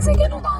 as I get along.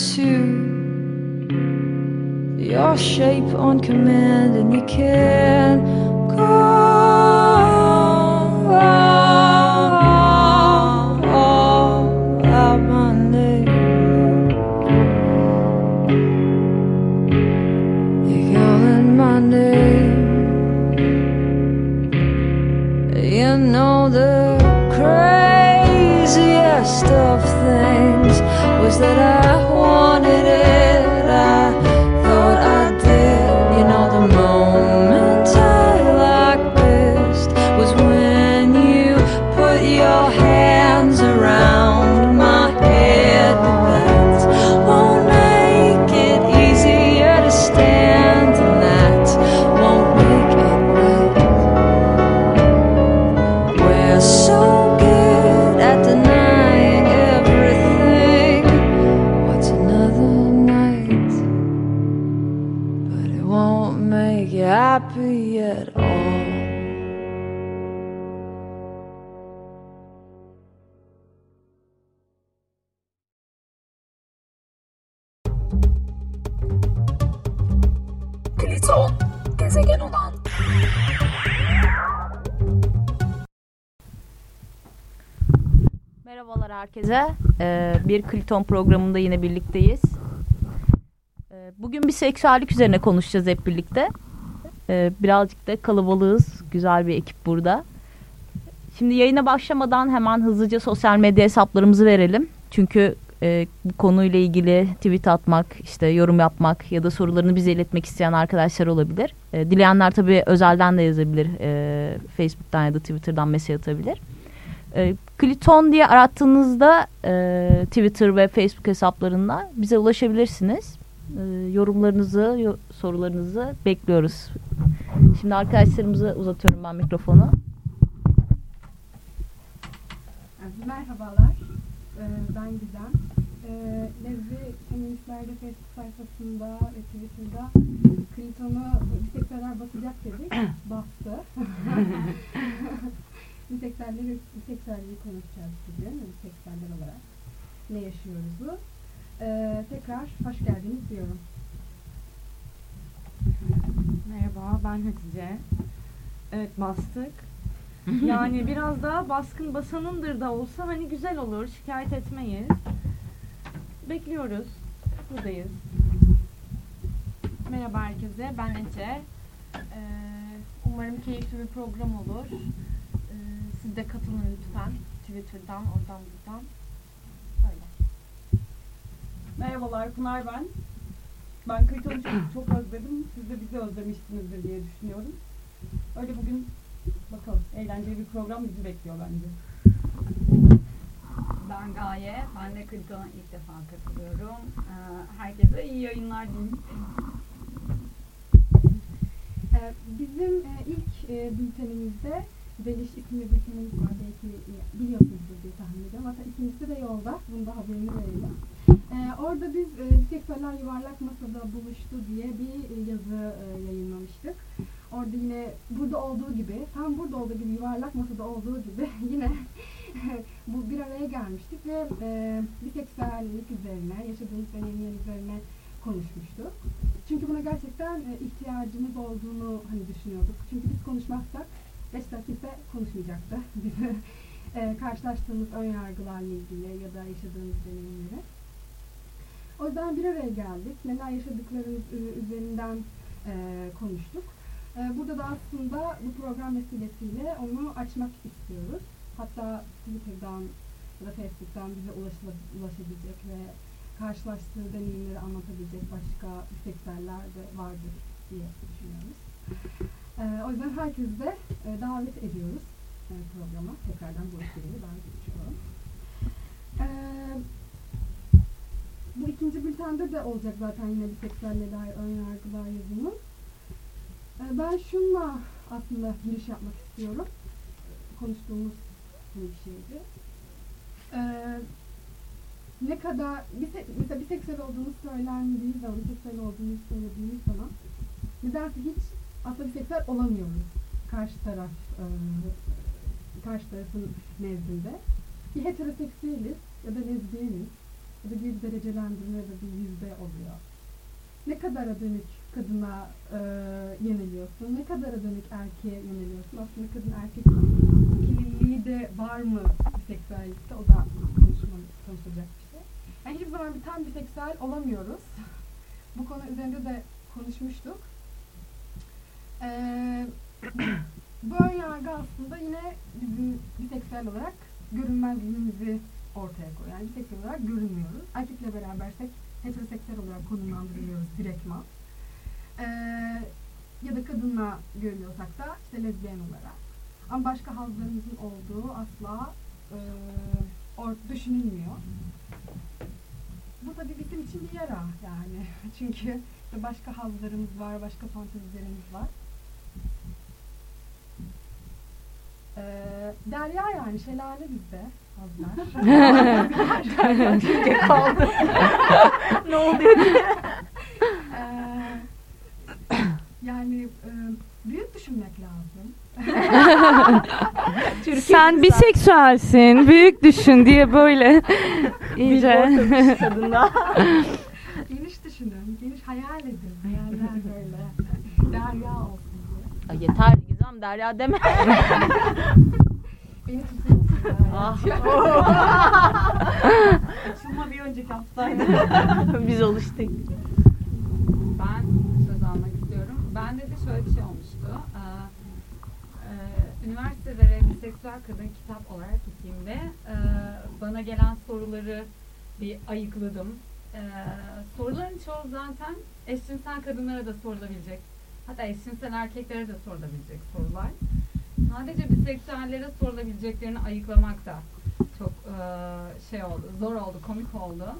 To your shape on command, and you can call out, out my name. You're calling my name. You know the craziest of things was that I. Herkese. Ee, bir Kliton programında yine birlikteyiz. Ee, bugün bir seksüellik üzerine konuşacağız hep birlikte. Ee, birazcık da kalabalığız. Güzel bir ekip burada. Şimdi yayına başlamadan hemen hızlıca sosyal medya hesaplarımızı verelim. Çünkü e, bu konuyla ilgili tweet atmak, işte yorum yapmak ya da sorularını bize iletmek isteyen arkadaşlar olabilir. E, dileyenler tabii özelden de yazabilir. E, Facebook'tan ya da Twitter'dan mesaj atabilir. E, Kliton diye arattığınızda e, Twitter ve Facebook hesaplarında bize ulaşabilirsiniz. E, yorumlarınızı, yo sorularınızı bekliyoruz. Şimdi arkadaşlarımıza uzatıyorum ben mikrofonu. Merhabalar, ee, ben Gizem. Ee, Lezbi Feministler'de Facebook sayfasında ve Twitter'da Clinton'u biseksüeller basacak dedik. Bastı. biseksüelleri, biseksüelliği konuşacağız bugün, biseksüeller olarak. Ne yaşıyoruz bu? Ee, tekrar hoş geldiniz diyorum. Merhaba, ben Hatice. Evet, bastık. Yani biraz daha baskın basanındır da olsa hani güzel olur, şikayet etmeyiz. Bekliyoruz, buradayız. Merhaba herkese, ben Ece. Ee, umarım keyifli bir program olur. Siz de katılın lütfen. Twitter'dan, oradan buradan. Böyle. Merhabalar Pınar ben. Ben Kriton'u çok, çok özledim. Siz de bizi özlemişsinizdir diye düşünüyorum. Öyle bugün bakalım eğlenceli bir program bizi bekliyor bence. Ben Gaye. Ben de Kriton'a ilk defa katılıyorum. Ee, herkese iyi yayınlar diyeyim. Ee, bizim e, ilk e, bültenimizde Zeliş isimli bültenimiz var. Belki biliyorsunuzdur diye tahmin ediyorum. Hatta ikincisi de yolda. Bunu da haberini verelim. Ee, orada biz e, Biseksüeller Yuvarlak Masada buluştu diye bir e, yazı e, yayınlamıştık. Orada yine burada olduğu gibi, tam burada olduğu gibi, yuvarlak masada olduğu gibi yine bu bir araya gelmiştik ve e, biseksüellik üzerine, yaşadığımız deneyimler üzerine konuşmuştuk. Çünkü buna gerçekten e, ihtiyacımız olduğunu hani düşünüyorduk. Çünkü biz konuşmazsak gerçekten kimse konuşmayacaktı bizi e, karşılaştığımız ön yargılarla ilgili ya da yaşadığımız deneyimleri. O yüzden bir araya geldik. Neler yaşadıklarımız üzerinden e, konuştuk. E, burada da aslında bu program vesilesiyle onu açmak istiyoruz. Hatta Twitter'dan ya da Facebook'tan bize ulaşabilecek ve karşılaştığı deneyimleri anlatabilecek başka biseksüeller de vardır diye düşünüyoruz. E, o yüzden herkesi de e, davet ediyoruz e, programa. Tekrardan bu espriyi ben geçiyorum. E, bu ikinci bültende de olacak zaten yine biseksüelle dair ön yargılar yazımız. E, ben şunla aslında giriş yapmak istiyorum. Konuştuğumuz bir şeydi. E, ne kadar bise, mesela biseksüel olduğumuz söylendiği zaman, biseksüel olduğumuz söylediğimiz zaman nedense hiç aslında biseksüel olamıyoruz. Karşı taraf e, karşı tarafın nezdinde. Bir heteroseksüeliz ya da lezbiyeniz ya da bir derecelendirme ya da bir yüzde oluyor. Ne kadara dönük kadına e, yeniliyorsun, ne kadara dönük erkeğe yeniliyorsun. Aslında kadın erkek ikililiği de var mı biseksüellikte o da konuşulacak bir şey. Yani hiçbir zaman bir tam biseksüel olamıyoruz. Bu konu üzerinde de konuşmuştuk. Ee, ön yargı aslında yine bizim biseksüel olarak görünmezliğimizi ortaya koyuyor. Yani biseksüel olarak görünmüyoruz. Erkekle berabersek heteroseksüel olarak konumlandırılıyoruz direktman. Ee, ya da kadınla görülüyorsak da işte lezbiyen olarak. Ama başka hazlarımızın olduğu asla e, or, düşünülmüyor. Bu tabii bizim için bir yara yani. Çünkü işte başka hazlarımız var, başka fantezilerimiz var. Ee, derya yani şelale bizde hazlar. Türkiye kaldı. ne diye. Ee, yani e, büyük düşünmek lazım. Sen biseksüelsin, büyük düşün diye böyle iyice. Geniş düşünün, geniş hayal edin. Hayaller böyle. Derya olsun diye. Ay yeter Gizem Derya deme. Beni. Ah. Açılma bir önceki haftaydı. Biz alıştık. Ben söz almak istiyorum. Bende de şöyle bir şey olmuştu. Ee, e, üniversitelere biseksüel kadın kitap olarak gittiğimde e, bana gelen soruları bir ayıkladım. E, soruların çoğu zaten eşcinsel kadınlara da sorulabilecek. Hatta eşcinsel erkeklere de sorulabilecek sorular. Sadece biseksüellere sorulabileceklerini ayıklamak da çok e, şey oldu, zor oldu, komik oldu.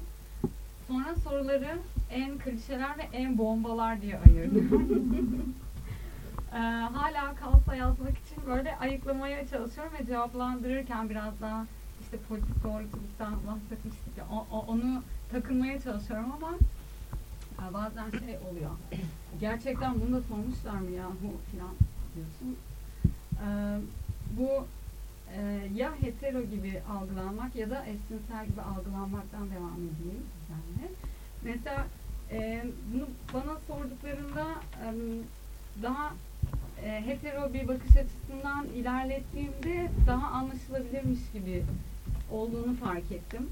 Sonra soruları en klişeler ve en bombalar diye ayırdım. Ee, hala kalsa yazmak için böyle ayıklamaya çalışıyorum ve cevaplandırırken biraz daha işte politik doğrulculuktan bahsetmiştik ya, o- o- onu takılmaya çalışıyorum ama e, bazen şey oluyor. Gerçekten bunu da sormuşlar mı ya bu falan diyorsun. Ee, bu e, ya hetero gibi algılanmak ya da eşcinsel gibi algılanmaktan devam edeyim yani. Mesela e, bunu bana sorduklarında e, daha e, hetero bir bakış açısından ilerlettiğimde daha anlaşılabilirmiş gibi olduğunu fark ettim.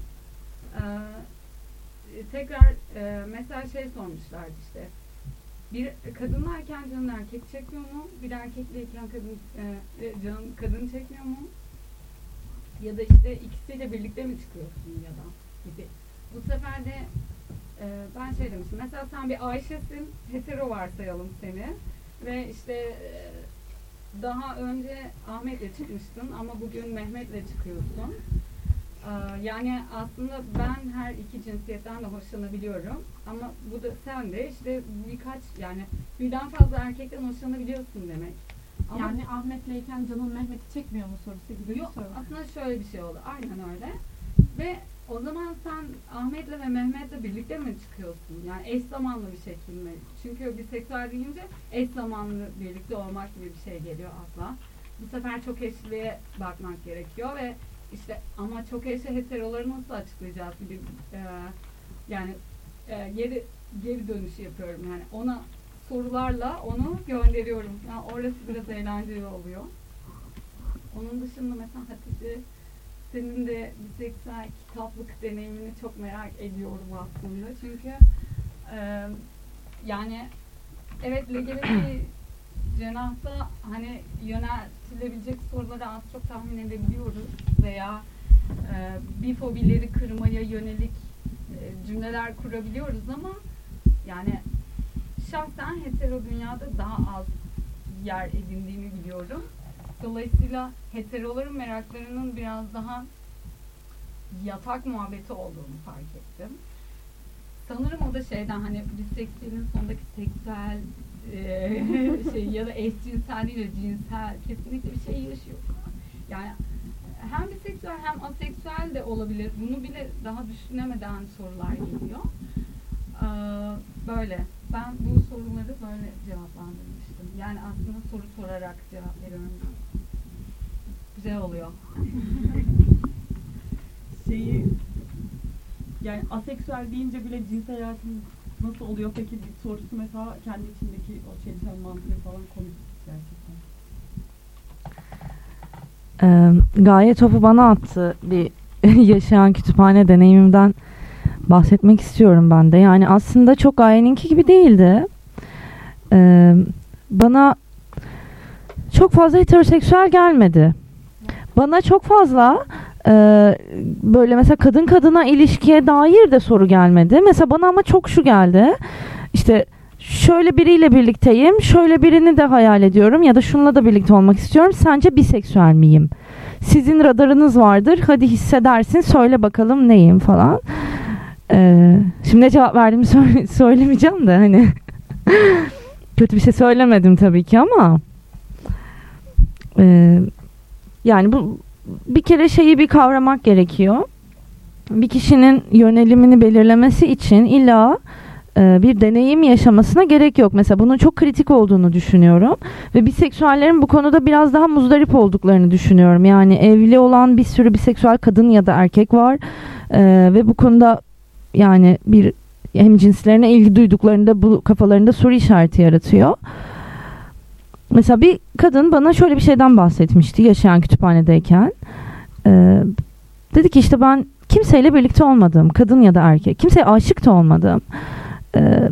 E, tekrar e, mesela şey sormuşlardı işte bir kadınlarken canın erkek çekmiyor mu? Bir erkekleyken kadın e, canın kadın çekmiyor mu? Ya da işte ikisiyle birlikte mi çıkıyorsun ya da gibi. Bu sefer de e, ben şey demiştim. Mesela sen bir Ayşe'sin, hetero varsayalım seni ve işte e, daha önce Ahmet'le çıkmıştın ama bugün Mehmet'le çıkıyorsun. Ee, Yani aslında ben her iki cinsiyetten de hoşlanabiliyorum ama bu da sen de işte birkaç yani birden fazla erkekten hoşlanabiliyorsun demek. Ama Yani Ahmet'leyken canın Mehmet'i çekmiyor mu sorusu gibi bir Yok soru. aslında şöyle bir şey oldu. Aynen öyle. Ve o zaman sen Ahmet'le ve Mehmet'le birlikte mi çıkıyorsun? Yani eş zamanlı bir şekilde? Çünkü biseksüel deyince eş zamanlı birlikte olmak gibi bir şey geliyor akla. Bu sefer çok eşliğe bakmak gerekiyor ve işte ama çok eşli heteroları nasıl açıklayacağız gibi e, yani e, geri geri dönüş yapıyorum yani ona sorularla onu gönderiyorum. Yani orası biraz eğlenceli oluyor. Onun dışında mesela Hatice senin de biseksüel kitaplık deneyimini çok merak ediyorum aslında. Çünkü e, yani evet LGBT cenahta hani yöneltilebilecek soruları az çok tahmin edebiliyoruz veya e, bifobileri kırmaya yönelik e, cümleler kurabiliyoruz ama yani şahsen hetero dünyada daha az yer edindiğini biliyorum. Dolayısıyla heteroların meraklarının biraz daha yatak muhabbeti olduğunu fark ettim. Sanırım o da şeyden hani biseksüelin sondaki seksüel eee, şey ya da eşcinsel değil de cinsel kesinlikle bir şey yaşıyor. Yani hem biseksüel hem aseksüel de olabilir. Bunu bile daha düşünemeden sorular geliyor. Ee, böyle. Ben bu soruları böyle cevaplandırmıştım. Yani aslında soru sorarak cevap veriyorum. Güzel oluyor. Şeyi yani aseksüel deyince bile cinsel hayatın nasıl oluyor peki bir sorusu mesela kendi içindeki o çelişen mantığı falan komik gerçekten. Ee, gaye topu bana attı bir yaşayan kütüphane deneyimimden bahsetmek istiyorum ben de. Yani aslında çok gayeninki gibi değildi. Ee, bana çok fazla heteroseksüel gelmedi. Bana çok fazla e, böyle mesela kadın kadına ilişkiye dair de soru gelmedi. Mesela bana ama çok şu geldi. İşte şöyle biriyle birlikteyim, şöyle birini de hayal ediyorum ya da şununla da birlikte olmak istiyorum. Sence biseksüel miyim? Sizin radarınız vardır. Hadi hissedersin. Söyle bakalım neyim falan. Ee, şimdi ne cevap verdiğimi söyle- söylemeyeceğim de hani kötü bir şey söylemedim tabii ki ama ee, yani bu bir kere şeyi bir kavramak gerekiyor. Bir kişinin yönelimini belirlemesi için illa e, bir deneyim yaşamasına gerek yok. Mesela bunun çok kritik olduğunu düşünüyorum. Ve biseksüellerin bu konuda biraz daha muzdarip olduklarını düşünüyorum. Yani evli olan bir sürü biseksüel kadın ya da erkek var. E, ve bu konuda yani bir hem cinslerine ilgi duyduklarında bu kafalarında soru işareti yaratıyor. Mesela bir kadın bana şöyle bir şeyden bahsetmişti yaşayan kütüphanedeyken. Ee, dedi ki işte ben kimseyle birlikte olmadım. Kadın ya da erkek. Kimseye aşık da olmadım. Ee,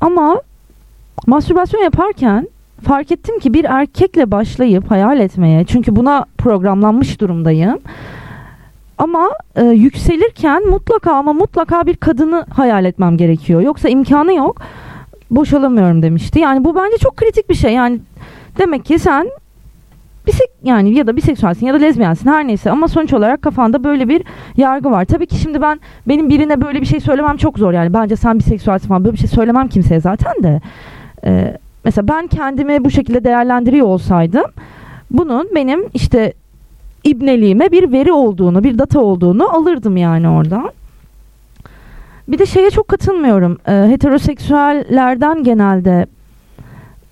ama mastürbasyon yaparken fark ettim ki bir erkekle başlayıp hayal etmeye çünkü buna programlanmış durumdayım. Ama e, yükselirken mutlaka ama mutlaka bir kadını hayal etmem gerekiyor. Yoksa imkanı yok. Boşalamıyorum demişti. Yani bu bence çok kritik bir şey. Yani demek ki sen bisek yani ya da biseksüelsin ya da lezbiyensin her neyse ama sonuç olarak kafanda böyle bir yargı var. Tabii ki şimdi ben benim birine böyle bir şey söylemem çok zor yani. Bence sen biseksüelsin falan böyle bir şey söylemem kimseye zaten de. Ee, mesela ben kendimi bu şekilde değerlendiriyor olsaydım bunun benim işte ibneliğime bir veri olduğunu, bir data olduğunu alırdım yani oradan. Bir de şeye çok katılmıyorum. Ee, heteroseksüellerden genelde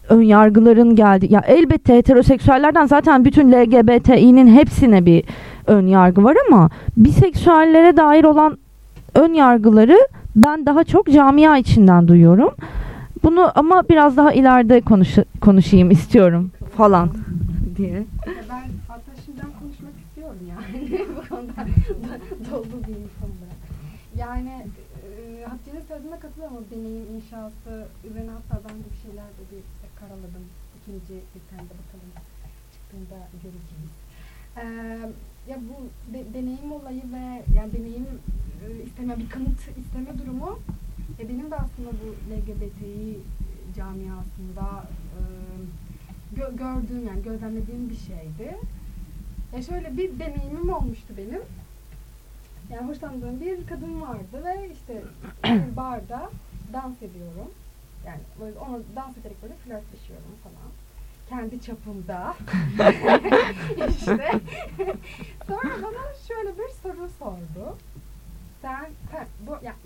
ön yargıların geldi. Ya elbette heteroseksüellerden zaten bütün LGBTİ'nin hepsine bir ön yargı var ama biseksüellere dair olan ön yargıları ben daha çok camia içinden duyuyorum. Bunu ama biraz daha ileride konuş konuşayım istiyorum falan diye. Ya ben hatta şimdiden konuşmak istiyorum yani bu konuda doldu bir konuda. Yani e, Hatice'nin söylediğine katılıyorum ama inşası üzerine hatta ben de bir şeyler de bir karaladım. İkinci bir tane de bakalım çıktığında göreceğiz. Ee, ya bu de- deneyim olayı ve yani deneyim e, isteme bir kanıt isteme durumu e, benim de aslında bu LGBTİ camiasında e, gö- gördüğüm yani gözlemlediğim bir şeydi. Ya şöyle bir deneyimim olmuştu benim. Yani hoşlandığım bir kadın vardı ve işte bir barda dans ediyorum. Yani böyle ona dans ederek böyle flörtleşiyorum falan. Kendi çapımda. işte. Sonra bana şöyle bir soru sordu. Sen, ha, bu, yani,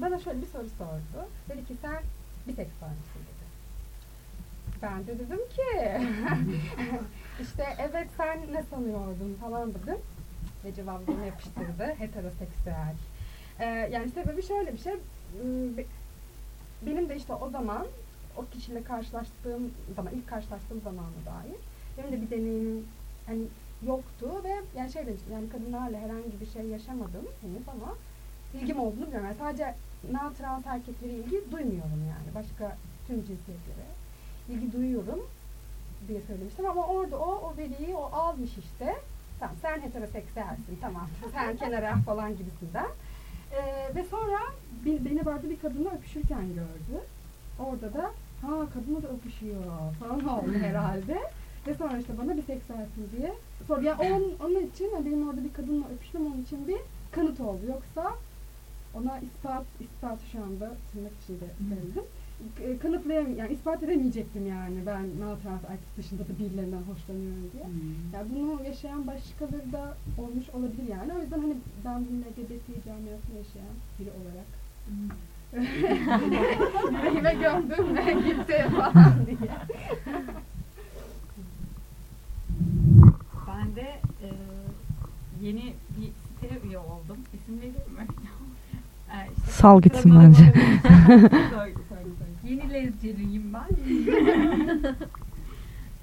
bana şöyle bir soru sordu. Dedi ki sen biseksüel misin dedi. Ben de dedim ki işte evet sen ne sanıyordun falan dedim. Ve cevabını yapıştırdı. Heteroseksüel. Ee, yani sebebi şöyle bir şey. Benim de işte o zaman o kişiyle karşılaştığım zaman, ilk karşılaştığım zamana dair benim de bir deneyimim hani yoktu ve yani şey demiştim yani kadınlarla herhangi bir şey yaşamadım henüz ama ilgim olduğunu biliyorum. Yani sadece na trans ilgi duymuyorum yani. Başka tüm cinsiyetlere ilgi duyuyorum diye söylemiştim ama orada o, o veriyi o almış işte. Tamam sen heteroseksüelsin tamam sen kenara falan gibisinden. Ee, ve sonra bir, beni böyle bir kadınla öpüşürken gördü. Orada da ha kadınla da öpüşüyor falan oldu herhalde. Ve sonra işte bana biseksüelsin diye sordu. Yani onun, onun için yani benim orada bir kadınla öpüşmem onun için bir kanıt oldu. Yoksa ona ispat, ispat şu anda tırnak içinde söyledim. E, kanıtlayam yani ispat edemeyecektim yani ben no trans erkek dışında da birilerinden hoşlanıyorum diye. Yani bunu yaşayan başkaları da olmuş olabilir yani. O yüzden hani ben bunu LGBT camiasında yaşayan biri olarak yüreğime gömdüm ve gitti falan diye. Ben de e, yeni bir siteye üye oldum. İsim verir mi? E, işte Sal gitsin bence. Yeni lezceriyim ben.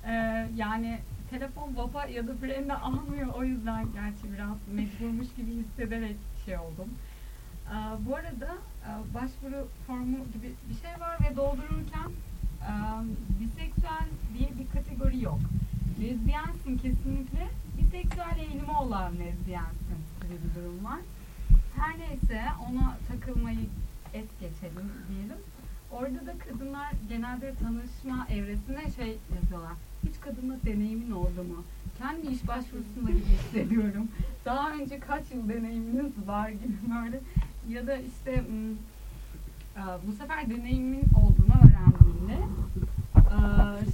E, yani telefon baba ya da freni almıyor. O yüzden gerçi biraz mecburmuş gibi hissederek şey oldum. E, bu arada başvuru formu gibi bir şey var ve doldururken e, biseksüel diye bir kategori yok. Lezbiyensin kesinlikle. Biseksüel eğilimi olan lezbiyensin gibi bir durum var. Her neyse ona takılmayı es geçelim diyelim. Orada da kadınlar genelde tanışma evresine şey yazıyorlar. Hiç kadınla deneyimin oldu mu? Kendi iş başvurusunda gibi hissediyorum. Daha önce kaç yıl deneyiminiz var gibi böyle. Ya da işte bu sefer deneyimin olduğunu öğrendiğinde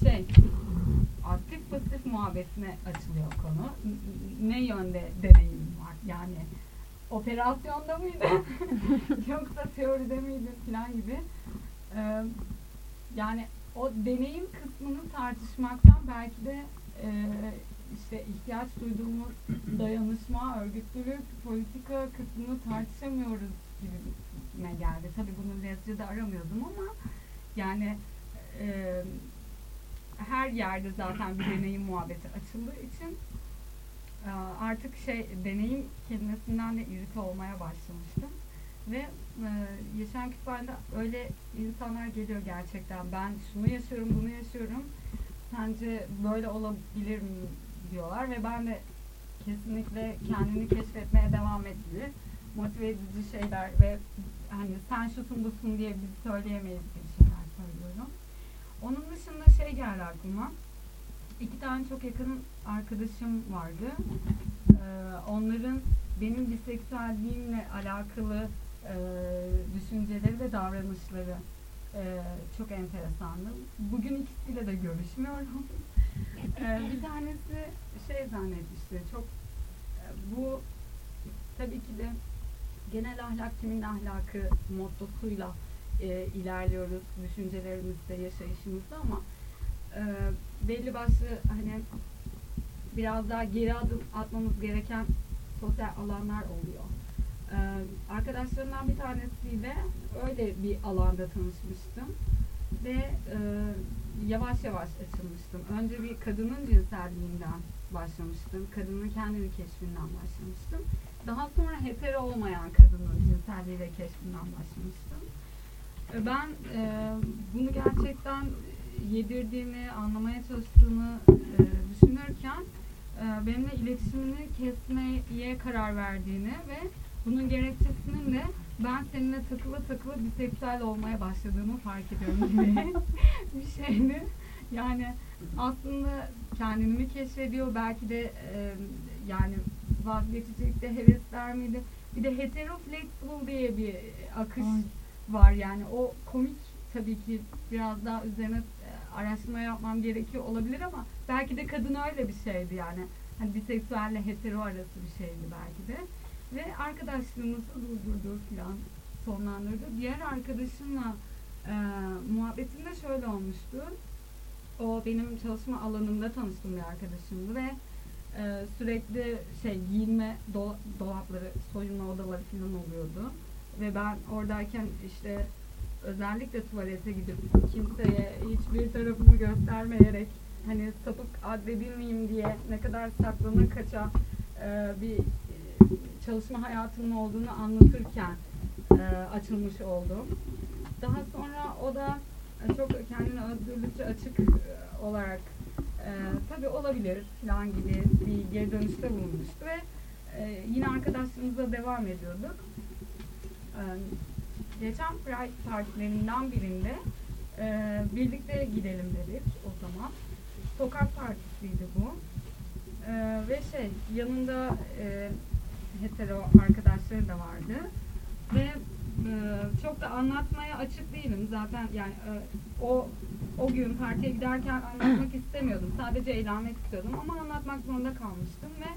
şey aktif pasif muhabbetine açılıyor konu. Ne yönde deneyim var? Yani operasyonda mıydı? Yoksa teoride miydi falan gibi. Yani o deneyim kısmını tartışmaktan belki de işte ihtiyaç duyduğumuz dayanışma, örgütlülük, politika kısmını tartışamıyoruz gibime geldi. Tabii bunu Lezce'de aramıyordum ama yani e, her yerde zaten bir deneyim muhabbeti açıldığı için Ee, artık şey deneyim kelimesinden de irite olmaya başlamıştım. Ve e, yaşayan kütüphanede öyle insanlar geliyor gerçekten. Ben şunu yaşıyorum, bunu yaşıyorum. Sence böyle olabilir mi diyorlar ve ben de kesinlikle kendini keşfetmeye devam edilir. Motive edici şeyler ve hani sen şusun busun diye biz söyleyemeyiz gibi şeyler söylüyorum. Onun dışında şey geldi aklıma. İki tane çok yakın arkadaşım vardı. Ee, onların benim biseksüelliğimle alakalı e, düşünceleri ve davranışları e, çok enteresandı. Bugün ikisiyle de görüşmüyorum. e, bir tanesi şey zannetmişti. Çok e, bu tabii ki de genel ahlak kimin ahlakı mottosuyla e, ilerliyoruz düşüncelerimizde, yaşayışımızda ama e, belli başlı hani biraz daha geri adım atmamız gereken sosyal alanlar oluyor. Ee, arkadaşlarımdan bir tanesiyle öyle bir alanda tanışmıştım ve e, yavaş yavaş açılmıştım. Önce bir kadının cinselliğinden başlamıştım. Kadının kendini keşfinden başlamıştım. Daha sonra hetero olmayan kadının cinselliği ve keşfinden başlamıştım. E, Ben e, bunu gerçekten yedirdiğini, anlamaya çalıştığını e, düşünürken e, benimle iletişimini kesmeye karar verdiğini ve bunun gerekçesinin de ben seninle takıla takıla biseksüel olmaya başladığımı fark ediyorum gibi bir şeydi. Yani aslında kendini mi keşfediyor belki de e, yani vazgeçicilikte hevesler miydi? Bir de heteroflexible diye bir akış var yani o komik tabii ki biraz daha üzerine e, araştırma yapmam gerekiyor olabilir ama belki de kadın öyle bir şeydi yani. Hani biseksüelle hetero arası bir şeydi belki de. Ve arkadaşlığımızı durdurdu falan sonlandırdı. Diğer arkadaşımla e, muhabbetimde şöyle olmuştu. O benim çalışma alanımda tanıştığım bir arkadaşımdı ve e, sürekli şey giyinme do- dolapları, soyunma odaları falan oluyordu. Ve ben oradayken işte özellikle tuvalete gidip kimseye hiçbir tarafımı göstermeyerek hani sapık addedilmeyeyim diye ne kadar saklana kaça e, bir e, çalışma hayatımın olduğunu anlatırken e, açılmış oldum. Daha sonra o da çok kendine özgürlükçe açık e, olarak e, tabii olabilir falan gibi bir geri dönüşte bulunmuştu ve e, yine arkadaşlığımıza devam ediyorduk. E, geçen Pride partilerinden birinde e, birlikte gidelim dedik o zaman. Sokak partisiydi bu. E, ve şey yanında e, hetero arkadaşları da vardı. Ve e, çok da anlatmaya açık değilim. Zaten yani e, o o gün partiye giderken anlatmak istemiyordum. Sadece eğlenmek istiyordum ama anlatmak zorunda kalmıştım ve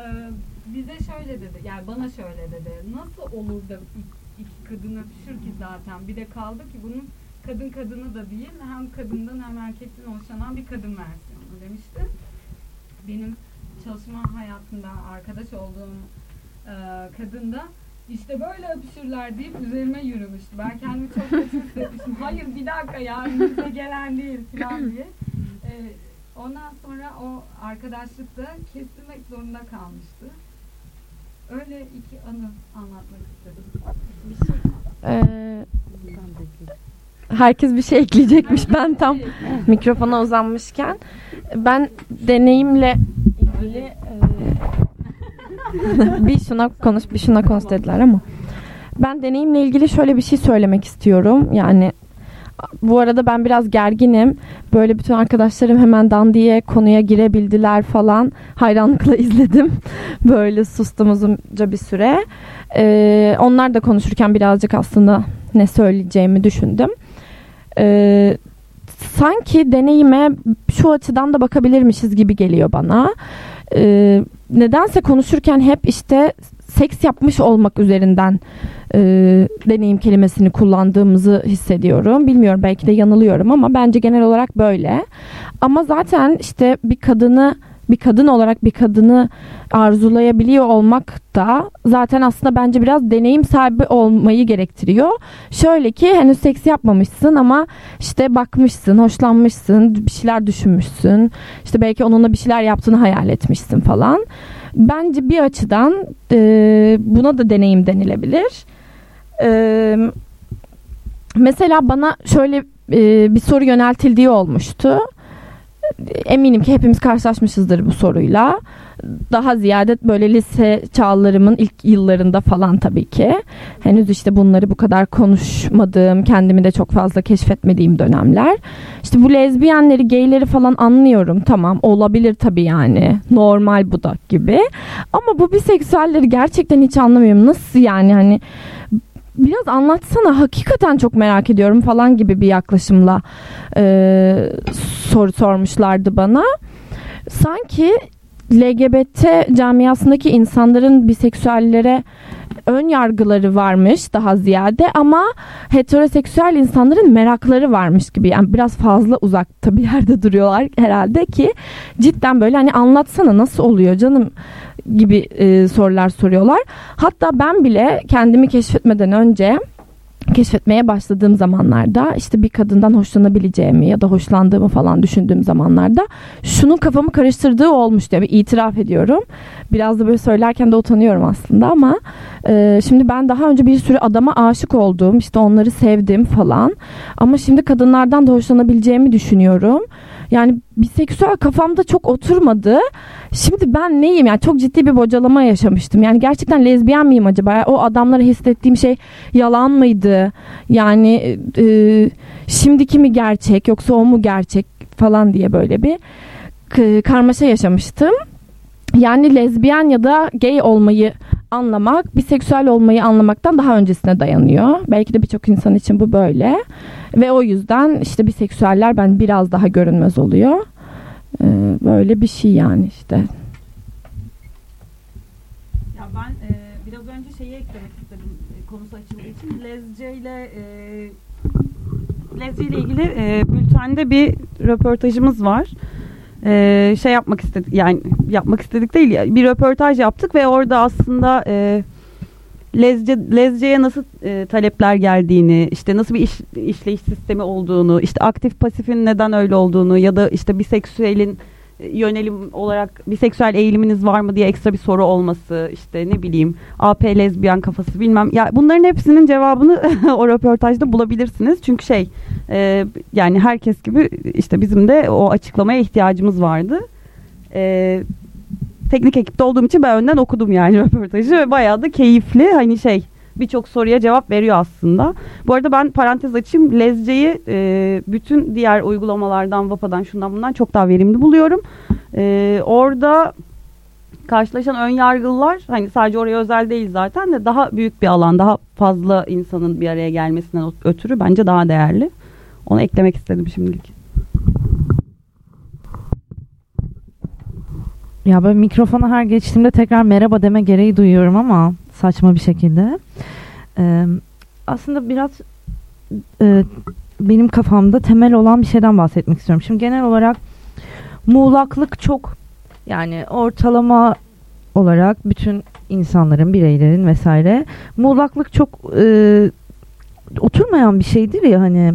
e, bize şöyle dedi. Yani bana şöyle dedi. Nasıl olur da iki, iki kadın öpüşür ki zaten? Bir de kaldı ki bunun kadın kadını da değil hem kadından hem erkekten oluşan bir kadın versiyonu demişti. Benim çalışma hayatında arkadaş olduğum e, kadın da işte böyle öpüşürler deyip üzerime yürümüştü. Ben kendimi çok kötü hissetmiştim. Hayır bir dakika ya bize gelen değil falan diye. E, ondan sonra o arkadaşlık da kesilmek zorunda kalmıştı. Öyle iki anı anlatmak istedim. Ee, herkes bir şey ekleyecekmiş. Ben tam mikrofona uzanmışken ben deneyimle ilgili e, bir şuna konuş bir şuna konuş dediler ama ben deneyimle ilgili şöyle bir şey söylemek istiyorum. Yani bu arada ben biraz gerginim. Böyle bütün arkadaşlarım hemen dandiye konuya girebildiler falan. Hayranlıkla izledim. Böyle sustum uzunca bir süre. Ee, onlar da konuşurken birazcık aslında ne söyleyeceğimi düşündüm. Ee, sanki deneyime şu açıdan da bakabilirmişiz gibi geliyor bana. Ee, nedense konuşurken hep işte seks yapmış olmak üzerinden e, deneyim kelimesini kullandığımızı hissediyorum. Bilmiyorum belki de yanılıyorum ama bence genel olarak böyle. Ama zaten işte bir kadını bir kadın olarak bir kadını arzulayabiliyor olmak da zaten aslında bence biraz deneyim sahibi olmayı gerektiriyor. Şöyle ki henüz seks yapmamışsın ama işte bakmışsın, hoşlanmışsın, bir şeyler düşünmüşsün. İşte belki onunla bir şeyler yaptığını hayal etmişsin falan. Bence bir açıdan e, buna da deneyim denilebilir. E, mesela bana şöyle e, bir soru yöneltildiği olmuştu. Eminim ki hepimiz karşılaşmışızdır bu soruyla. Daha ziyade böyle lise çağlarımın ilk yıllarında falan tabii ki. Henüz işte bunları bu kadar konuşmadığım, kendimi de çok fazla keşfetmediğim dönemler. İşte bu lezbiyenleri, gayleri falan anlıyorum. Tamam olabilir tabii yani. Normal bu da gibi. Ama bu biseksüelleri gerçekten hiç anlamıyorum. Nasıl yani hani biraz anlatsana hakikaten çok merak ediyorum falan gibi bir yaklaşımla e, soru sormuşlardı bana. Sanki LGBT camiasındaki insanların biseksüellere ön yargıları varmış daha ziyade ama heteroseksüel insanların merakları varmış gibi yani biraz fazla uzakta bir yerde duruyorlar herhalde ki cidden böyle hani anlatsana nasıl oluyor canım gibi e, sorular soruyorlar. Hatta ben bile kendimi keşfetmeden önce keşfetmeye başladığım zamanlarda işte bir kadından hoşlanabileceğimi ya da hoşlandığımı falan düşündüğüm zamanlarda şunun kafamı karıştırdığı olmuştu. Yani itiraf ediyorum. Biraz da böyle söylerken de utanıyorum aslında ama e, şimdi ben daha önce bir sürü adama aşık oldum. işte onları sevdim falan. Ama şimdi kadınlardan da hoşlanabileceğimi düşünüyorum. Yani biseksüel kafamda çok oturmadı. Şimdi ben neyim yani çok ciddi bir bocalama yaşamıştım. Yani gerçekten lezbiyen miyim acaba? O adamlara hissettiğim şey yalan mıydı? Yani e, şimdiki mi gerçek yoksa o mu gerçek falan diye böyle bir karmaşa yaşamıştım. Yani lezbiyen ya da gay olmayı anlamak, biseksüel olmayı anlamaktan daha öncesine dayanıyor. Belki de birçok insan için bu böyle. Ve o yüzden işte biseksüeller ben biraz daha görünmez oluyor. Ee, böyle bir şey yani işte. Ya ben e, biraz önce şeyi eklemek istedim e, konusu açıldığı için. Lezce ile e, Lezce ile ilgili e, bültende bir röportajımız var. E, şey yapmak istedik yani yapmak istedik değil bir röportaj yaptık ve orada aslında e, Lezce, Lezce'ye nasıl e, talepler geldiğini, işte nasıl bir iş, işleyiş sistemi olduğunu, işte aktif pasifin neden öyle olduğunu ya da işte biseksüelin yönelim olarak biseksüel eğiliminiz var mı diye ekstra bir soru olması, işte ne bileyim AP lezbiyen kafası bilmem. Ya bunların hepsinin cevabını o röportajda bulabilirsiniz. Çünkü şey e, yani herkes gibi işte bizim de o açıklamaya ihtiyacımız vardı. E, teknik ekipte olduğum için ben önden okudum yani röportajı ve bayağı da keyifli hani şey birçok soruya cevap veriyor aslında. Bu arada ben parantez açayım. Lezce'yi e, bütün diğer uygulamalardan, VAPA'dan, şundan bundan çok daha verimli buluyorum. E, orada karşılaşan ön yargılar hani sadece oraya özel değil zaten de daha büyük bir alan, daha fazla insanın bir araya gelmesinden ötürü bence daha değerli. Onu eklemek istedim şimdilik. Ya böyle mikrofona her geçtiğimde tekrar merhaba deme gereği duyuyorum ama saçma bir şekilde. Ee, aslında biraz e, benim kafamda temel olan bir şeyden bahsetmek istiyorum. Şimdi genel olarak muğlaklık çok yani ortalama olarak bütün insanların, bireylerin vesaire muğlaklık çok e, oturmayan bir şeydir ya hani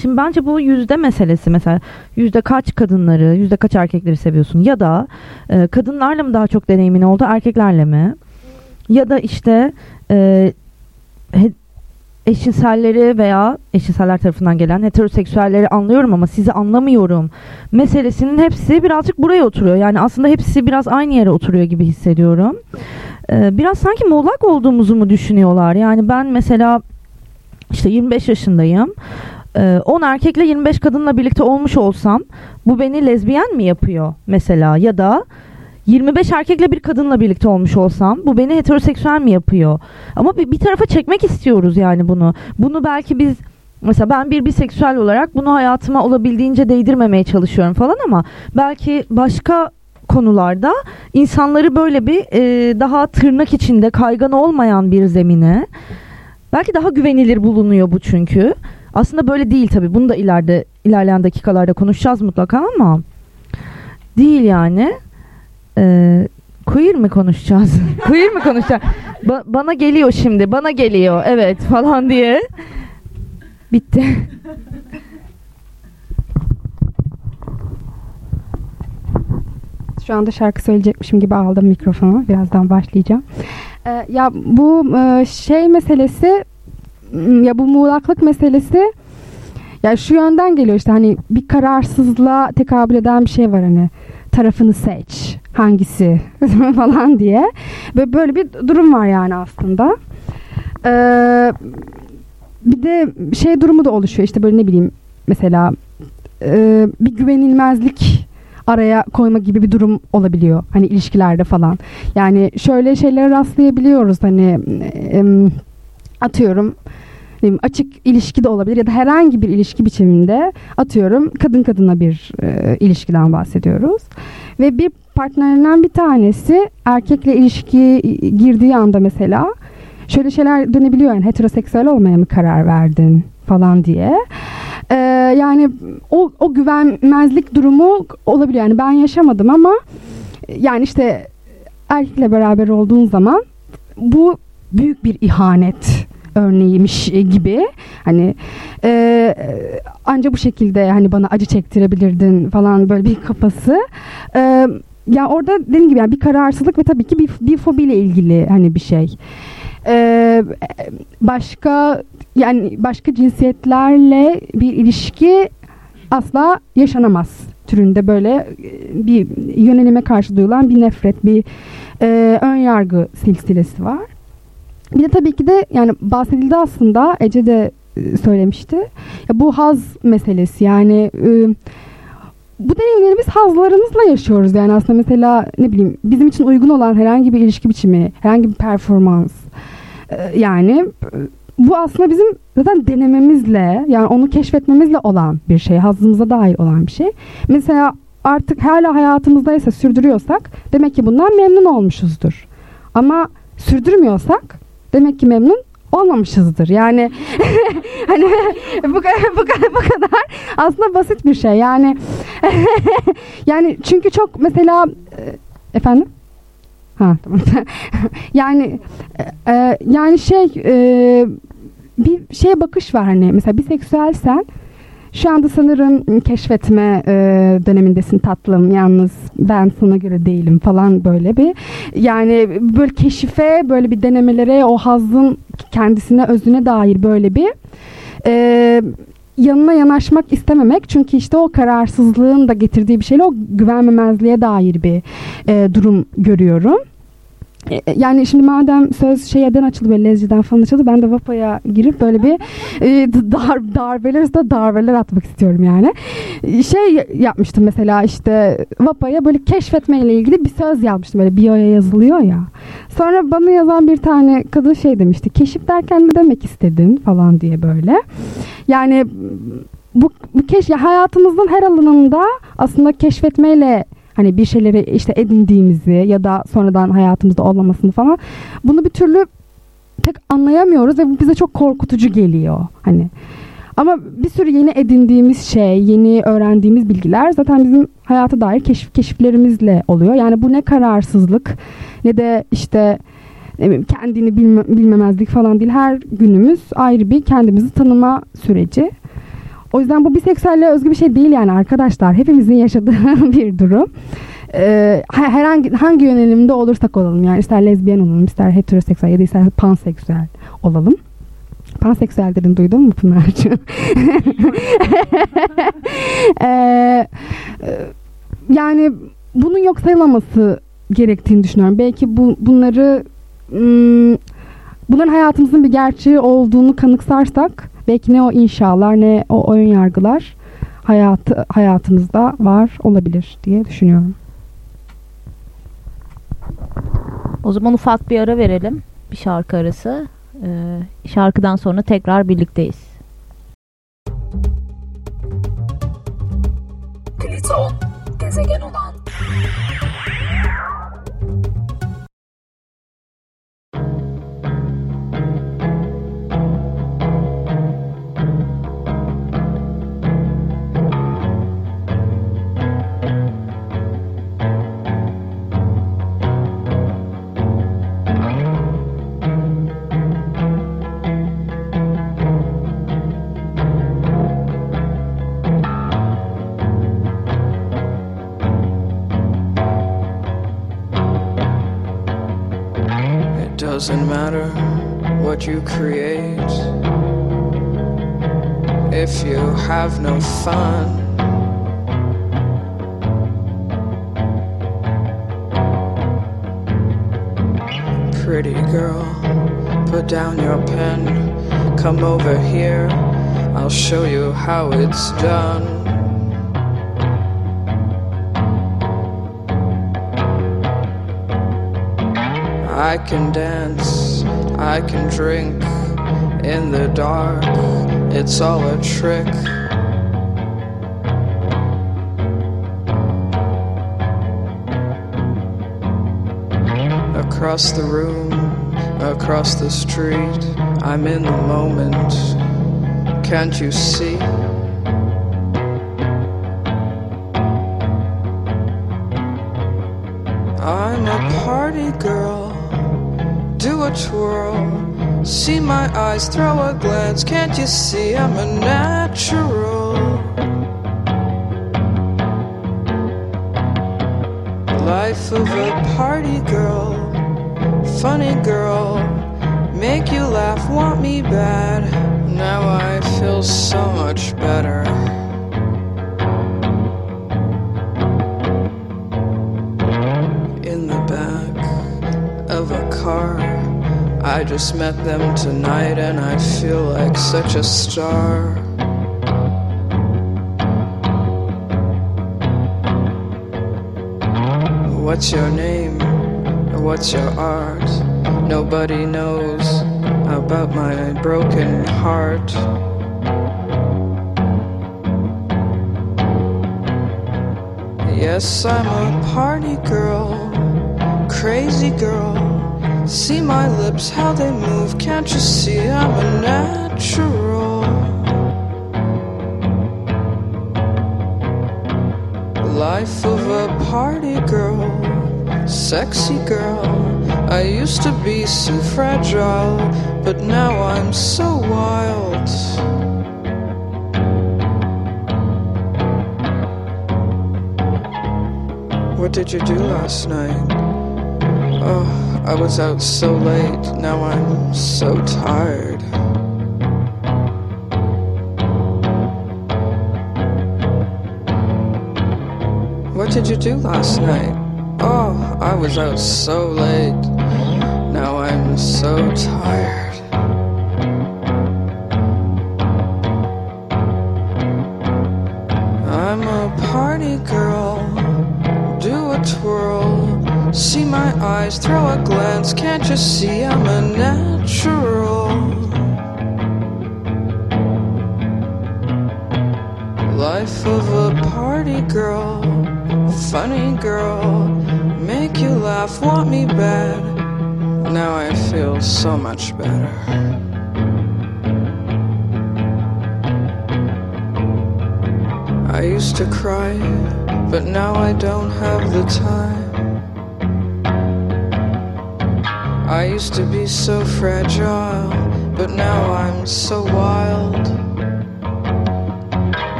Şimdi bence bu yüzde meselesi mesela yüzde kaç kadınları, yüzde kaç erkekleri seviyorsun ya da e, kadınlarla mı daha çok deneyimin oldu, erkeklerle mi? Ya da işte e, eşcinselleri veya eşcinseller tarafından gelen heteroseksüelleri anlıyorum ama sizi anlamıyorum meselesinin hepsi birazcık buraya oturuyor. Yani aslında hepsi biraz aynı yere oturuyor gibi hissediyorum. Ee, biraz sanki muğlak olduğumuzu mu düşünüyorlar? Yani ben mesela işte 25 yaşındayım. 10 ee, erkekle 25 kadınla birlikte olmuş olsam bu beni lezbiyen mi yapıyor mesela ya da 25 erkekle bir kadınla birlikte olmuş olsam bu beni heteroseksüel mi yapıyor? Ama bir, bir tarafa çekmek istiyoruz yani bunu. Bunu belki biz mesela ben bir biseksüel olarak bunu hayatıma olabildiğince değdirmemeye çalışıyorum falan ama belki başka konularda insanları böyle bir e, daha tırnak içinde kaygan olmayan bir zemine belki daha güvenilir bulunuyor bu çünkü. Aslında böyle değil tabii. Bunu da ileride ilerleyen dakikalarda konuşacağız mutlaka ama değil yani. Ee, queer mi konuşacağız? queer mi konuşacağız? Ba- bana geliyor şimdi, bana geliyor. Evet falan diye. Bitti. Şu anda şarkı söyleyecekmişim gibi aldım mikrofonu. Birazdan başlayacağım. Ee, ya bu e, şey meselesi ya bu muğlaklık meselesi ya şu yönden geliyor işte hani bir kararsızlığa tekabül eden bir şey var hani tarafını seç hangisi falan diye ve böyle bir durum var yani aslında. Ee, bir de şey durumu da oluşuyor işte böyle ne bileyim mesela e, bir güvenilmezlik araya koyma gibi bir durum olabiliyor hani ilişkilerde falan. Yani şöyle şeylere rastlayabiliyoruz hani em, atıyorum ne bileyim, açık ilişki de olabilir ya da herhangi bir ilişki biçiminde atıyorum kadın kadına bir e, ilişkiden bahsediyoruz. Ve bir partnerinden bir tanesi erkekle ilişki girdiği anda mesela şöyle şeyler dönebiliyor yani heteroseksüel olmaya mı karar verdin falan diye. Ee, yani o, o güvenmezlik durumu olabiliyor. Yani ben yaşamadım ama yani işte erkekle beraber olduğun zaman bu büyük bir ihanet örneğiymiş gibi. Hani e, ancak bu şekilde hani bana acı çektirebilirdin falan böyle bir kafası. E, ya orada dediğim gibi yani bir kararsızlık ve tabii ki bir, bir fobiyle ilgili hani bir şey. E, başka yani başka cinsiyetlerle bir ilişki asla yaşanamaz türünde böyle e, bir yönelime karşı duyulan bir nefret, bir e, ön yargı silsilesi var. Bir de tabii ki de yani bahsedildi aslında Ece de e, söylemişti. Ya bu haz meselesi yani e, bu deneyimleri biz hazlarımızla yaşıyoruz yani aslında mesela ne bileyim bizim için uygun olan herhangi bir ilişki biçimi, herhangi bir performans e, yani bu aslında bizim zaten denememizle yani onu keşfetmemizle olan bir şey. Hazımıza dair olan bir şey. Mesela artık hala hayatımızdaysa sürdürüyorsak demek ki bundan memnun olmuşuzdur. Ama sürdürmüyorsak demek ki memnun olmamışızdır. Yani hani bu, bu bu kadar aslında basit bir şey. Yani yani çünkü çok mesela e, efendim Ha tamam. yani e, e, yani şey e, bir şeye bakış var hani mesela biseksüelsen şu anda sanırım keşfetme e, dönemindesin tatlım. Yalnız ben sana göre değilim falan böyle bir. Yani böyle keşife böyle bir denemelere o hazın kendisine özüne dair böyle bir e, yanına yanaşmak istememek. Çünkü işte o kararsızlığın da getirdiği bir şeyle o güvenmemezliğe dair bir e, durum görüyorum. E, Yani şimdi madem söz şeyden açıldı böyle lezciden falan açıldı ben de Vapa'ya girip böyle bir e, dar, darbeler üstüne darbeler atmak istiyorum yani. E, Şey yapmıştım mesela işte Vapa'ya böyle keşfetmeyle ilgili bir söz yazmıştım böyle bio'ya yazılıyor ya. Sonra bana yazan bir tane kadın şey demişti keşif derken ne demek istedin falan diye böyle. Yani bu, bu keş ya hayatımızın her alanında aslında keşfetmeyle hani bir şeyleri işte edindiğimizi ya da sonradan hayatımızda olmamasını falan bunu bir türlü pek anlayamıyoruz ve bu bize çok korkutucu geliyor hani. Ama bir sürü yeni edindiğimiz şey, yeni öğrendiğimiz bilgiler zaten bizim hayata dair keşif, keşiflerimizle oluyor. Yani bu ne kararsızlık ne de işte ne bileyim, kendini bilme, bilmemezlik falan değil. Her günümüz ayrı bir kendimizi tanıma süreci. O yüzden bu biseksüelliğe özgü bir şey değil yani arkadaşlar. Hepimizin yaşadığı bir durum. Ee, herhangi hangi yönelimde olursak olalım yani ister lezbiyen olalım, ister heteroseksüel ya da ister panseksüel olalım. Panseksüellerin duydun mu Pınar'cığım? ee, yani bunun yok sayılmaması gerektiğini düşünüyorum. Belki bu bunları ım, bunların hayatımızın bir gerçeği olduğunu kanıksarsak belki ne o inşalar ne o oyun yargılar hayatı hayatımızda var olabilir diye düşünüyorum. O zaman ufak bir ara verelim. Bir şarkı arası. Ee, şarkıdan sonra tekrar birlikteyiz. Pliton, gezegen doesn't matter what you create if you have no fun. Pretty girl, put down your pen, come over here, I'll show you how it's done. I can dance, I can drink in the dark, it's all a trick. Across the room, across the street, I'm in the moment. Can't you see? I'm a party girl. A twirl. See my eyes, throw a glance. Can't you see I'm a natural? Life of a party girl. Funny girl. Make you laugh, want me bad. Now I feel so just met them tonight and I feel like such a star. What's your name? What's your art? Nobody knows about my broken heart. Yes, I'm a party girl, crazy girl. See my lips, how they move. Can't you see I'm a natural? Life of a party girl, sexy girl. I used to be so fragile, but now I'm so wild. What did you do last night? Oh, I was out so late. Now I'm so tired. What did you do last night? Oh, I was out so late. Now I'm so tired.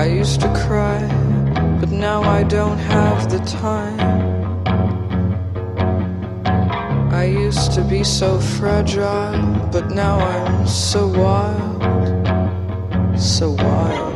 I used to cry, but now I don't have the time. I used to be so fragile, but now I'm so wild, so wild.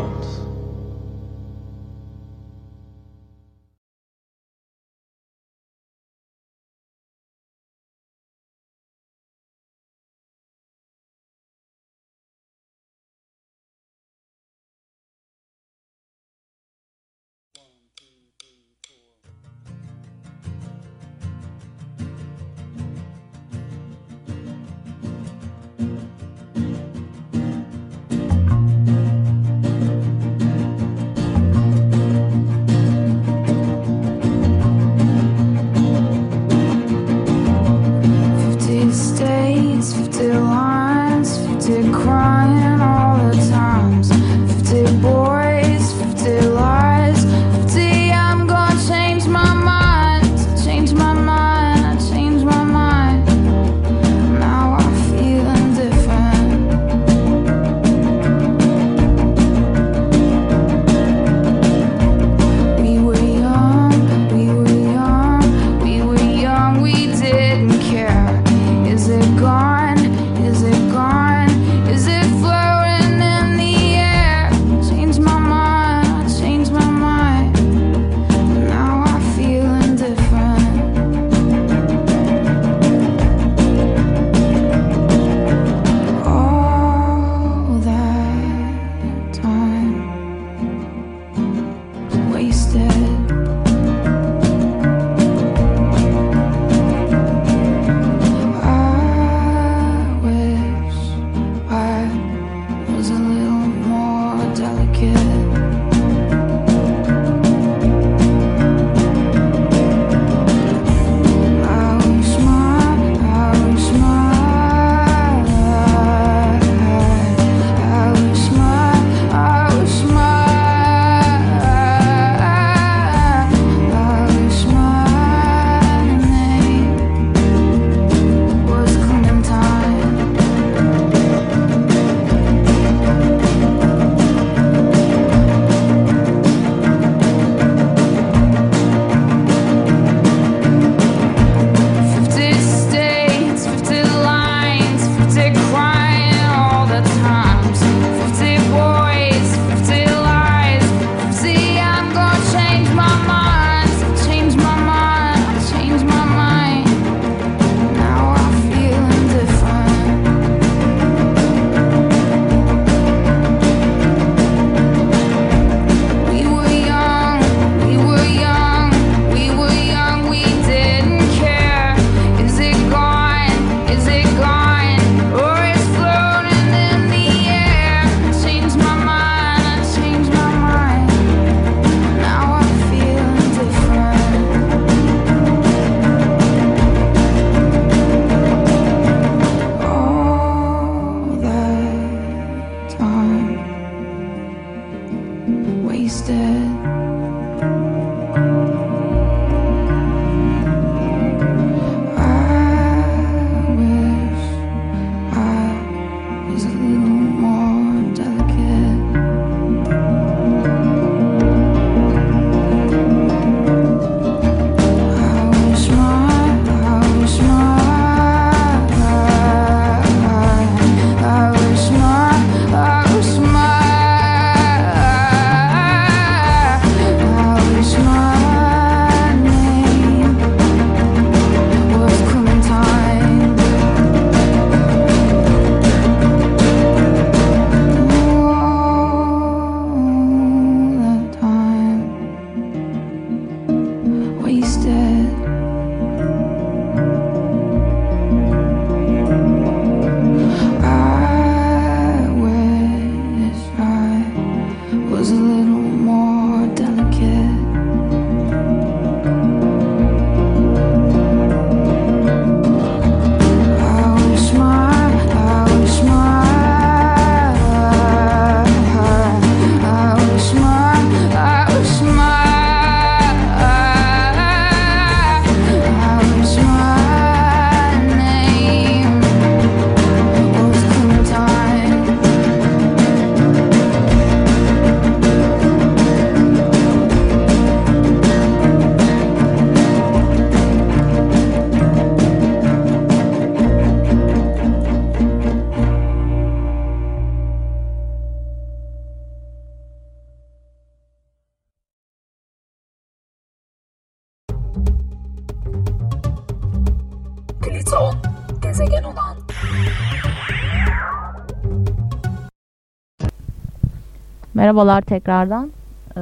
Merhabalar tekrardan. Ee,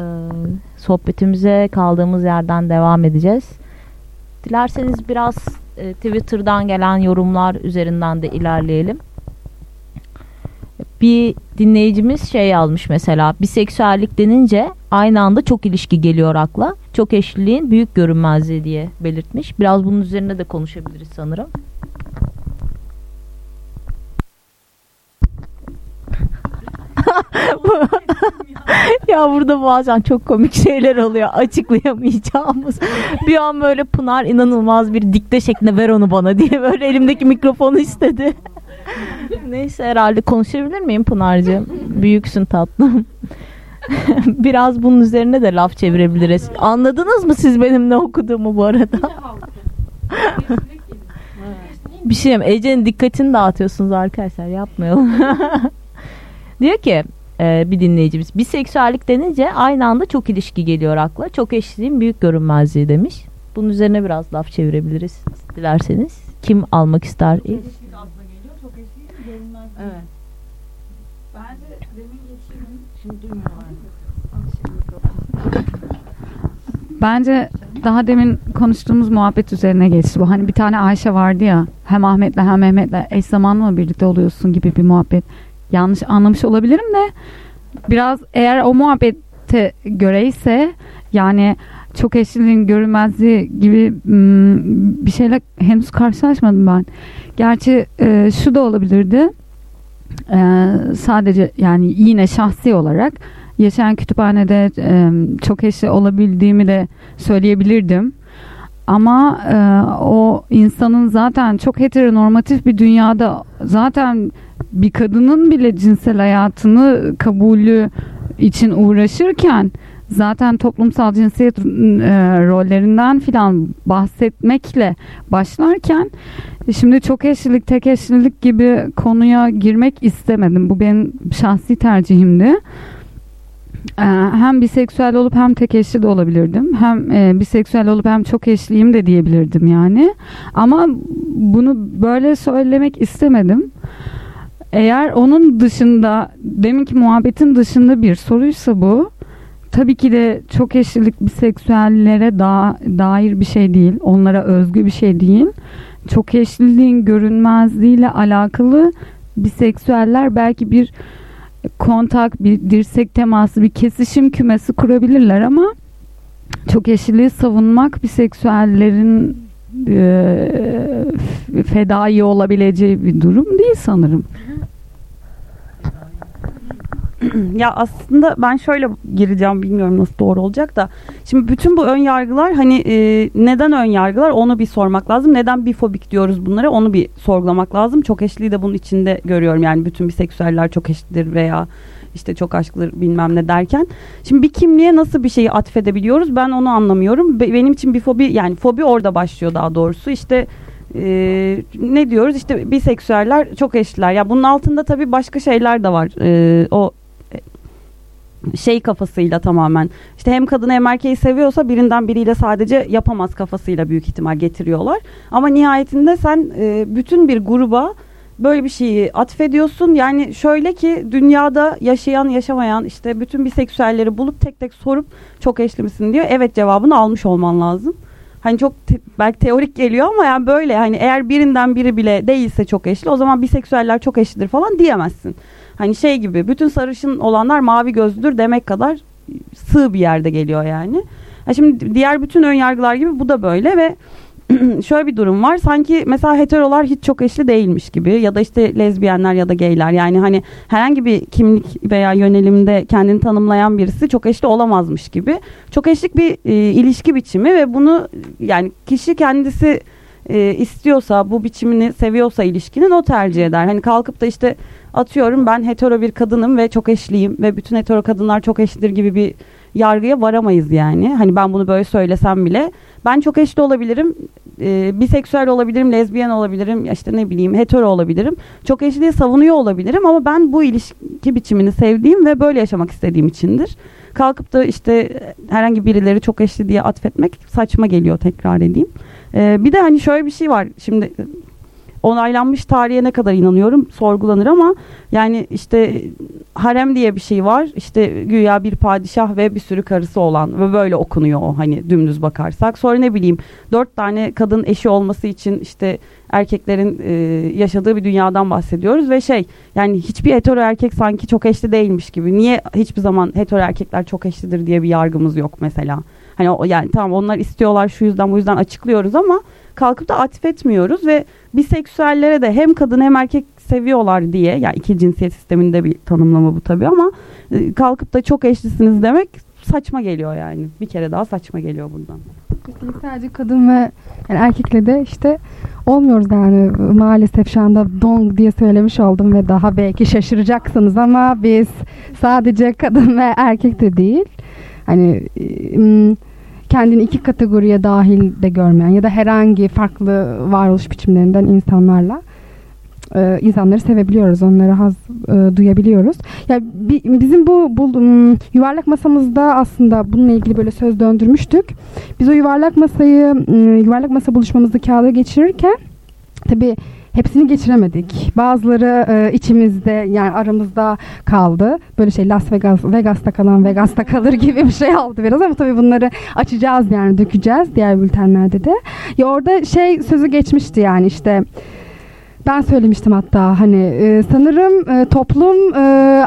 sohbetimize kaldığımız yerden devam edeceğiz. Dilerseniz biraz e, Twitter'dan gelen yorumlar üzerinden de ilerleyelim. Bir dinleyicimiz şey yazmış mesela biseksüellik denince aynı anda çok ilişki geliyor akla. Çok eşliliğin büyük görünmezliği diye belirtmiş. Biraz bunun üzerine de konuşabiliriz sanırım. ya burada bazen çok komik şeyler oluyor açıklayamayacağımız. Bir an böyle Pınar inanılmaz bir dikte şeklinde ver onu bana diye böyle elimdeki mikrofonu istedi. Neyse herhalde konuşabilir miyim Pınar'cığım? Büyüksün tatlım. Biraz bunun üzerine de laf çevirebiliriz. Anladınız mı siz benim ne okuduğumu bu arada? bir şey. Ece'nin dikkatini dağıtıyorsunuz arkadaşlar. Yapmayalım. Diyor ki e, bir dinleyicimiz biseksüellik denince aynı anda çok ilişki geliyor akla. Çok eşliliğin büyük görünmezliği demiş. Bunun üzerine biraz laf çevirebiliriz dilerseniz. Kim almak ister ilk? Evet. Bence demin geçiyorum. Şimdi duymuyorlar. Bence daha demin konuştuğumuz muhabbet üzerine geçti bu. Hani bir tane Ayşe vardı ya hem Ahmet'le hem Mehmet'le eş zamanlı mı birlikte oluyorsun gibi bir muhabbet. Yanlış anlamış olabilirim de biraz eğer o muhabbete göre ise yani çok eşliliğin görünmezliği gibi bir şeyle henüz karşılaşmadım ben. Gerçi e, şu da olabilirdi. E, sadece yani yine şahsi olarak yaşayan kütüphanede e, çok eşli olabildiğimi de söyleyebilirdim. Ama e, o insanın zaten çok heteronormatif bir dünyada zaten bir kadının bile cinsel hayatını kabulü için uğraşırken zaten toplumsal cinsiyet e, rollerinden filan bahsetmekle başlarken şimdi çok eşlilik tek eşlilik gibi konuya girmek istemedim. Bu benim şahsi tercihimdi. Ee, hem biseksüel olup hem tek eşli de olabilirdim. Hem e, biseksüel olup hem çok eşliyim de diyebilirdim yani. Ama bunu böyle söylemek istemedim. Eğer onun dışında deminki muhabbetin dışında bir soruysa bu tabii ki de çok eşlilik biseksüellere da, dair bir şey değil. Onlara özgü bir şey değil. Çok eşliliğin görünmezliğiyle alakalı biseksüeller belki bir kontak, bir dirsek teması, bir kesişim kümesi kurabilirler ama çok eşliliği savunmak biseksüellerin e, fedai olabileceği bir durum değil sanırım. ya aslında ben şöyle gireceğim bilmiyorum nasıl doğru olacak da. Şimdi bütün bu ön yargılar hani e, neden ön yargılar onu bir sormak lazım. Neden bifobik diyoruz bunlara onu bir sorgulamak lazım. Çok eşliği de bunun içinde görüyorum. Yani bütün biseksüeller çok eşlidir veya işte çok aşklıdır bilmem ne derken. Şimdi bir kimliğe nasıl bir şeyi atfedebiliyoruz ben onu anlamıyorum. Be- benim için bifobi yani fobi orada başlıyor daha doğrusu. İşte ee, ne diyoruz işte biseksüeller çok eşliler. Ya bunun altında tabii başka şeyler de var. Ee, o şey kafasıyla tamamen işte hem kadını hem erkeği seviyorsa birinden biriyle sadece yapamaz kafasıyla büyük ihtimal getiriyorlar. Ama nihayetinde sen e, bütün bir gruba böyle bir şeyi atfediyorsun. Yani şöyle ki dünyada yaşayan yaşamayan işte bütün biseksüelleri bulup tek tek sorup çok eşli misin diyor. Evet cevabını almış olman lazım. Hani çok te- belki teorik geliyor ama yani böyle hani eğer birinden biri bile değilse çok eşli o zaman biseksüeller çok eşlidir falan diyemezsin. Hani şey gibi bütün sarışın olanlar mavi gözlüdür demek kadar sığ bir yerde geliyor yani. Ha şimdi diğer bütün ön yargılar gibi bu da böyle ve şöyle bir durum var. Sanki mesela heterolar hiç çok eşli değilmiş gibi ya da işte lezbiyenler ya da gayler yani hani herhangi bir kimlik veya yönelimde kendini tanımlayan birisi çok eşli olamazmış gibi. Çok eşlik bir e, ilişki biçimi ve bunu yani kişi kendisi e, istiyorsa bu biçimini seviyorsa ilişkinin o tercih eder. Hani kalkıp da işte atıyorum ben hetero bir kadınım ve çok eşliyim ve bütün hetero kadınlar çok eşlidir gibi bir yargıya varamayız yani. Hani ben bunu böyle söylesem bile ben çok eşli olabilirim, e, biseksüel olabilirim, lezbiyen olabilirim, işte ne bileyim hetero olabilirim. Çok eşliği savunuyor olabilirim ama ben bu ilişki biçimini sevdiğim ve böyle yaşamak istediğim içindir. Kalkıp da işte herhangi birileri çok eşli diye atfetmek saçma geliyor tekrar edeyim. Ee, bir de hani şöyle bir şey var. Şimdi onaylanmış tarihe ne kadar inanıyorum sorgulanır ama yani işte harem diye bir şey var. İşte güya bir padişah ve bir sürü karısı olan ve böyle okunuyor o hani dümdüz bakarsak. Sonra ne bileyim dört tane kadın eşi olması için işte erkeklerin e, yaşadığı bir dünyadan bahsediyoruz ve şey yani hiçbir hetero erkek sanki çok eşli değilmiş gibi. Niye hiçbir zaman hetero erkekler çok eşlidir diye bir yargımız yok mesela. Hani o, yani tamam onlar istiyorlar şu yüzden bu yüzden açıklıyoruz ama kalkıp da atfetmiyoruz ve biseksüellere de hem kadın hem erkek seviyorlar diye yani iki cinsiyet sisteminde bir tanımlama bu tabii ama e, kalkıp da çok eşlisiniz demek saçma geliyor yani. Bir kere daha saçma geliyor buradan. Üstelik sadece kadın ve yani erkekle de işte olmuyoruz yani maalesef şu anda dong diye söylemiş oldum ve daha belki şaşıracaksınız ama biz sadece kadın ve erkek de değil hani ım, kendini iki kategoriye dahil de görmeyen ya da herhangi farklı varoluş biçimlerinden insanlarla e, insanları sevebiliyoruz, onlara haz e, duyabiliyoruz. Ya bi, bizim bu, bu m, yuvarlak masamızda aslında bununla ilgili böyle söz döndürmüştük. Biz o yuvarlak masayı m, yuvarlak masa buluşmamızda kağıda geçirirken tabii hepsini geçiremedik. Bazıları e, içimizde yani aramızda kaldı. Böyle şey Las Vegas, Vegas'ta kalan Vegas'ta kalır gibi bir şey oldu biraz ama tabii bunları açacağız yani dökeceğiz diğer bültenlerde de. Ya orada şey sözü geçmişti yani işte ben söylemiştim hatta hani e, sanırım e, toplum e,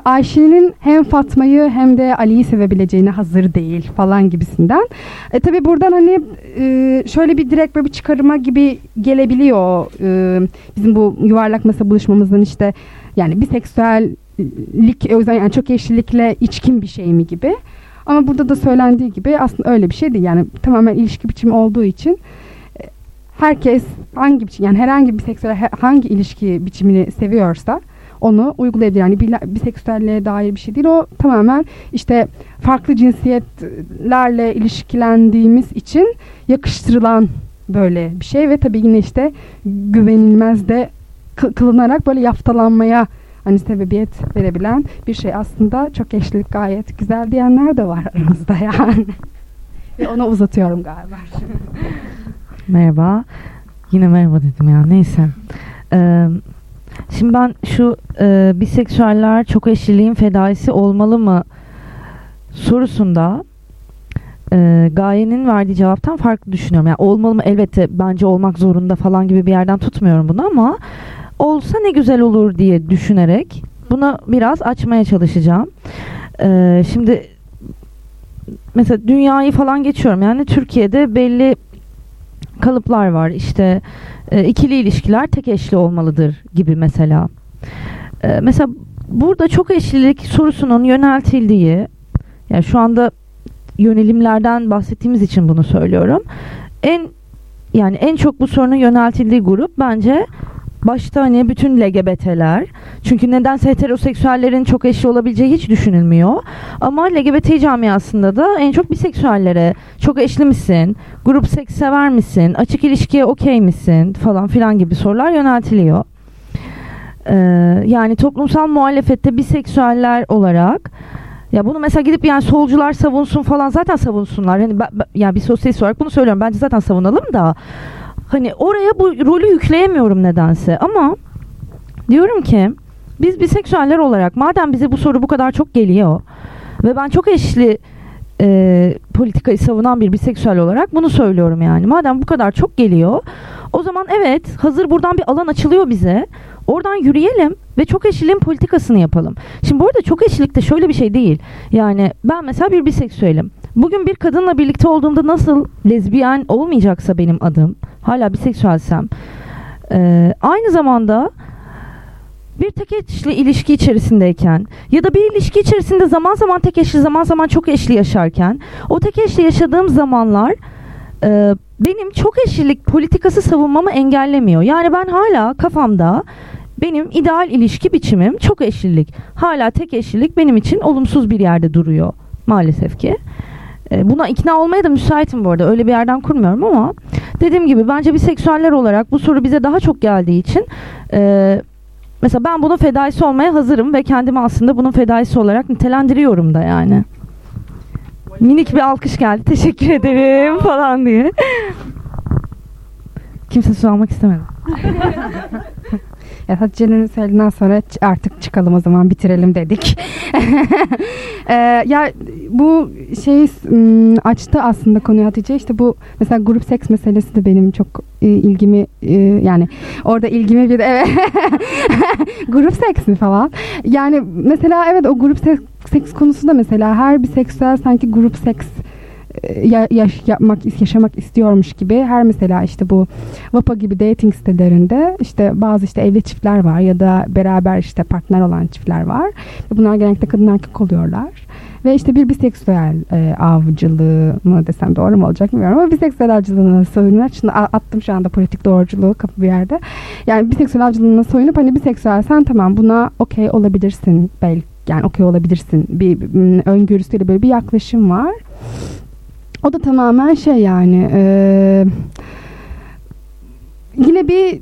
Ayşe'nin hem Fatma'yı hem de Ali'yi sevebileceğine hazır değil falan gibisinden. E tabi buradan hani e, şöyle bir direkt böyle bir çıkarıma gibi gelebiliyor e, bizim bu yuvarlak masa buluşmamızın işte yani biseksüellik o yüzden yani çok eşlilikle içkin bir şey mi gibi. Ama burada da söylendiği gibi aslında öyle bir şey değil. Yani tamamen ilişki biçimi olduğu için herkes hangi biçim yani herhangi bir seksüel hangi ilişki biçimini seviyorsa onu uygulayabilir. Yani bir, biseksüelliğe dair bir şey değil. O tamamen işte farklı cinsiyetlerle ilişkilendiğimiz için yakıştırılan böyle bir şey ve tabii yine işte güvenilmez de kılınarak böyle yaftalanmaya hani sebebiyet verebilen bir şey. Aslında çok eşlilik gayet güzel diyenler de var aramızda yani. ve onu uzatıyorum galiba. Merhaba. Yine merhaba dedim ya. Neyse. Ee, şimdi ben şu e, biseksüeller çok eşliliğin fedaisi olmalı mı sorusunda e, Gaye'nin verdiği cevaptan farklı düşünüyorum. Yani olmalı mı? Elbette bence olmak zorunda falan gibi bir yerden tutmuyorum bunu ama olsa ne güzel olur diye düşünerek bunu biraz açmaya çalışacağım. Ee, şimdi mesela dünyayı falan geçiyorum. Yani Türkiye'de belli kalıplar var. İşte e, ikili ilişkiler tek eşli olmalıdır gibi mesela. E, mesela burada çok eşlilik sorusunun yöneltildiği yani şu anda yönelimlerden bahsettiğimiz için bunu söylüyorum. En yani en çok bu sorunun yöneltildiği grup bence başta hani bütün LGBT'ler. Çünkü nedense heteroseksüellerin çok eşli olabileceği hiç düşünülmüyor. Ama LGBT camiasında da en çok biseksüellere çok eşli misin? Grup seks sever misin? Açık ilişkiye okey misin? Falan filan gibi sorular yöneltiliyor. Ee, yani toplumsal muhalefette biseksüeller olarak ya bunu mesela gidip yani solcular savunsun falan zaten savunsunlar. Hani ben, ben, yani bir sosyalist olarak bunu söylüyorum. Bence zaten savunalım da hani oraya bu rolü yükleyemiyorum nedense ama diyorum ki biz biseksüeller olarak madem bize bu soru bu kadar çok geliyor ve ben çok eşli e, politikayı savunan bir biseksüel olarak bunu söylüyorum yani. Madem bu kadar çok geliyor o zaman evet hazır buradan bir alan açılıyor bize. Oradan yürüyelim ve çok eşliliğin politikasını yapalım. Şimdi bu arada çok eşlilik şöyle bir şey değil. Yani ben mesela bir biseksüelim. Bugün bir kadınla birlikte olduğumda nasıl lezbiyen olmayacaksa benim adım, hala biseksüelsem, e, aynı zamanda bir tek eşli ilişki içerisindeyken ya da bir ilişki içerisinde zaman zaman tek eşli zaman zaman çok eşli yaşarken o tek eşli yaşadığım zamanlar e, benim çok eşlilik politikası savunmamı engellemiyor. Yani ben hala kafamda benim ideal ilişki biçimim çok eşlilik. Hala tek eşlilik benim için olumsuz bir yerde duruyor maalesef ki. E, buna ikna olmaya da müsaitim bu arada. Öyle bir yerden kurmuyorum ama dediğim gibi bence bir seksüeller olarak bu soru bize daha çok geldiği için e, Mesela ben bunun fedaisi olmaya hazırım ve kendimi aslında bunun fedaisi olarak nitelendiriyorum da yani. Minik bir alkış geldi. Teşekkür ederim falan diye. Kimse su almak istemedi. Ya Hatice'nin söylediğinden sonra artık çıkalım o zaman bitirelim dedik. Ee, ya bu şey açtı aslında konuyu Hatice. İşte bu mesela grup seks meselesi de benim çok e, ilgimi e, yani orada ilgimi bir evet grup seks mi falan. Yani mesela evet o grup seks, seks konusu da mesela her bir seksüel sanki grup seks e, ya, yaş- yapmak yaşamak istiyormuş gibi her mesela işte bu Vapa gibi dating sitelerinde işte bazı işte evli çiftler var ya da beraber işte partner olan çiftler var. Bunlar genellikle kadın erkek oluyorlar. Ve işte bir biseksüel e, avcılığı mı desem doğru mu olacak bilmiyorum ama biseksüel avcılığına soyunup şimdi attım şu anda politik doğruculuğu kapı bir yerde. Yani biseksüel avcılığına soyunup hani biseksüel sen tamam buna okey olabilirsin belki yani okey olabilirsin bir, bir öngörüsüyle böyle bir yaklaşım var. O da tamamen şey yani e, yine bir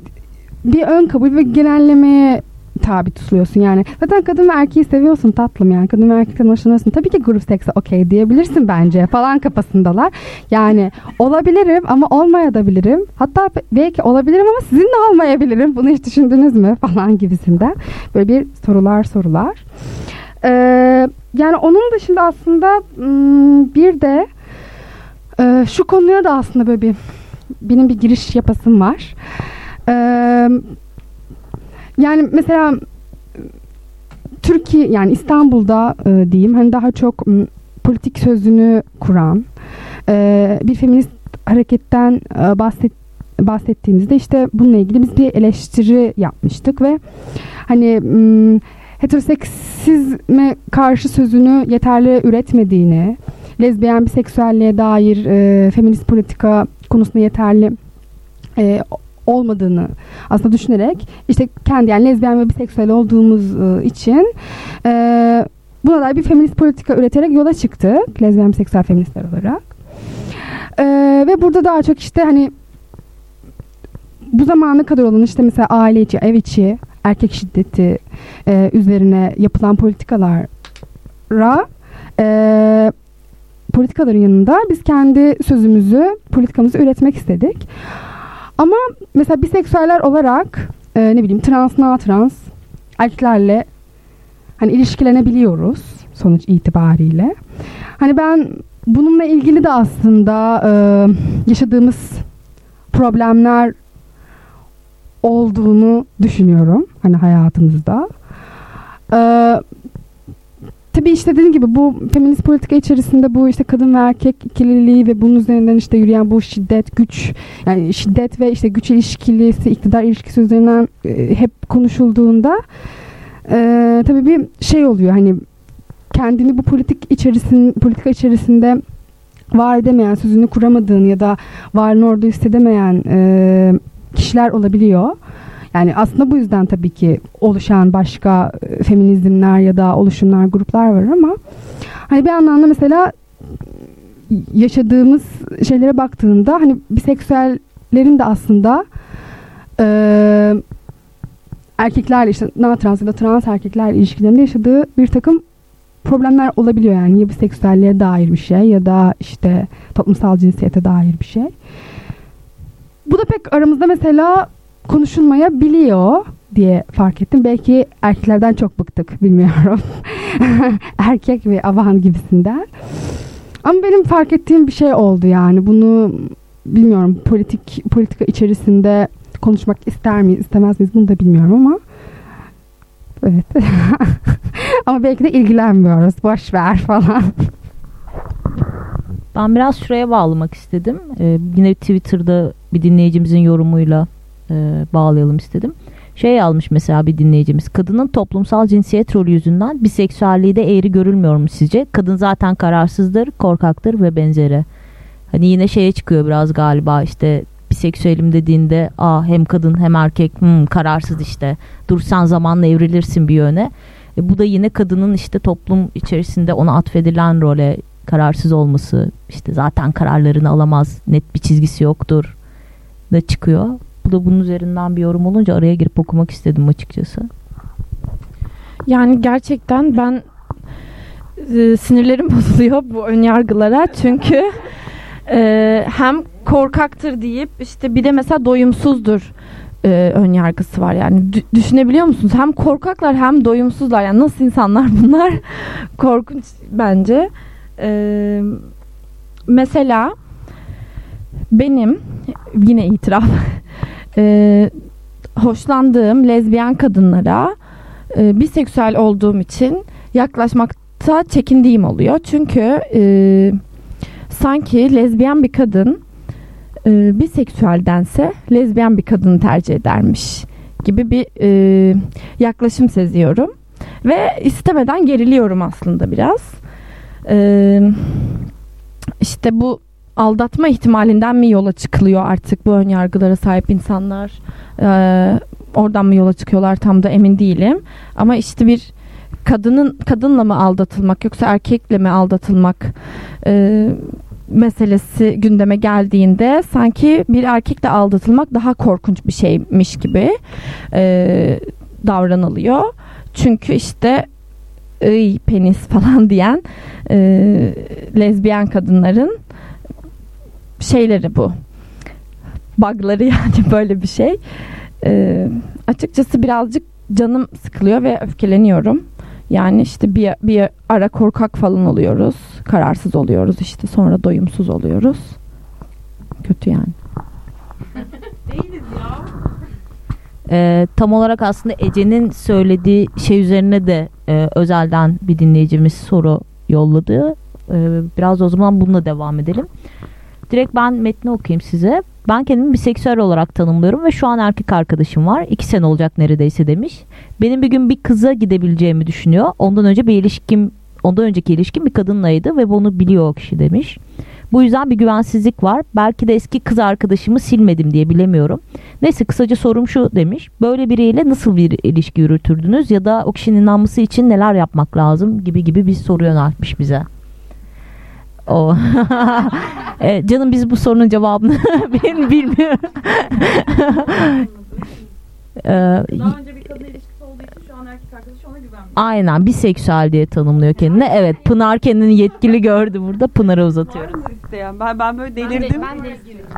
bir ön kabul ve genellemeye tabi tutuluyorsun yani. Zaten kadın ve erkeği seviyorsun tatlım yani. Kadın ve erkekten hoşlanıyorsun. Tabii ki grup sekse okey diyebilirsin bence falan kafasındalar. Yani olabilirim ama olmayabilirim. Hatta belki olabilirim ama sizinle olmayabilirim. Bunu hiç düşündünüz mü falan gibisinden. Böyle bir sorular sorular. Ee, yani onun dışında aslında bir de ee, şu konuya da aslında böyle bir benim bir giriş yapasım var. Ee, yani mesela Türkiye yani İstanbul'da e, diyeyim hani daha çok m, politik sözünü kuran e, bir feminist hareketten e, bahset bahsettiğimizde işte bununla ilgili biz bir eleştiri yapmıştık ve hani m, heteroseksizme karşı sözünü yeterli üretmediğini, lezbiyen biseksüelliğe dair e, feminist politika konusunda yeterli e, olmadığını aslında düşünerek işte kendi yani lezbiyen ve biseksüel olduğumuz e, için e, buna dair bir feminist politika üreterek yola çıktık lezbiyen biseksüel feministler olarak. E, ve burada daha çok işte hani bu zamana kadar olan işte mesela aile içi, ev içi, erkek şiddeti e, üzerine yapılan politikalara e, politikaların yanında biz kendi sözümüzü, politikamızı üretmek istedik. Ama mesela biseksüeller olarak e, ne bileyim trans, na trans erkeklerle hani ilişkilenebiliyoruz sonuç itibariyle. Hani ben bununla ilgili de aslında e, yaşadığımız problemler olduğunu düşünüyorum hani hayatımızda. Ee, tabii işte dediğim gibi bu feminist politika içerisinde bu işte kadın ve erkek ikililiği ve bunun üzerinden işte yürüyen bu şiddet, güç yani şiddet ve işte güç ilişkisi, iktidar ilişkisi üzerinden e, hep konuşulduğunda e, tabii bir şey oluyor hani kendini bu politik içerisin politika içerisinde var edemeyen, sözünü kuramadığın ya da varlığını orada hissedemeyen e, kişiler olabiliyor. Yani aslında bu yüzden tabii ki oluşan başka e, feminizmler ya da oluşumlar, gruplar var ama hani bir anlamda mesela yaşadığımız şeylere baktığında hani biseksüellerin de aslında e, erkeklerle işte na trans ya da trans erkeklerle ilişkilerinde yaşadığı bir takım problemler olabiliyor yani ya biseksüelliğe dair bir şey ya da işte toplumsal cinsiyete dair bir şey. Bu da pek aramızda mesela konuşulmayabiliyor diye fark ettim. Belki erkeklerden çok bıktık bilmiyorum. Erkek ve avan gibisinden. Ama benim fark ettiğim bir şey oldu yani. Bunu bilmiyorum politik politika içerisinde konuşmak ister miyiz istemez miyiz bunu da bilmiyorum ama evet. ama belki de ilgilenmiyoruz. Boş ver falan. Ben biraz şuraya bağlamak istedim. Ee, yine Twitter'da bir dinleyicimizin yorumuyla e, bağlayalım istedim. Şey almış mesela bir dinleyicimiz. Kadının toplumsal cinsiyet rolü yüzünden biseksüelliği eğri görülmüyor mu sizce? Kadın zaten kararsızdır, korkaktır ve benzeri. Hani yine şeye çıkıyor biraz galiba işte biseksüelim dediğinde aa hem kadın hem erkek hmm, kararsız işte. Dursan zamanla evrilirsin bir yöne. E, bu da yine kadının işte toplum içerisinde ona atfedilen role kararsız olması işte zaten kararlarını alamaz net bir çizgisi yoktur da çıkıyor. Bu da bunun üzerinden bir yorum olunca araya girip okumak istedim açıkçası. Yani gerçekten ben e, sinirlerim bozuluyor bu ön yargılara. Çünkü e, hem korkaktır deyip işte bir de mesela doyumsuzdur e, ön yargısı var. Yani Dü- düşünebiliyor musunuz? Hem korkaklar hem doyumsuzlar. Yani nasıl insanlar bunlar? Korkunç bence. E, mesela benim yine itiraf e, hoşlandığım lezbiyen kadınlara e, biseksüel olduğum için yaklaşmakta çekindiğim oluyor. Çünkü e, sanki lezbiyen bir kadın e, biseksüeldense lezbiyen bir kadını tercih edermiş gibi bir e, yaklaşım seziyorum. Ve istemeden geriliyorum aslında biraz. E, işte bu aldatma ihtimalinden mi yola çıkılıyor artık bu ön yargılara sahip insanlar? E, oradan mı yola çıkıyorlar tam da emin değilim. Ama işte bir kadının kadınla mı aldatılmak yoksa erkekle mi aldatılmak e, meselesi gündeme geldiğinde sanki bir erkekle aldatılmak daha korkunç bir şeymiş gibi e, davranılıyor. Çünkü işte "Iy, penis falan diyen e, lezbiyen kadınların şeyleri bu. Bugları yani böyle bir şey. E, açıkçası birazcık canım sıkılıyor ve öfkeleniyorum. Yani işte bir, bir ara korkak falan oluyoruz. Kararsız oluyoruz işte sonra doyumsuz oluyoruz. Kötü yani. Ee, tam olarak aslında Ece'nin söylediği şey üzerine de e, özelden bir dinleyicimiz soru yolladı. Ee, biraz o zaman bununla devam edelim. Direkt ben metni okuyayım size. Ben kendimi biseksüel olarak tanımlıyorum ve şu an erkek arkadaşım var. İki sene olacak neredeyse demiş. Benim bir gün bir kıza gidebileceğimi düşünüyor. Ondan önce bir ilişkim, ondan önceki ilişkim bir kadınlaydı ve bunu biliyor o kişi demiş. Bu yüzden bir güvensizlik var. Belki de eski kız arkadaşımı silmedim diye bilemiyorum. Neyse kısaca sorum şu demiş. Böyle biriyle nasıl bir ilişki yürütürdünüz ya da o kişinin inanması için neler yapmak lazım gibi gibi bir soru yöneltmiş bize. O. evet, canım biz bu sorunun cevabını ben bilmiyorum. Ee, Daha önce bir kadın ilişkisi olduğu için şu an erkek arkadaşı ona güvenmiyor. Aynen biseksüel diye tanımlıyor kendini. Evet Pınar kendini yetkili gördü burada. Pınar'a uzatıyorum. isteyen. Ben ben böyle delirdim.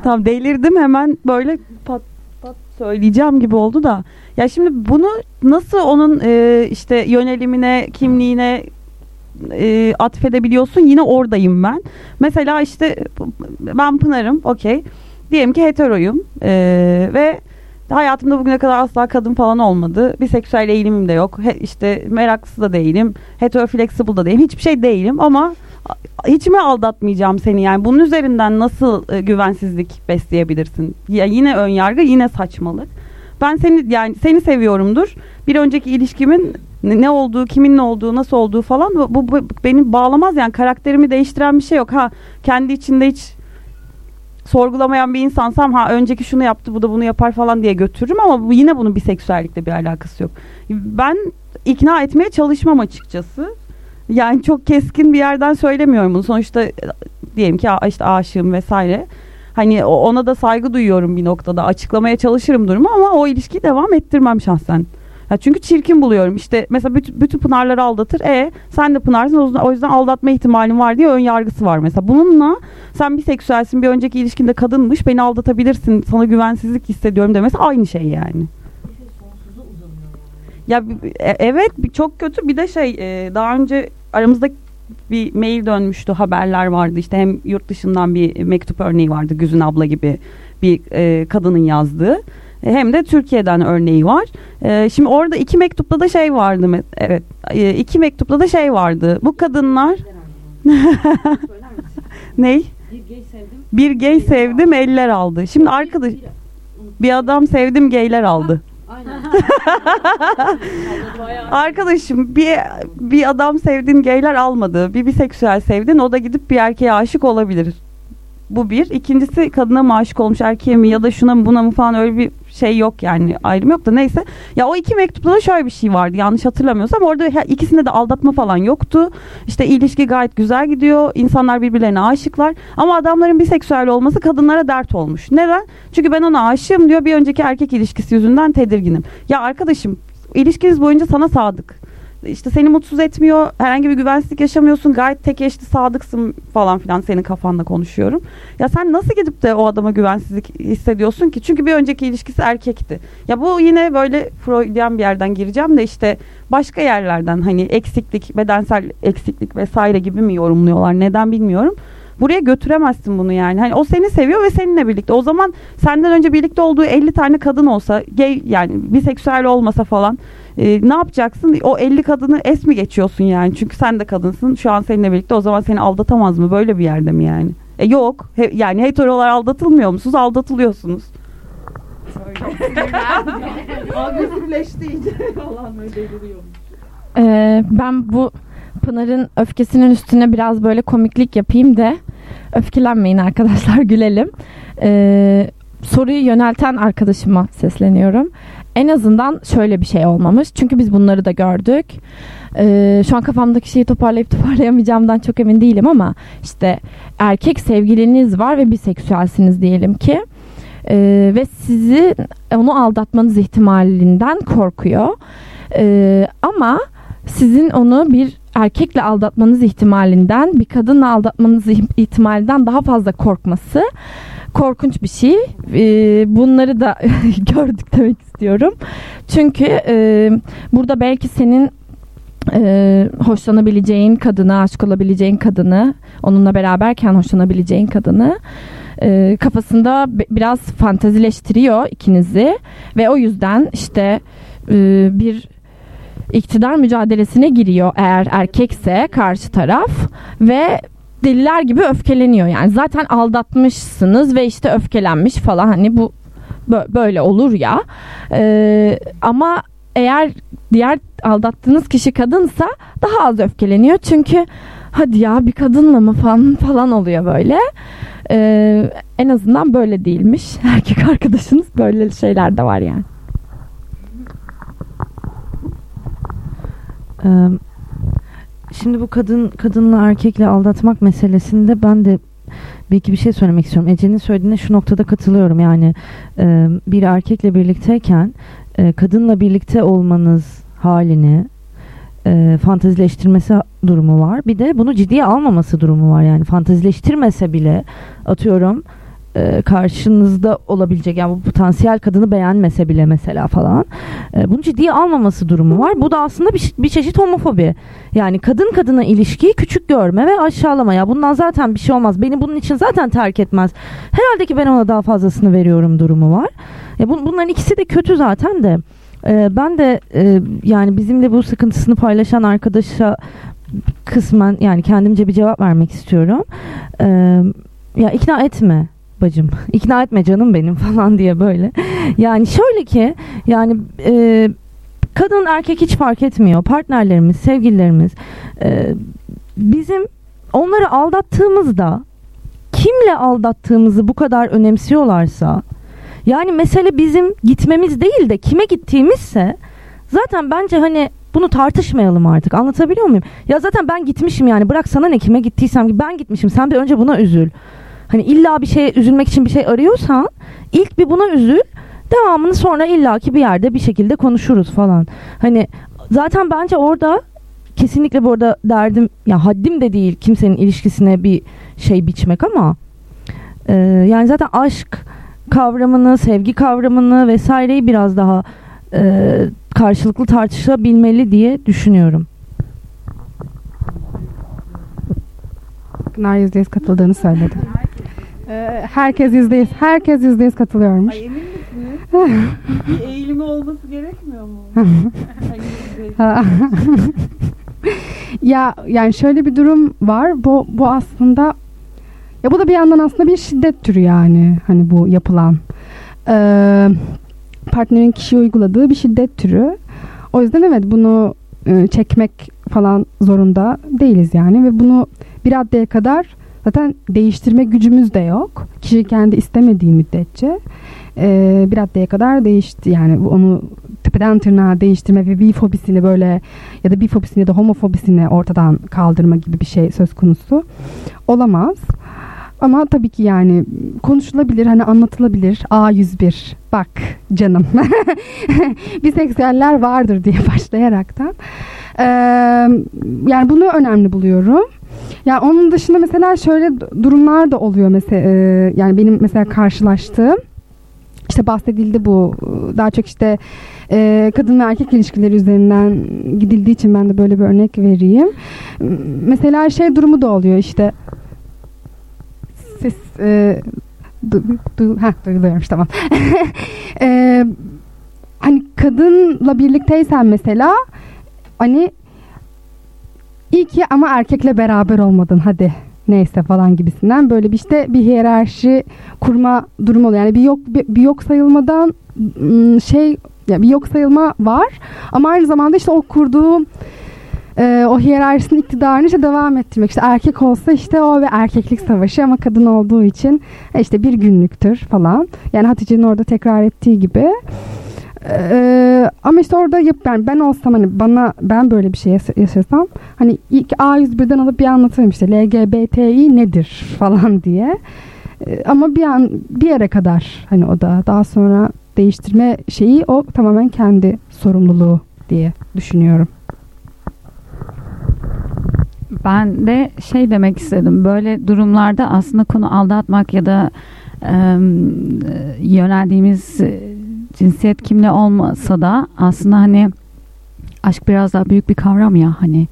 Tamam delirdim hemen böyle pat pat söyleyeceğim gibi oldu da. Ya şimdi bunu nasıl onun e, işte yönelimine, kimliğine e, atfedebiliyorsun? Yine oradayım ben. Mesela işte ben Pınar'ım, okey. Diyelim ki heteroyum e, ve hayatımda bugüne kadar asla kadın falan olmadı. Bir seksüel eğilimim de yok. He, işte meraklısı da değilim. Heteroflexible da değilim. Hiçbir şey değilim ama hiç mi aldatmayacağım seni yani bunun üzerinden nasıl e, güvensizlik besleyebilirsin? Ya yine ön yargı yine saçmalık. Ben seni yani seni seviyorumdur. Bir önceki ilişkimin ne olduğu, kimin ne olduğu, nasıl olduğu falan bu, bu, beni bağlamaz yani karakterimi değiştiren bir şey yok. Ha kendi içinde hiç sorgulamayan bir insansam ha önceki şunu yaptı bu da bunu yapar falan diye götürürüm ama bu yine bunun bir seksüellikle bir alakası yok. Ben ikna etmeye çalışmam açıkçası. Yani çok keskin bir yerden söylemiyorum bunu. Sonuçta e, diyelim ki işte aşığım vesaire. Hani ona da saygı duyuyorum bir noktada. Açıklamaya çalışırım durumu ama o ilişkiyi devam ettirmem şahsen. Ya çünkü çirkin buluyorum. İşte mesela bütün, bütün Pınarları aldatır. E sen de Pınar'sın o yüzden- o yüzden aldatma ihtimalin var diye ön yargısı var mesela. Bununla sen bir seksüelsin bir önceki ilişkinde kadınmış beni aldatabilirsin sana güvensizlik hissediyorum demesi aynı şey yani. Ya e- evet çok kötü bir de şey e, daha önce aramızda bir mail dönmüştü haberler vardı işte hem yurt dışından bir mektup örneği vardı Güzün abla gibi bir e, kadının yazdığı hem de Türkiye'den örneği var. E, şimdi orada iki mektupta da şey vardı evet e, iki mektupta da şey vardı bu kadınlar ney? Bir gay sevdim eller aldı. Şimdi arkadaş bir adam sevdim gayler aldı. Arkadaşım bir bir adam sevdiğin gayler almadı. Bir biseksüel sevdin o da gidip bir erkeğe aşık olabilir. Bu bir. İkincisi kadına mı aşık olmuş erkeğe mi ya da şuna mı buna mı falan öyle bir şey yok yani ayrım yok da neyse. Ya o iki mektupta da şöyle bir şey vardı yanlış hatırlamıyorsam orada ikisinde de aldatma falan yoktu. İşte ilişki gayet güzel gidiyor. İnsanlar birbirlerine aşıklar. Ama adamların biseksüel olması kadınlara dert olmuş. Neden? Çünkü ben ona aşığım diyor bir önceki erkek ilişkisi yüzünden tedirginim. Ya arkadaşım ilişkiniz boyunca sana sadık. İşte seni mutsuz etmiyor. Herhangi bir güvensizlik yaşamıyorsun. Gayet tek eşli sadıksın falan filan senin kafanda konuşuyorum. Ya sen nasıl gidip de o adama güvensizlik hissediyorsun ki? Çünkü bir önceki ilişkisi erkekti. Ya bu yine böyle Freudian bir yerden gireceğim de işte başka yerlerden hani eksiklik, bedensel eksiklik vesaire gibi mi yorumluyorlar? Neden bilmiyorum. Buraya götüremezsin bunu yani. Hani o seni seviyor ve seninle birlikte. O zaman senden önce birlikte olduğu 50 tane kadın olsa, gay yani biseksüel olmasa falan e, ne yapacaksın? O 50 kadını es mi geçiyorsun yani? Çünkü sen de kadınsın. Şu an seninle birlikte. O zaman seni aldatamaz mı? Böyle bir yerde mi yani? E yok. He, yani heterolar aldatılmıyor musunuz? Aldatılıyorsunuz. Agresifleşti iyice. Allah'ım öyle deliriyor. Ee, ben bu Pınar'ın öfkesinin üstüne biraz böyle komiklik yapayım da öfkelenmeyin arkadaşlar gülelim. Ee, soruyu yönelten arkadaşıma sesleniyorum. En azından şöyle bir şey olmamış. Çünkü biz bunları da gördük. Ee, şu an kafamdaki şeyi toparlayıp toparlayamayacağımdan çok emin değilim ama işte erkek sevgiliniz var ve biseksüelsiniz diyelim ki. Ee, ve sizi onu aldatmanız ihtimalinden korkuyor. Ee, ama sizin onu bir erkekle aldatmanız ihtimalinden bir kadınla aldatmanız ihtimalinden daha fazla korkması korkunç bir şey. Ee, bunları da gördük demek istiyorum. Çünkü e, burada belki senin e, hoşlanabileceğin kadını, aşık olabileceğin kadını, onunla beraberken hoşlanabileceğin kadını e, kafasında biraz fantazileştiriyor ikinizi ve o yüzden işte bir iktidar mücadelesine giriyor eğer erkekse karşı taraf ve deliler gibi öfkeleniyor. Yani zaten aldatmışsınız ve işte öfkelenmiş falan hani bu böyle olur ya. Ee, ama eğer diğer aldattığınız kişi kadınsa daha az öfkeleniyor. Çünkü hadi ya bir kadınla mı falan falan oluyor böyle. Ee, en azından böyle değilmiş. Erkek arkadaşınız böyle şeyler de var yani. Şimdi bu kadın kadınla erkekle aldatmak meselesinde ben de bir iki bir şey söylemek istiyorum. Ece'nin söylediğine şu noktada katılıyorum. Yani bir erkekle birlikteyken kadınla birlikte olmanız halini fantazileştirmesi durumu var. Bir de bunu ciddiye almaması durumu var. Yani fantazileştirmese bile atıyorum e, karşınızda olabilecek yani bu potansiyel kadını beğenmese bile mesela falan e, bunu ciddiye almaması durumu var. Bu da aslında bir, bir çeşit homofobi. Yani kadın kadına ilişkiyi küçük görme ve aşağılama. Ya bundan zaten bir şey olmaz. Beni bunun için zaten terk etmez. Herhalde ki ben ona daha fazlasını veriyorum durumu var. E, bun, bunların ikisi de kötü zaten de. E, ben de e, yani bizimle bu sıkıntısını paylaşan arkadaşa kısmen yani kendimce bir cevap vermek istiyorum. E, ya ikna etme bacım ikna etme canım benim falan diye böyle. Yani şöyle ki yani e, kadın erkek hiç fark etmiyor. Partnerlerimiz, sevgililerimiz e, bizim onları aldattığımızda kimle aldattığımızı bu kadar önemsiyorlarsa yani mesele bizim gitmemiz değil de kime gittiğimizse zaten bence hani bunu tartışmayalım artık. Anlatabiliyor muyum? Ya zaten ben gitmişim yani. Bırak sana ne kime gittiysem ben gitmişim. Sen bir önce buna üzül. Hani illa bir şey üzülmek için bir şey arıyorsan ilk bir buna üzül. Devamını sonra illaki bir yerde bir şekilde konuşuruz falan. Hani zaten bence orada kesinlikle bu arada derdim ya haddim de değil kimsenin ilişkisine bir şey biçmek ama e, yani zaten aşk kavramını, sevgi kavramını vesaireyi biraz daha e, karşılıklı tartışabilmeli diye düşünüyorum. Pınar %100 katıldığını söyledi. Ee, herkes yüzde yüz, herkes yüzde yüz katılıyormuş. Ay emin misiniz? bir eğilimi olması gerekmiyor mu? ya yani şöyle bir durum var. Bu bu aslında ya bu da bir yandan aslında bir şiddet türü yani hani bu yapılan ee, partnerin kişiye uyguladığı bir şiddet türü. O yüzden evet bunu e, çekmek falan zorunda değiliz yani ve bunu bir raddeye kadar zaten değiştirme gücümüz de yok. Kişi kendi istemediği müddetçe e, bir raddeye kadar değişti. Yani onu tepeden tırnağa değiştirme ve bifobisini böyle ya da bifobisini ya da homofobisini ortadan kaldırma gibi bir şey söz konusu olamaz. Ama tabii ki yani konuşulabilir, hani anlatılabilir. A101 bak canım biseksüeller vardır diye başlayaraktan. Ee, yani bunu önemli buluyorum. Yani onun dışında mesela şöyle durumlar da oluyor mesela yani benim mesela karşılaştığım işte bahsedildi bu daha çok işte e, kadın ve erkek ilişkileri üzerinden gidildiği için ben de böyle bir örnek vereyim. Mesela şey durumu da oluyor işte ses e, du, du, heh, duyuluyormuş tamam. E, hani kadınla birlikteysen mesela hani iyi ki ama erkekle beraber olmadın hadi neyse falan gibisinden böyle bir işte bir hiyerarşi kurma durumu oluyor. Yani bir yok bir, bir yok sayılmadan ım, şey ya bir yok sayılma var ama aynı zamanda işte o kurduğu e, o hiyerarşisinin iktidarını işte devam ettirmek. İşte erkek olsa işte o ve erkeklik savaşı ama kadın olduğu için e, işte bir günlüktür falan. Yani Hatice'nin orada tekrar ettiği gibi. Ee, ama işte orada yap yani ben olsam hani bana ben böyle bir şey yaşa- yaşasam hani ilk A101'den alıp bir anlatırım işte LGBTİ nedir falan diye. Ee, ama bir an bir yere kadar hani o da daha sonra değiştirme şeyi o tamamen kendi sorumluluğu diye düşünüyorum. Ben de şey demek istedim. Böyle durumlarda aslında konu aldatmak ya da e, yöneldiğimiz cinsiyet kimliği olmasa da aslında hani aşk biraz daha büyük bir kavram ya hani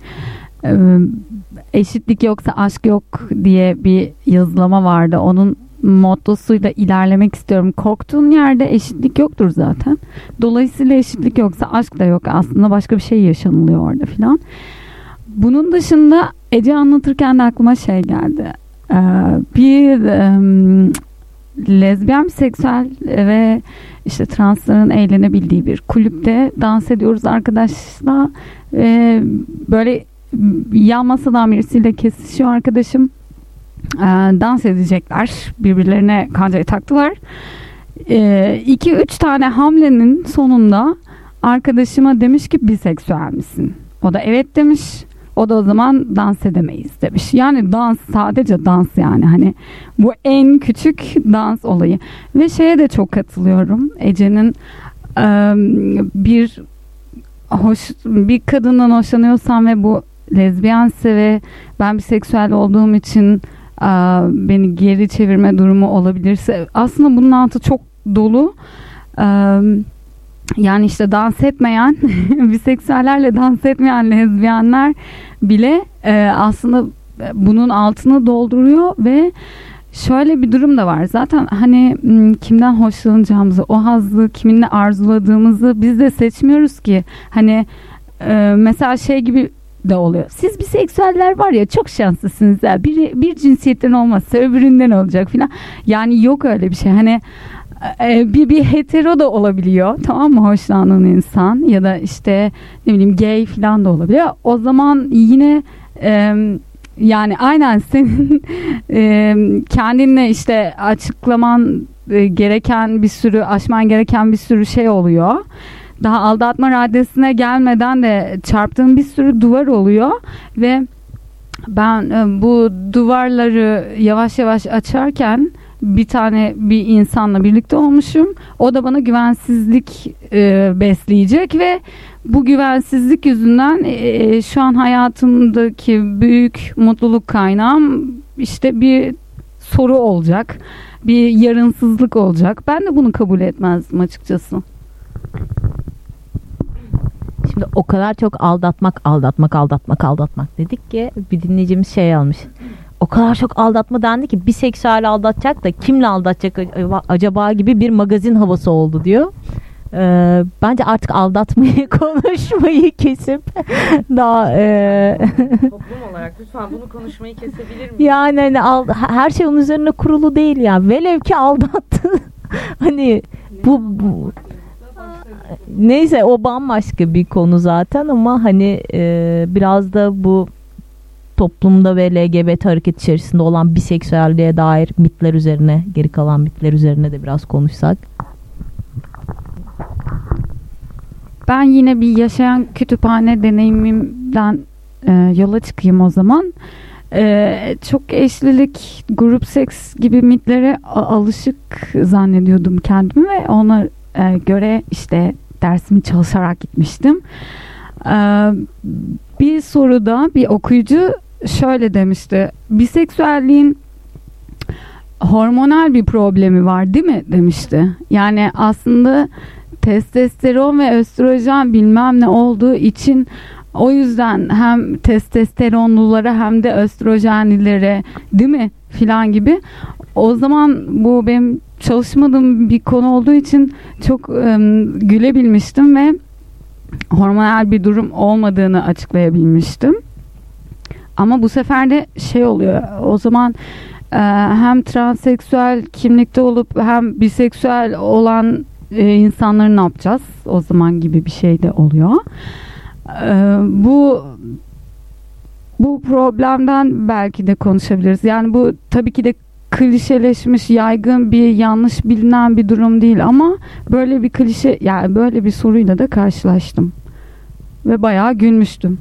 eşitlik yoksa aşk yok diye bir yazılama vardı. Onun mottosuyla ilerlemek istiyorum. Korktuğun yerde eşitlik yoktur zaten. Dolayısıyla eşitlik yoksa aşk da yok. Aslında başka bir şey yaşanılıyor orada filan. Bunun dışında Ece anlatırken de aklıma şey geldi. Ee, bir em, lezbiyen, seksüel ve işte transların eğlenebildiği bir kulüpte dans ediyoruz arkadaşla. Ve böyle yan masadan birisiyle kesişiyor arkadaşım. Ee, dans edecekler. Birbirlerine kancayı taktılar. Ee, iki üç tane hamlenin sonunda arkadaşıma demiş ki biseksüel misin? O da evet demiş. O da o zaman dans edemeyiz demiş. Yani dans sadece dans yani hani bu en küçük dans olayı. Ve şeye de çok katılıyorum. Ece'nin bir hoş bir kadından hoşlanıyorsam ve bu lezbiyense ve ben bir seksüel olduğum için beni geri çevirme durumu olabilirse aslında bunun altı çok dolu. Em, yani işte dans etmeyen, biseksüellerle dans etmeyen lezbiyenler bile e, aslında bunun altını dolduruyor ve şöyle bir durum da var. Zaten hani kimden hoşlanacağımızı, o hazzı kiminle arzuladığımızı biz de seçmiyoruz ki. Hani e, mesela şey gibi de oluyor. Siz biseksüeller var ya çok şanslısınız ya. Bir, bir cinsiyetten olmazsa öbüründen olacak filan. Yani yok öyle bir şey. Hani e, bir bir hetero da olabiliyor tamam mı hoşlandığın insan? Ya da işte ne bileyim gay falan da olabiliyor. O zaman yine e, yani aynen senin e, kendinle işte açıklaman e, gereken bir sürü aşman gereken bir sürü şey oluyor. Daha aldatma raddesine gelmeden de çarptığın bir sürü duvar oluyor ve ben e, bu duvarları yavaş yavaş açarken bir tane bir insanla birlikte olmuşum. O da bana güvensizlik e, besleyecek ve bu güvensizlik yüzünden e, şu an hayatımdaki büyük mutluluk kaynağım işte bir soru olacak. Bir yarınsızlık olacak. Ben de bunu kabul etmezdim açıkçası. Şimdi o kadar çok aldatmak, aldatmak, aldatmak, aldatmak dedik ki bir dinleyicimiz şey almış. O kadar çok aldatma dendi ki biseksüel aldatacak da kimle aldatacak acaba- gibi bir magazin havası oldu diyor. Ee, bence artık aldatmayı konuşmayı kesip daha e, Toplum olarak lütfen bunu konuşmayı kesebilir miyim? yani hani al- her şey onun üzerine kurulu değil ya. Velev ki aldattı. hani bu, bu neyse o bambaşka bir konu zaten ama hani e, biraz da bu toplumda ve LGBT hareket içerisinde olan biseksüelliğe dair mitler üzerine, geri kalan mitler üzerine de biraz konuşsak. Ben yine bir yaşayan kütüphane deneyimimden e, yola çıkayım o zaman. E, çok eşlilik, grup seks gibi mitlere alışık zannediyordum kendimi ve ona e, göre işte dersimi çalışarak gitmiştim. Ee, bir soruda bir okuyucu şöyle demişti. Biseksüelliğin hormonal bir problemi var değil mi demişti. Yani aslında testosteron ve östrojen bilmem ne olduğu için o yüzden hem testosteronlulara hem de östrojenlilere değil mi filan gibi. O zaman bu benim çalışmadığım bir konu olduğu için çok ım, gülebilmiştim ve hormonal bir durum olmadığını açıklayabilmiştim. Ama bu sefer de şey oluyor. O zaman e, hem transseksüel kimlikte olup hem biseksüel olan e, insanları ne yapacağız? O zaman gibi bir şey de oluyor. E, bu bu problemden belki de konuşabiliriz. Yani bu tabii ki de klişeleşmiş, yaygın bir yanlış bilinen bir durum değil ama böyle bir klişe yani böyle bir soruyla da karşılaştım. Ve bayağı gülmüştüm.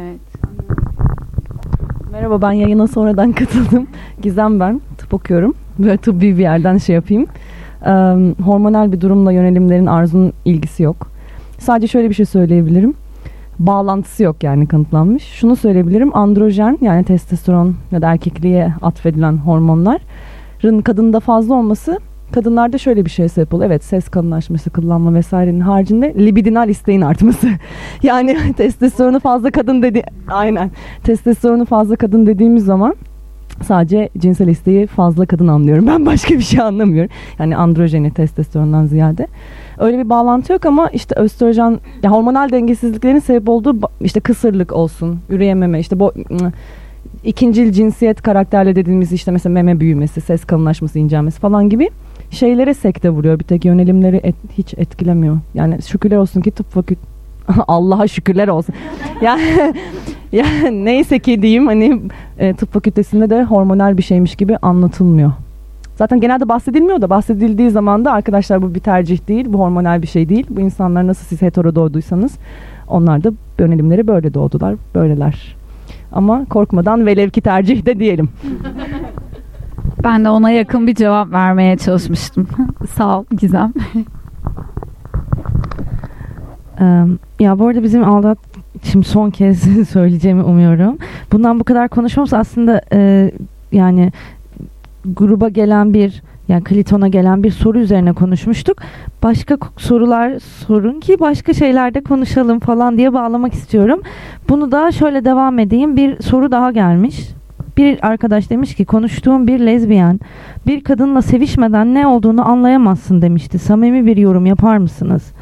Evet. Merhaba ben yayına sonradan katıldım. Gizem ben. Tıp okuyorum. Böyle tıbbi bir yerden şey yapayım. Ee, hormonal bir durumla yönelimlerin arzunun ilgisi yok. Sadece şöyle bir şey söyleyebilirim. Bağlantısı yok yani kanıtlanmış. Şunu söyleyebilirim. Androjen yani testosteron ya da erkekliğe atfedilen hormonların kadında fazla olması kadınlarda şöyle bir şey sebep oluyor. Evet ses kalınlaşması, kıllanma vesairenin haricinde libidinal isteğin artması. yani testosteronu fazla kadın dedi aynen. Testosteronu fazla kadın dediğimiz zaman sadece cinsel isteği fazla kadın anlıyorum. Ben başka bir şey anlamıyorum. Yani androjeni testosterondan ziyade. Öyle bir bağlantı yok ama işte östrojen ya hormonal dengesizliklerin sebep olduğu işte kısırlık olsun, üreyememe, işte bu ikincil cinsiyet karakterle dediğimiz işte mesela meme büyümesi, ses kalınlaşması, incelmesi falan gibi şeylere sekte vuruyor. Bir tek yönelimleri et- hiç etkilemiyor. Yani şükürler olsun ki tıp fakült Allah'a şükürler olsun. yani, yani neyse ki diyeyim hani e, tıp fakültesinde de hormonal bir şeymiş gibi anlatılmıyor. Zaten genelde bahsedilmiyor da bahsedildiği zaman da arkadaşlar bu bir tercih değil, bu hormonal bir şey değil. Bu insanlar nasıl siz hetero doğduysanız onlar da yönelimleri böyle doğdular, böyleler. Ama korkmadan velev ki tercih de diyelim. Ben de ona yakın bir cevap vermeye çalışmıştım. Sağ ol Gizem. Ya bu arada bizim aldat şimdi son kez söyleyeceğimi umuyorum. Bundan bu kadar konuşmamız aslında e, yani gruba gelen bir yani Kliton'a gelen bir soru üzerine konuşmuştuk. Başka sorular sorun ki başka şeylerde konuşalım falan diye bağlamak istiyorum. Bunu da şöyle devam edeyim. Bir soru daha gelmiş. Bir arkadaş demiş ki konuştuğum bir lezbiyen bir kadınla sevişmeden ne olduğunu anlayamazsın demişti. Samimi bir yorum yapar mısınız?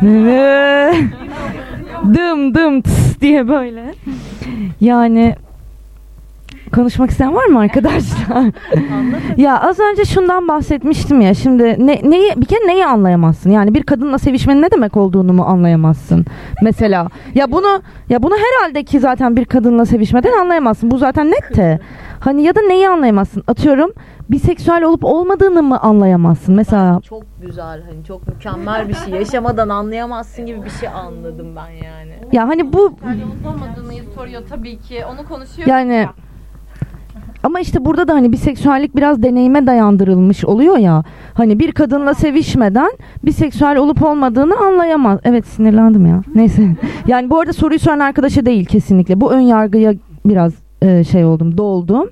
dım dım tıs diye böyle. Yani konuşmak isteyen var mı arkadaşlar? ya az önce şundan bahsetmiştim ya. Şimdi ne, neyi bir kere neyi anlayamazsın? Yani bir kadınla sevişmenin ne demek olduğunu mu anlayamazsın? Mesela ya bunu ya bunu herhalde ki zaten bir kadınla sevişmeden anlayamazsın. Bu zaten net de. Hani ya da neyi anlayamazsın? Atıyorum biseksüel olup olmadığını mı anlayamazsın? Mesela Çok güzel hani çok mükemmel bir şey. Yaşamadan anlayamazsın gibi bir şey anladım ben yani. ya hani bu olmadığını soruyor tabii ki. Onu konuşuyor. Yani ama işte burada da hani biseksüellik biraz deneyime dayandırılmış oluyor ya. Hani bir kadınla sevişmeden biseksüel olup olmadığını anlayamaz. Evet sinirlendim ya. Neyse. Yani bu arada soruyu soran arkadaşa değil kesinlikle. Bu ön yargıya biraz e, şey oldum, doldum.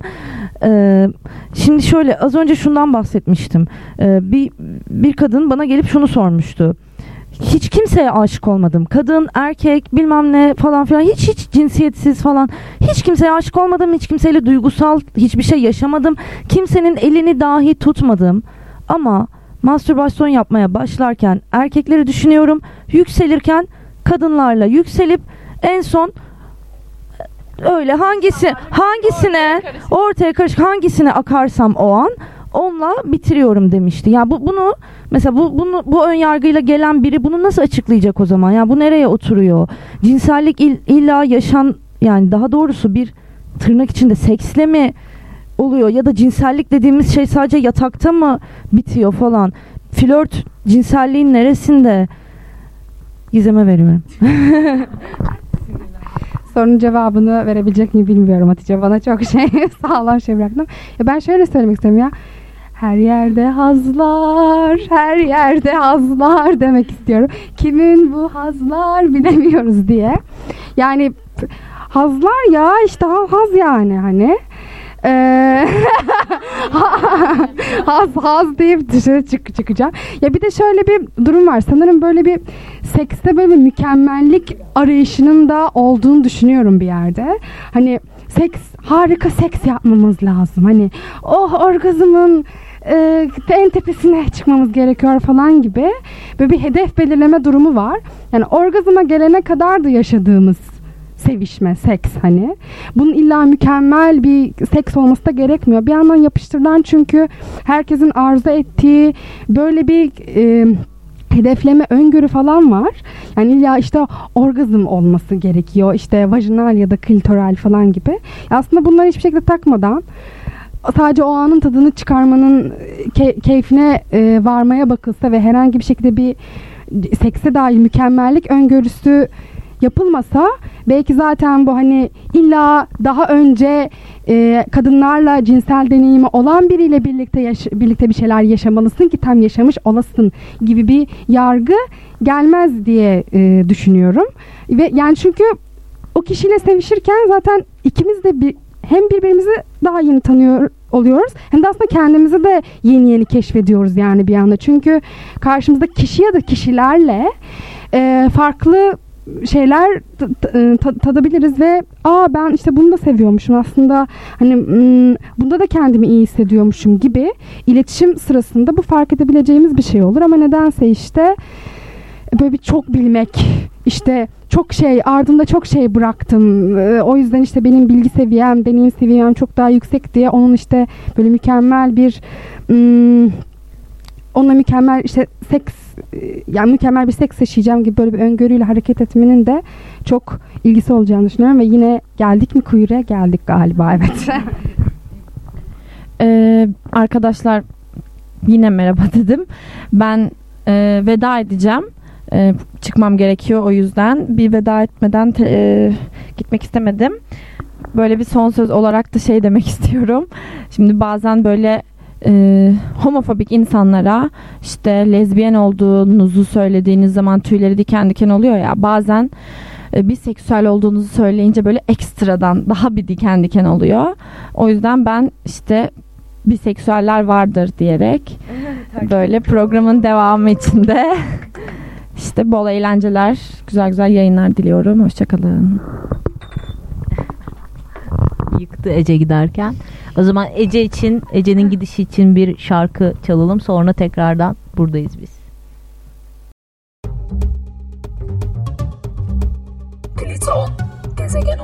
E, şimdi şöyle az önce şundan bahsetmiştim. E, bir bir kadın bana gelip şunu sormuştu. Hiç kimseye aşık olmadım. Kadın, erkek, bilmem ne falan filan hiç hiç cinsiyetsiz falan. Hiç kimseye aşık olmadım. Hiç kimseyle duygusal hiçbir şey yaşamadım. Kimsenin elini dahi tutmadım. Ama mastürbasyon yapmaya başlarken erkekleri düşünüyorum. Yükselirken kadınlarla yükselip en son öyle hangisi hangisine ortaya karışık hangisine akarsam o an onunla bitiriyorum demişti. Ya bu bunu mesela bu bunu bu ön yargıyla gelen biri bunu nasıl açıklayacak o zaman? Ya bu nereye oturuyor? Cinsellik il- illa yaşan yani daha doğrusu bir tırnak içinde seksle mi oluyor ya da cinsellik dediğimiz şey sadece yatakta mı bitiyor falan. Flört cinselliğin neresinde? Gizeme veriyorum. Sorunun cevabını verebilecek miyim bilmiyorum Hatice. Bana çok şey sağlam şey bıraktım. Ya ben şöyle söylemek istiyorum ya. Her yerde hazlar, her yerde hazlar demek istiyorum. Kimin bu hazlar bilemiyoruz diye. Yani hazlar ya işte ha- haz yani hani. Ee, haz haz deyip dışarı çık çıkacağım. Ya bir de şöyle bir durum var. Sanırım böyle bir sekste böyle bir mükemmellik arayışının da olduğunu düşünüyorum bir yerde. Hani seks harika seks yapmamız lazım. Hani oh orgazmın e, en tepesine çıkmamız gerekiyor falan gibi böyle bir hedef belirleme durumu var. Yani orgazma gelene kadar da yaşadığımız sevişme, seks hani. Bunun illa mükemmel bir seks olması da gerekmiyor. Bir yandan yapıştırılan çünkü herkesin arzu ettiği böyle bir e, hedefleme öngörü falan var. Yani illa işte orgazm olması gerekiyor. İşte vajinal ya da klitoral falan gibi. Aslında bunları hiçbir şekilde takmadan sadece o anın tadını çıkarmanın ke- keyfine e, varmaya bakılsa ve herhangi bir şekilde bir sekse dair mükemmellik öngörüsü yapılmasa belki zaten bu hani illa daha önce e, kadınlarla cinsel deneyimi olan biriyle birlikte yaş- birlikte bir şeyler yaşamalısın ki tam yaşamış olasın gibi bir yargı gelmez diye e, düşünüyorum. Ve yani çünkü o kişiyle sevişirken zaten ikimiz de bir hem birbirimizi daha yeni tanıyor oluyoruz hem de aslında kendimizi de yeni yeni keşfediyoruz yani bir anda. Çünkü karşımızdaki kişi ya da kişilerle e, farklı şeyler ta- tadabiliriz ve aa ben işte bunu da seviyormuşum aslında hani mm, bunda da kendimi iyi hissediyormuşum gibi iletişim sırasında bu fark edebileceğimiz bir şey olur. Ama nedense işte böyle bir çok bilmek işte çok şey ardında çok şey bıraktım Ee, o yüzden işte benim bilgi seviyem deneyim seviyem çok daha yüksek diye onun işte böyle mükemmel bir mm, onunla mükemmel işte seks e, yani mükemmel bir seks yaşayacağım gibi böyle bir öngörüyle hareket etmenin de çok ilgisi olacağını düşünüyorum ve yine geldik mi kuyruğa geldik galiba evet. Ee, arkadaşlar yine merhaba dedim. Ben e, veda edeceğim. E, çıkmam gerekiyor o yüzden. Bir veda etmeden te- e, gitmek istemedim. Böyle bir son söz olarak da şey demek istiyorum. Şimdi bazen böyle e, homofobik insanlara işte lezbiyen olduğunuzu söylediğiniz zaman tüyleri diken diken oluyor ya. Bazen e, biseksüel olduğunuzu söyleyince böyle ekstradan daha bir diken diken oluyor. O yüzden ben işte biseksüeller vardır diyerek böyle programın devamı içinde işte bol eğlenceler, güzel güzel yayınlar diliyorum. Hoşçakalın. Yıktı Ece giderken. O zaman Ece için, Ece'nin gidişi için bir şarkı çalalım. Sonra tekrardan buradayız biz. Pliton, gezegen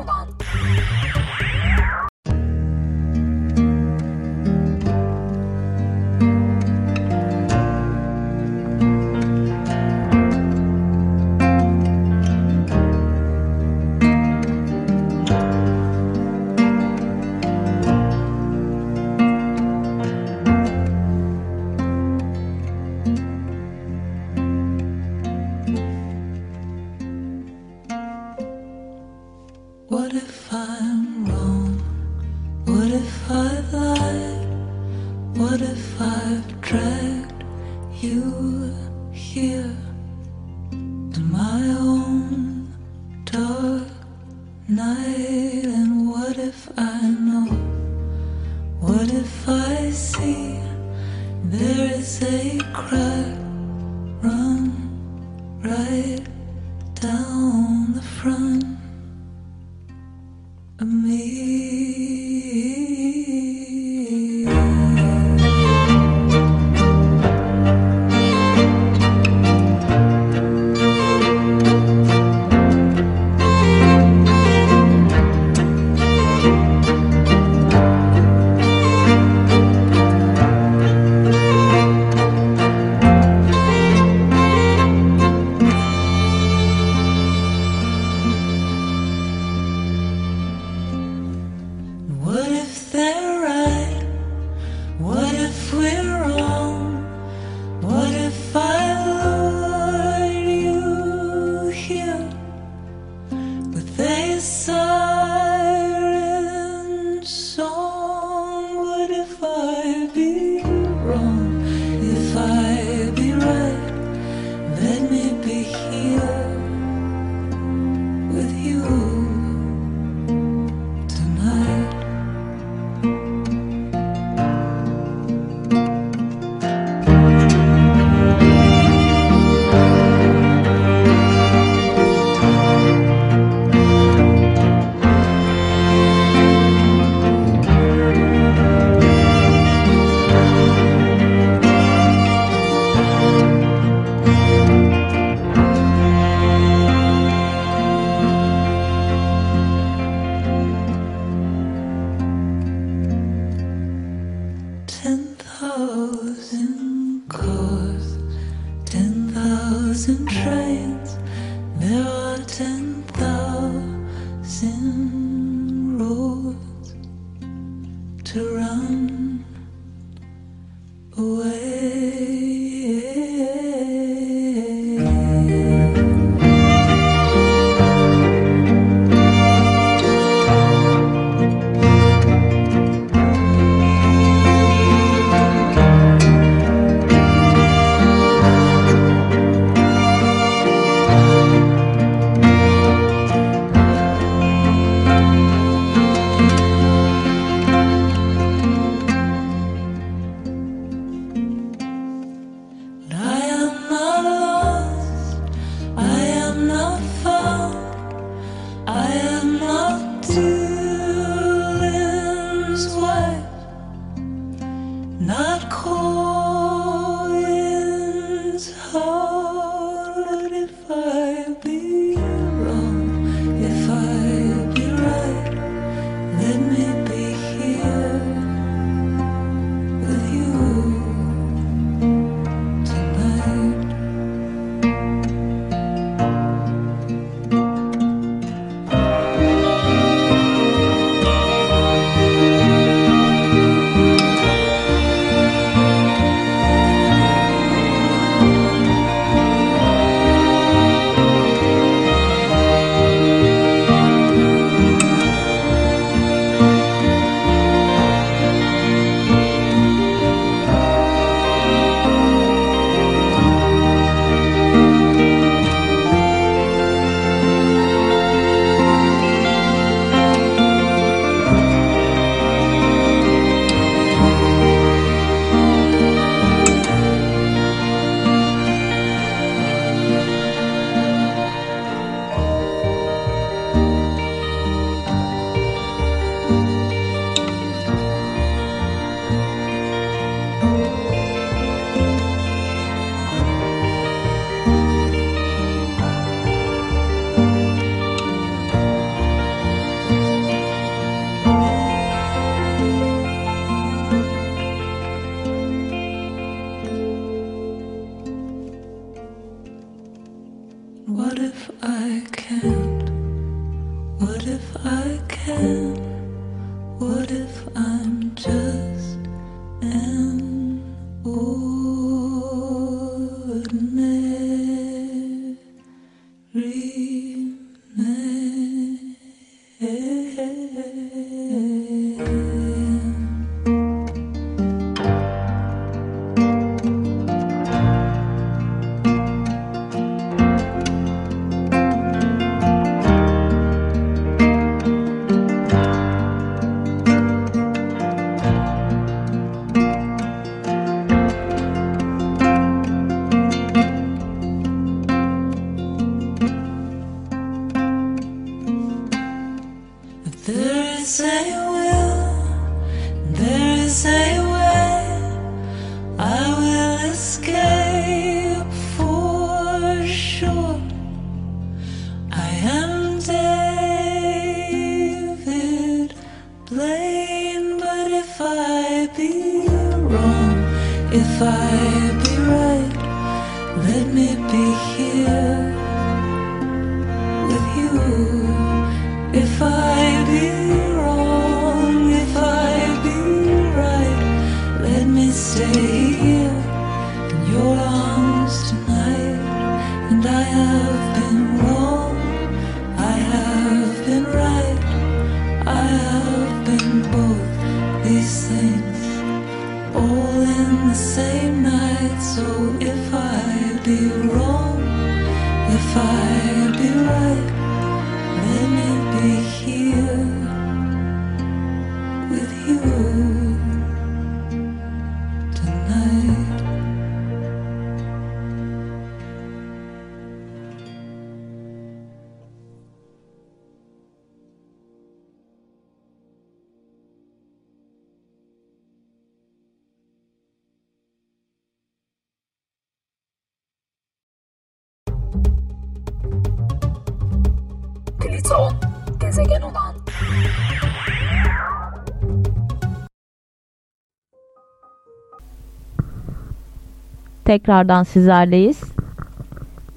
Tekrardan sizlerleyiz.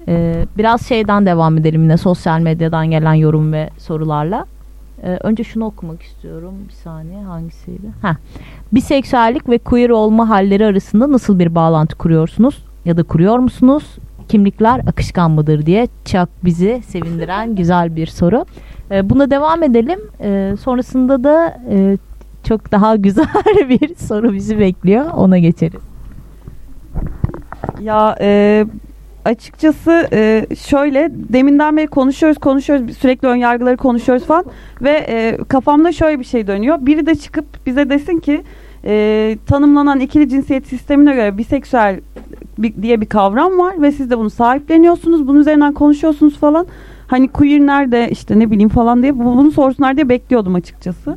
Ee, biraz şeyden devam edelim yine sosyal medyadan gelen yorum ve sorularla. Ee, önce şunu okumak istiyorum. Bir saniye hangisiydi? Heh. Biseksüellik ve queer olma halleri arasında nasıl bir bağlantı kuruyorsunuz? Ya da kuruyor musunuz? Kimlikler akışkan mıdır diye çok bizi sevindiren güzel bir soru. Ee, buna devam edelim. Ee, sonrasında da e, çok daha güzel bir soru bizi bekliyor. Ona geçeriz. Ya e, açıkçası e, şöyle deminden beri konuşuyoruz konuşuyoruz sürekli ön yargıları konuşuyoruz falan ve e, kafamda şöyle bir şey dönüyor. Biri de çıkıp bize desin ki e, tanımlanan ikili cinsiyet sistemine göre biseksüel bir, diye bir kavram var ve siz de bunu sahipleniyorsunuz. Bunun üzerinden konuşuyorsunuz falan. Hani queer nerede işte ne bileyim falan diye bunu sorsunlar diye bekliyordum açıkçası.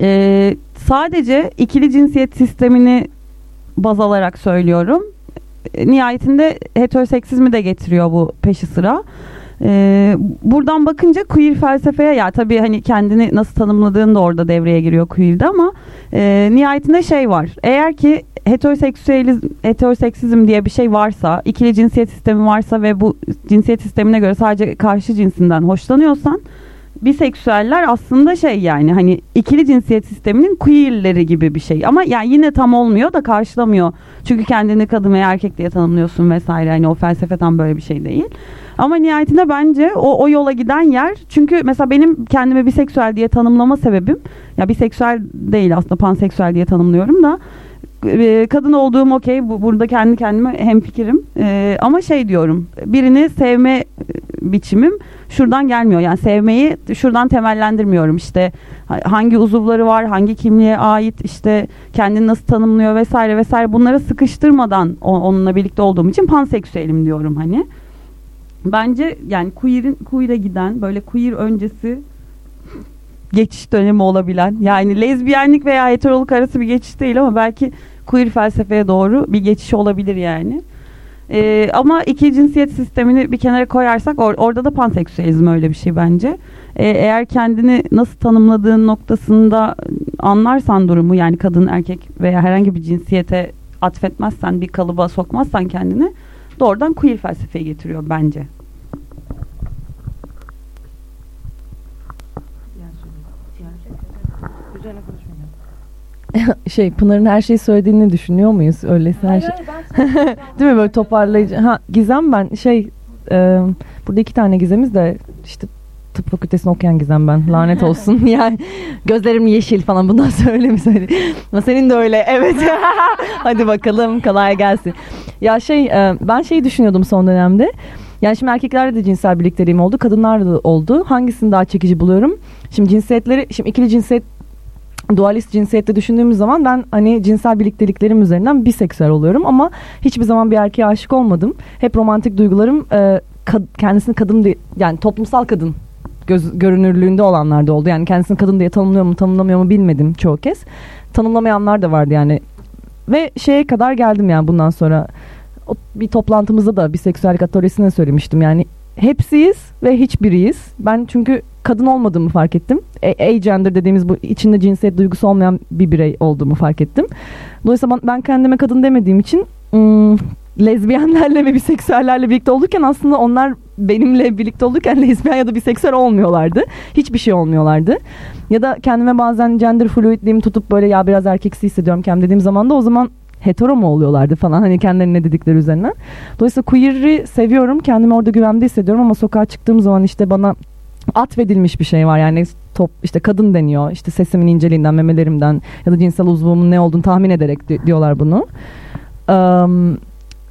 E, sadece ikili cinsiyet sistemini baz alarak söylüyorum. E, Nihayetinde heteroseksizmi de getiriyor bu peşi sıra. Ee, buradan bakınca queer felsefeye ya tabii hani kendini nasıl tanımladığın da orada devreye giriyor queer'de ama e, nihayetinde şey var. Eğer ki heteroseksüelizm, heteroseksizm diye bir şey varsa, ikili cinsiyet sistemi varsa ve bu cinsiyet sistemine göre sadece karşı cinsinden hoşlanıyorsan biseksüeller aslında şey yani hani ikili cinsiyet sisteminin queerleri gibi bir şey. Ama yani yine tam olmuyor da karşılamıyor. Çünkü kendini kadın veya erkek diye tanımlıyorsun vesaire. Hani o felsefe tam böyle bir şey değil. Ama nihayetinde bence o, o yola giden yer. Çünkü mesela benim kendimi biseksüel diye tanımlama sebebim. Ya biseksüel değil aslında panseksüel diye tanımlıyorum da e, kadın olduğum okey bu, burada kendi kendime hemfikirim e, ama şey diyorum birini sevme e, biçimim şuradan gelmiyor. Yani sevmeyi şuradan temellendirmiyorum. İşte ha- hangi uzuvları var hangi kimliğe ait işte kendini nasıl tanımlıyor vesaire vesaire. Bunları sıkıştırmadan onunla birlikte olduğum için panseksüelim diyorum hani. Bence yani queer'in queer'e giden böyle queer öncesi geçiş dönemi olabilen yani lezbiyenlik veya heteroluk arası bir geçiş değil ama belki queer felsefeye doğru bir geçiş olabilir yani. Ee, ama iki cinsiyet sistemini bir kenara koyarsak or- orada da panseksüelizm öyle bir şey bence. Ee, eğer kendini nasıl tanımladığın noktasında anlarsan durumu yani kadın erkek veya herhangi bir cinsiyete atfetmezsen bir kalıba sokmazsan kendini doğrudan queer felsefeye getiriyor bence. şey Pınar'ın her şeyi söylediğini düşünüyor muyuz? Öyleyse her şey. Değil mi böyle toparlayıcı? Ha Gizem ben şey e, burada iki tane Gizemiz de işte tıp fakültesini okuyan Gizem ben. Lanet olsun. yani gözlerim yeşil falan bundan söyle mi söyle? Ama senin de öyle. Evet. Hadi bakalım kolay gelsin. Ya şey e, ben şeyi düşünüyordum son dönemde. Yani şimdi erkeklerle de cinsel birlikteliğim oldu. Kadınlarla da oldu. Hangisini daha çekici buluyorum? Şimdi cinsiyetleri, şimdi ikili cinsiyet dualist cinsiyette düşündüğümüz zaman ben hani cinsel birlikteliklerim üzerinden biseksüel oluyorum ama hiçbir zaman bir erkeğe aşık olmadım. Hep romantik duygularım e, kad- kendisini kadın diye yani toplumsal kadın göz, görünürlüğünde olanlar da oldu. Yani kendisini kadın diye tanımlıyor mu tanımlamıyor mu bilmedim çoğu kez. Tanımlamayanlar da vardı yani. Ve şeye kadar geldim yani bundan sonra. O, bir toplantımızda da biseksüellik atölyesinde söylemiştim. Yani hepsiyiz ve hiçbiriyiz. Ben çünkü kadın olmadığımı fark ettim. Agender dediğimiz bu içinde cinsiyet duygusu olmayan bir birey olduğumu fark ettim. Dolayısıyla ben- kendime kadın demediğim için ım, lezbiyenlerle ve biseksüellerle birlikte olurken aslında onlar benimle birlikte olurken lezbiyen ya da biseksüel olmuyorlardı. Hiçbir şey olmuyorlardı. Ya da kendime bazen gender fluidliğimi tutup böyle ya biraz erkeksi hissediyorum kendimi dediğim zaman da o zaman hetero mu oluyorlardı falan hani kendilerine dedikleri üzerinden. Dolayısıyla queer'i seviyorum. Kendimi orada güvende hissediyorum ama sokağa çıktığım zaman işte bana atfedilmiş bir şey var. Yani top işte kadın deniyor. İşte sesimin inceliğinden, memelerimden ya da cinsel uzvumun ne olduğunu tahmin ederek di- diyorlar bunu. Am,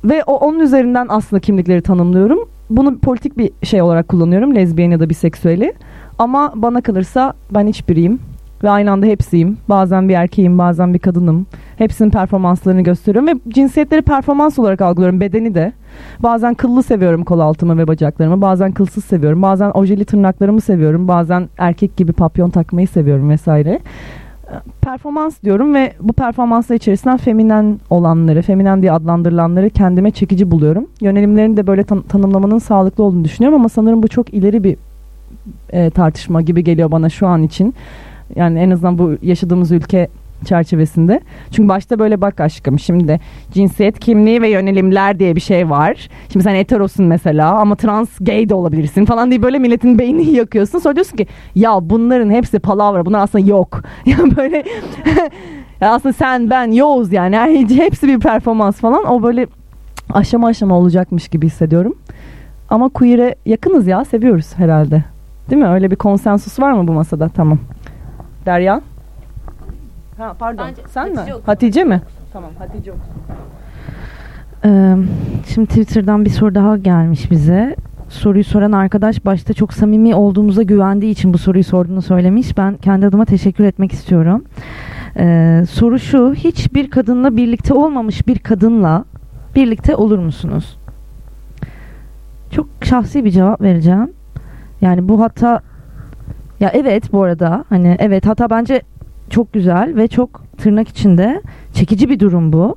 ve o, onun üzerinden aslında kimlikleri tanımlıyorum. Bunu politik bir şey olarak kullanıyorum. Lezbiyen ya da biseksüeli. Ama bana kalırsa ben hiçbiriyim. Ve aynı anda hepsiyim. Bazen bir erkeğim, bazen bir kadınım. Hepsinin performanslarını gösteriyorum ve cinsiyetleri performans olarak algılıyorum. Bedeni de. Bazen kıllı seviyorum kol altımı ve bacaklarımı. Bazen kılsız seviyorum. Bazen ojeli tırnaklarımı seviyorum. Bazen erkek gibi papyon takmayı seviyorum vesaire. Performans diyorum ve bu performanslar içerisinden feminen olanları, feminen diye adlandırılanları kendime çekici buluyorum. Yönelimlerini de böyle tan- tanımlamanın sağlıklı olduğunu düşünüyorum ama sanırım bu çok ileri bir e, tartışma gibi geliyor bana şu an için. Yani en azından bu yaşadığımız ülke çerçevesinde. Çünkü başta böyle bak aşkım şimdi cinsiyet kimliği ve yönelimler diye bir şey var. Şimdi sen heterosun mesela ama trans gay de olabilirsin falan diye böyle milletin beynini yakıyorsun. Sonra diyorsun ki ya bunların hepsi palavra bunlar aslında yok. Ya böyle ya aslında sen ben yoğuz yani Yani hepsi bir performans falan o böyle aşama aşama olacakmış gibi hissediyorum. Ama queer'e yakınız ya seviyoruz herhalde. Değil mi? Öyle bir konsensus var mı bu masada? Tamam. Derya? Ha pardon. Bence Sen Hatice mi? okusun. Hatice mi? Tamam Hatice okusun. Ee, şimdi Twitter'dan bir soru daha gelmiş bize. Soruyu soran arkadaş başta çok samimi olduğumuza güvendiği için bu soruyu sorduğunu söylemiş. Ben kendi adıma teşekkür etmek istiyorum. Ee, soru şu, hiçbir kadınla birlikte olmamış bir kadınla birlikte olur musunuz? Çok şahsi bir cevap vereceğim. Yani bu hatta ya evet bu arada hani evet hatta bence çok güzel ve çok tırnak içinde çekici bir durum bu.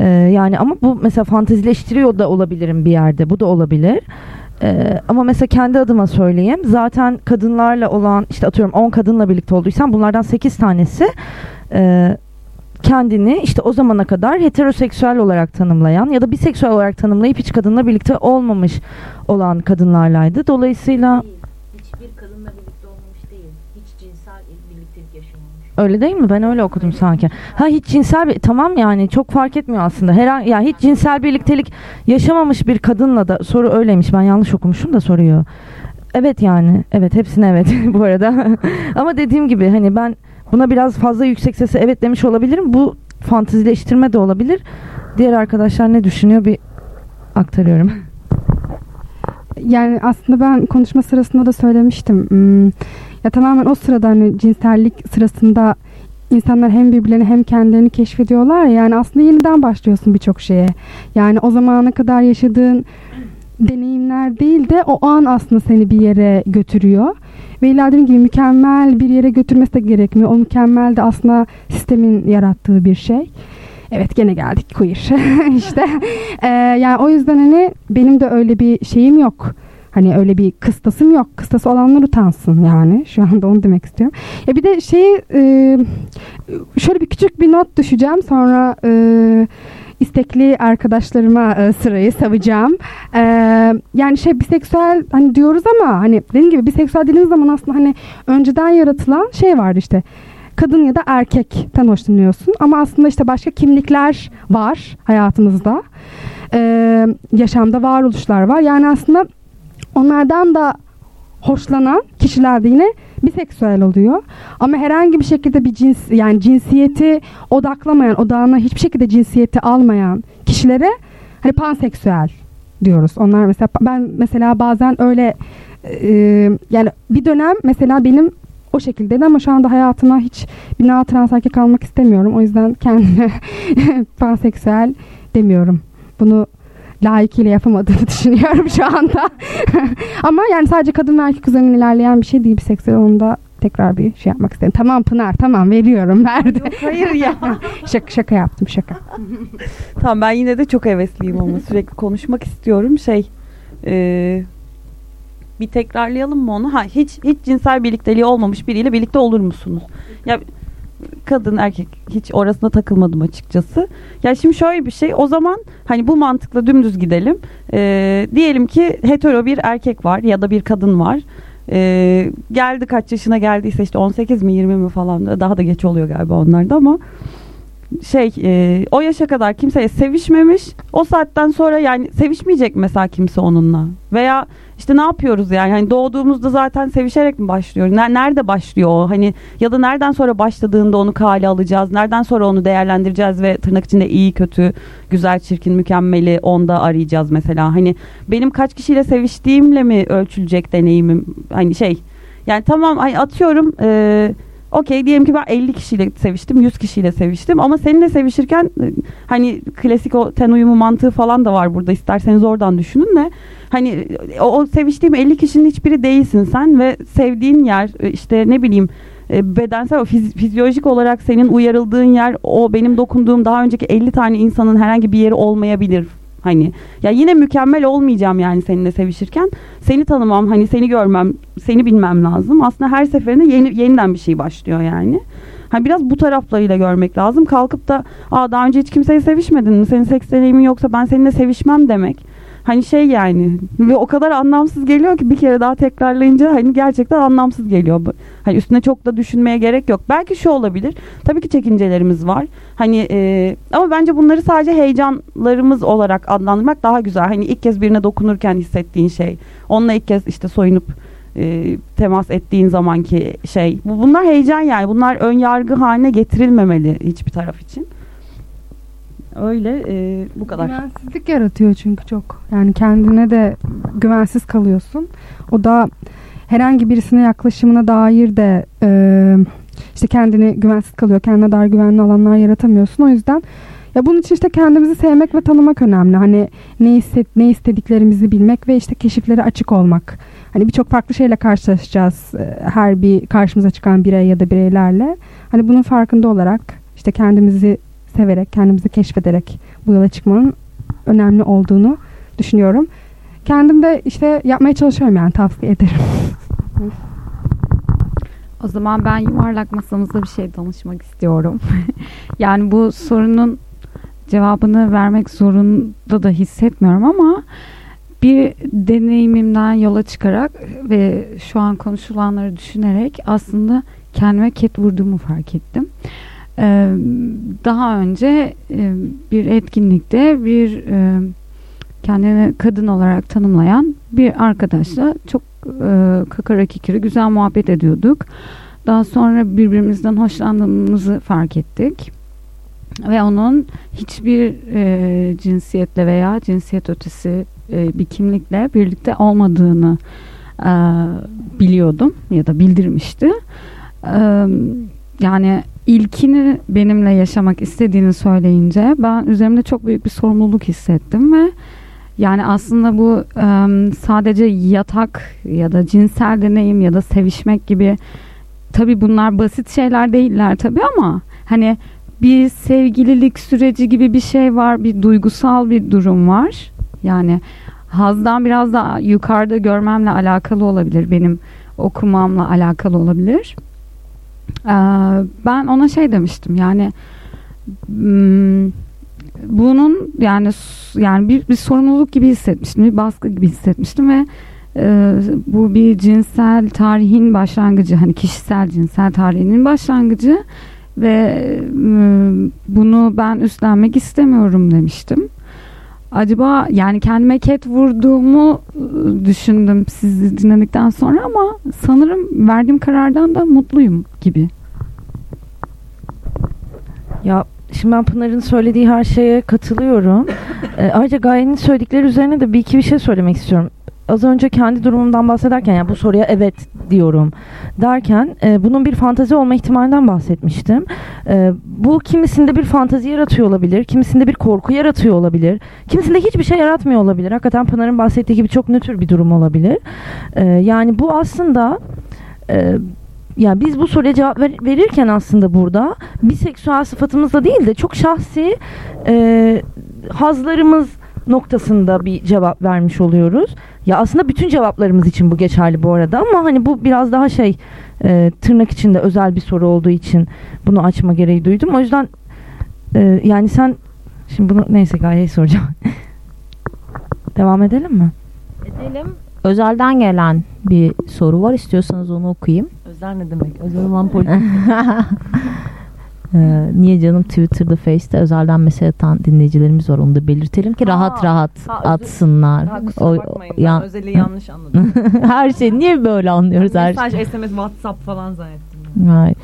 Ee, yani ama bu mesela fantezileştiriyor da olabilirim bir yerde. Bu da olabilir. Ee, ama mesela kendi adıma söyleyeyim. Zaten kadınlarla olan işte atıyorum 10 kadınla birlikte olduysam bunlardan 8 tanesi e, kendini işte o zamana kadar heteroseksüel olarak tanımlayan ya da biseksüel olarak tanımlayıp hiç kadınla birlikte olmamış olan kadınlarlaydı. Dolayısıyla Hiçbir Öyle değil mi? Ben öyle okudum sanki. Ha hiç cinsel bir tamam yani çok fark etmiyor aslında. Her ya hiç cinsel birliktelik yaşamamış bir kadınla da soru öyleymiş. Ben yanlış okumuşum da soruyu. Evet yani. Evet hepsine evet bu arada. Ama dediğim gibi hani ben buna biraz fazla yüksek sesle evet demiş olabilirim. Bu fantezileştirme de olabilir. Diğer arkadaşlar ne düşünüyor bir aktarıyorum. Yani aslında ben konuşma sırasında da söylemiştim. Hmm, Ya tamamen o sırada hani cinsellik sırasında insanlar hem birbirlerini hem kendilerini keşfediyorlar ya. Yani aslında yeniden başlıyorsun birçok şeye. Yani o zamana kadar yaşadığın deneyimler değil de o an aslında seni bir yere götürüyor. Ve illa dediğim gibi mükemmel bir yere götürmesi de gerekmiyor. O mükemmel de aslında sistemin yarattığı bir şey. Evet gene geldik queer işte. Ee, yani o yüzden hani benim de öyle bir şeyim yok. Hani öyle bir kıstasım yok. Kıstası olanlar utansın yani. Şu anda onu demek istiyorum. Ya bir de şey e, şöyle bir küçük bir not düşeceğim. Sonra e, istekli arkadaşlarıma e, sırayı savacağım. E, yani şey biseksüel hani diyoruz ama hani dediğim gibi biseksüel dediğiniz zaman aslında hani önceden yaratılan şey vardı işte kadın ya da erkekten hoşlanıyorsun ama aslında işte başka kimlikler var hayatımızda. E, yaşamda varoluşlar var. Yani aslında onlardan da hoşlanan kişiler de yine biseksüel oluyor. Ama herhangi bir şekilde bir cins yani cinsiyeti odaklamayan, odağına hiçbir şekilde cinsiyeti almayan kişilere hani panseksüel diyoruz. Onlar mesela ben mesela bazen öyle e, yani bir dönem mesela benim o şekildeydi ama şu anda hayatıma hiç bina trans erkek almak istemiyorum. O yüzden kendime panseksüel demiyorum. Bunu layıkıyla yapamadığını düşünüyorum şu anda. Ama yani sadece kadın ve erkek üzerinden ilerleyen bir şey değil biseksüel. Onu da tekrar bir şey yapmak istedim. Tamam Pınar tamam veriyorum verdi. Yok, hayır ya. şaka, şaka yaptım şaka. tamam ben yine de çok hevesliyim ama sürekli konuşmak istiyorum. Şey e, bir tekrarlayalım mı onu? Ha hiç hiç cinsel birlikteliği olmamış biriyle birlikte olur musunuz? Ya kadın erkek hiç orasına takılmadım açıkçası. Ya şimdi şöyle bir şey o zaman hani bu mantıkla dümdüz gidelim. Ee, diyelim ki hetero bir erkek var ya da bir kadın var. Ee, geldi kaç yaşına geldiyse işte 18 mi 20 mi falan da daha da geç oluyor galiba onlarda ama şey e, o yaşa kadar kimseye sevişmemiş o saatten sonra yani sevişmeyecek mesela kimse onunla. Veya işte ne yapıyoruz yani hani doğduğumuzda zaten sevişerek mi başlıyor Ne- nerede başlıyor o? Hani ya da nereden sonra başladığında onu kale alacağız nereden sonra onu değerlendireceğiz ve tırnak içinde iyi kötü güzel çirkin mükemmeli onda arayacağız mesela. Hani benim kaç kişiyle seviştiğimle mi ölçülecek deneyimim? Hani şey yani tamam atıyorum eee Okey diyelim ki ben 50 kişiyle seviştim, 100 kişiyle seviştim ama seninle sevişirken e, hani klasik o ten uyumu mantığı falan da var burada. İsterseniz oradan düşünün de hani o, o seviştiğim 50 kişinin hiçbiri değilsin sen ve sevdiğin yer e, işte ne bileyim e, bedensel fiz- fizyolojik olarak senin uyarıldığın yer o benim dokunduğum daha önceki 50 tane insanın herhangi bir yeri olmayabilir Hani ya yine mükemmel olmayacağım yani seninle sevişirken. Seni tanımam, hani seni görmem, seni bilmem lazım. Aslında her seferinde yeni yeniden bir şey başlıyor yani. Hani biraz bu taraflarıyla görmek lazım. Kalkıp da Aa, daha önce hiç kimseyi sevişmedin mi? Senin seks deneyimin yoksa ben seninle sevişmem demek. Hani şey yani ve o kadar anlamsız geliyor ki bir kere daha tekrarlayınca hani gerçekten anlamsız geliyor. Hani üstüne çok da düşünmeye gerek yok. Belki şu olabilir. Tabii ki çekincelerimiz var. Hani e, ama bence bunları sadece heyecanlarımız olarak adlandırmak daha güzel. Hani ilk kez birine dokunurken hissettiğin şey. Onunla ilk kez işte soyunup e, temas ettiğin zamanki şey. Bu bunlar heyecan yani. Bunlar ön yargı haline getirilmemeli hiçbir taraf için. Öyle e, bu kadar. Güvensizlik yaratıyor çünkü çok. Yani kendine de güvensiz kalıyorsun. O da herhangi birisine yaklaşımına dair de e, işte kendini güvensiz kalıyor. Kendine dair güvenli alanlar yaratamıyorsun. O yüzden ya bunun için işte kendimizi sevmek ve tanımak önemli. Hani ne hisset ne istediklerimizi bilmek ve işte keşiflere açık olmak. Hani birçok farklı şeyle karşılaşacağız. e, Her bir karşımıza çıkan birey ya da bireylerle. Hani bunun farkında olarak işte kendimizi severek, kendimizi keşfederek bu yola çıkmanın önemli olduğunu düşünüyorum. Kendim de işte yapmaya çalışıyorum yani tavsiye ederim. O zaman ben yuvarlak masamızda bir şey danışmak istiyorum. yani bu sorunun cevabını vermek zorunda da hissetmiyorum ama bir deneyimimden yola çıkarak ve şu an konuşulanları düşünerek aslında kendime ket vurduğumu fark ettim. Daha önce bir etkinlikte bir kendini kadın olarak tanımlayan bir arkadaşla çok kakara kikiri güzel muhabbet ediyorduk. Daha sonra birbirimizden hoşlandığımızı fark ettik. Ve onun hiçbir e, cinsiyetle veya cinsiyet ötesi e, bir kimlikle birlikte olmadığını e, biliyordum ya da bildirmişti. E, yani ilkini benimle yaşamak istediğini söyleyince ben üzerimde çok büyük bir sorumluluk hissettim ve yani aslında bu sadece yatak ya da cinsel deneyim ya da sevişmek gibi tabi bunlar basit şeyler değiller tabi ama hani bir sevgililik süreci gibi bir şey var bir duygusal bir durum var. Yani hazdan biraz daha yukarıda görmemle alakalı olabilir benim okumamla alakalı olabilir Ee, ben ona şey demiştim yani hmm, bunun yani yani bir, bir sorumluluk gibi hissetmiştim bir baskı gibi hissetmiştim ve e, bu bir cinsel tarihin başlangıcı hani kişisel cinsel tarihinin başlangıcı ve e, bunu ben üstlenmek istemiyorum demiştim. Acaba yani kendime ket vurduğumu e, düşündüm sizi dinledikten sonra ama sanırım verdiğim karardan da mutluyum gibi. Ya şimdi ben Pınar'ın söylediği her şeye katılıyorum. Ee, ayrıca Gaye'nin söyledikleri üzerine de bir iki bir şey söylemek istiyorum. Az önce kendi durumumdan bahsederken yani bu soruya evet diyorum derken e, bunun bir fantazi olma ihtimalinden bahsetmiştim. E, bu kimisinde bir fantazi yaratıyor olabilir, kimisinde bir korku yaratıyor olabilir, kimisinde hiçbir şey yaratmıyor olabilir. Hakikaten Pınar'ın bahsettiği gibi çok nötr bir durum olabilir. E, yani bu aslında e, yani biz bu soruya cevap ver- verirken aslında burada biseksüel sıfatımızla değil de çok şahsi e, hazlarımız noktasında bir cevap vermiş oluyoruz. Ya aslında bütün cevaplarımız için bu geçerli bu arada ama hani bu biraz daha şey e, tırnak içinde özel bir soru olduğu için bunu açma gereği duydum. O yüzden e, yani sen şimdi bunu neyse Gaye'ye soracağım. Devam edelim mi? Edelim. Özelden gelen bir soru var. İstiyorsanız onu okuyayım. Özel ne demek? Özel olan politik. Ee, niye canım Twitter'da Face'te özelden mesaj atan dinleyicilerimiz var. Onu da belirtelim ki Ha, rahat rahat ha, atsınlar. Ha, O- bakmayın. ya- Ben özeli yanlış anladım. her şey niye böyle anlıyoruz her Mesaj, SMS, WhatsApp falan zannettim. Hayır.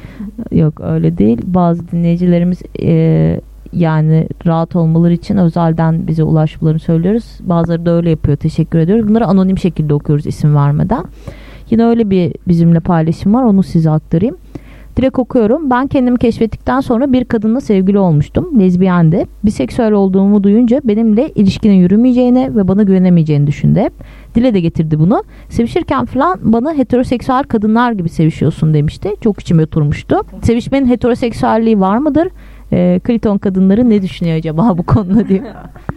Yok öyle değil. Bazı dinleyicilerimiz e, yani rahat olmaları için özelden bize ulaşmalarını söylüyoruz. Bazıları da öyle yapıyor. Teşekkür ediyoruz. Bunları anonim şekilde okuyoruz isim vermeden. Yine öyle bir bizimle paylaşım var. Onu size aktarayım. Direkt okuyorum. Ben kendimi keşfettikten sonra bir kadınla sevgili olmuştum. Lezbiyendi. Biseksüel olduğumu duyunca benimle ilişkinin yürümeyeceğini ve bana güvenemeyeceğini düşündü. Dile de getirdi bunu. Sevişirken falan bana heteroseksüel kadınlar gibi sevişiyorsun demişti. Çok içime oturmuştu. Sevişmenin heteroseksüelliği var mıdır? Ee, Kriton kadınları ne düşünüyor acaba bu konuda diye.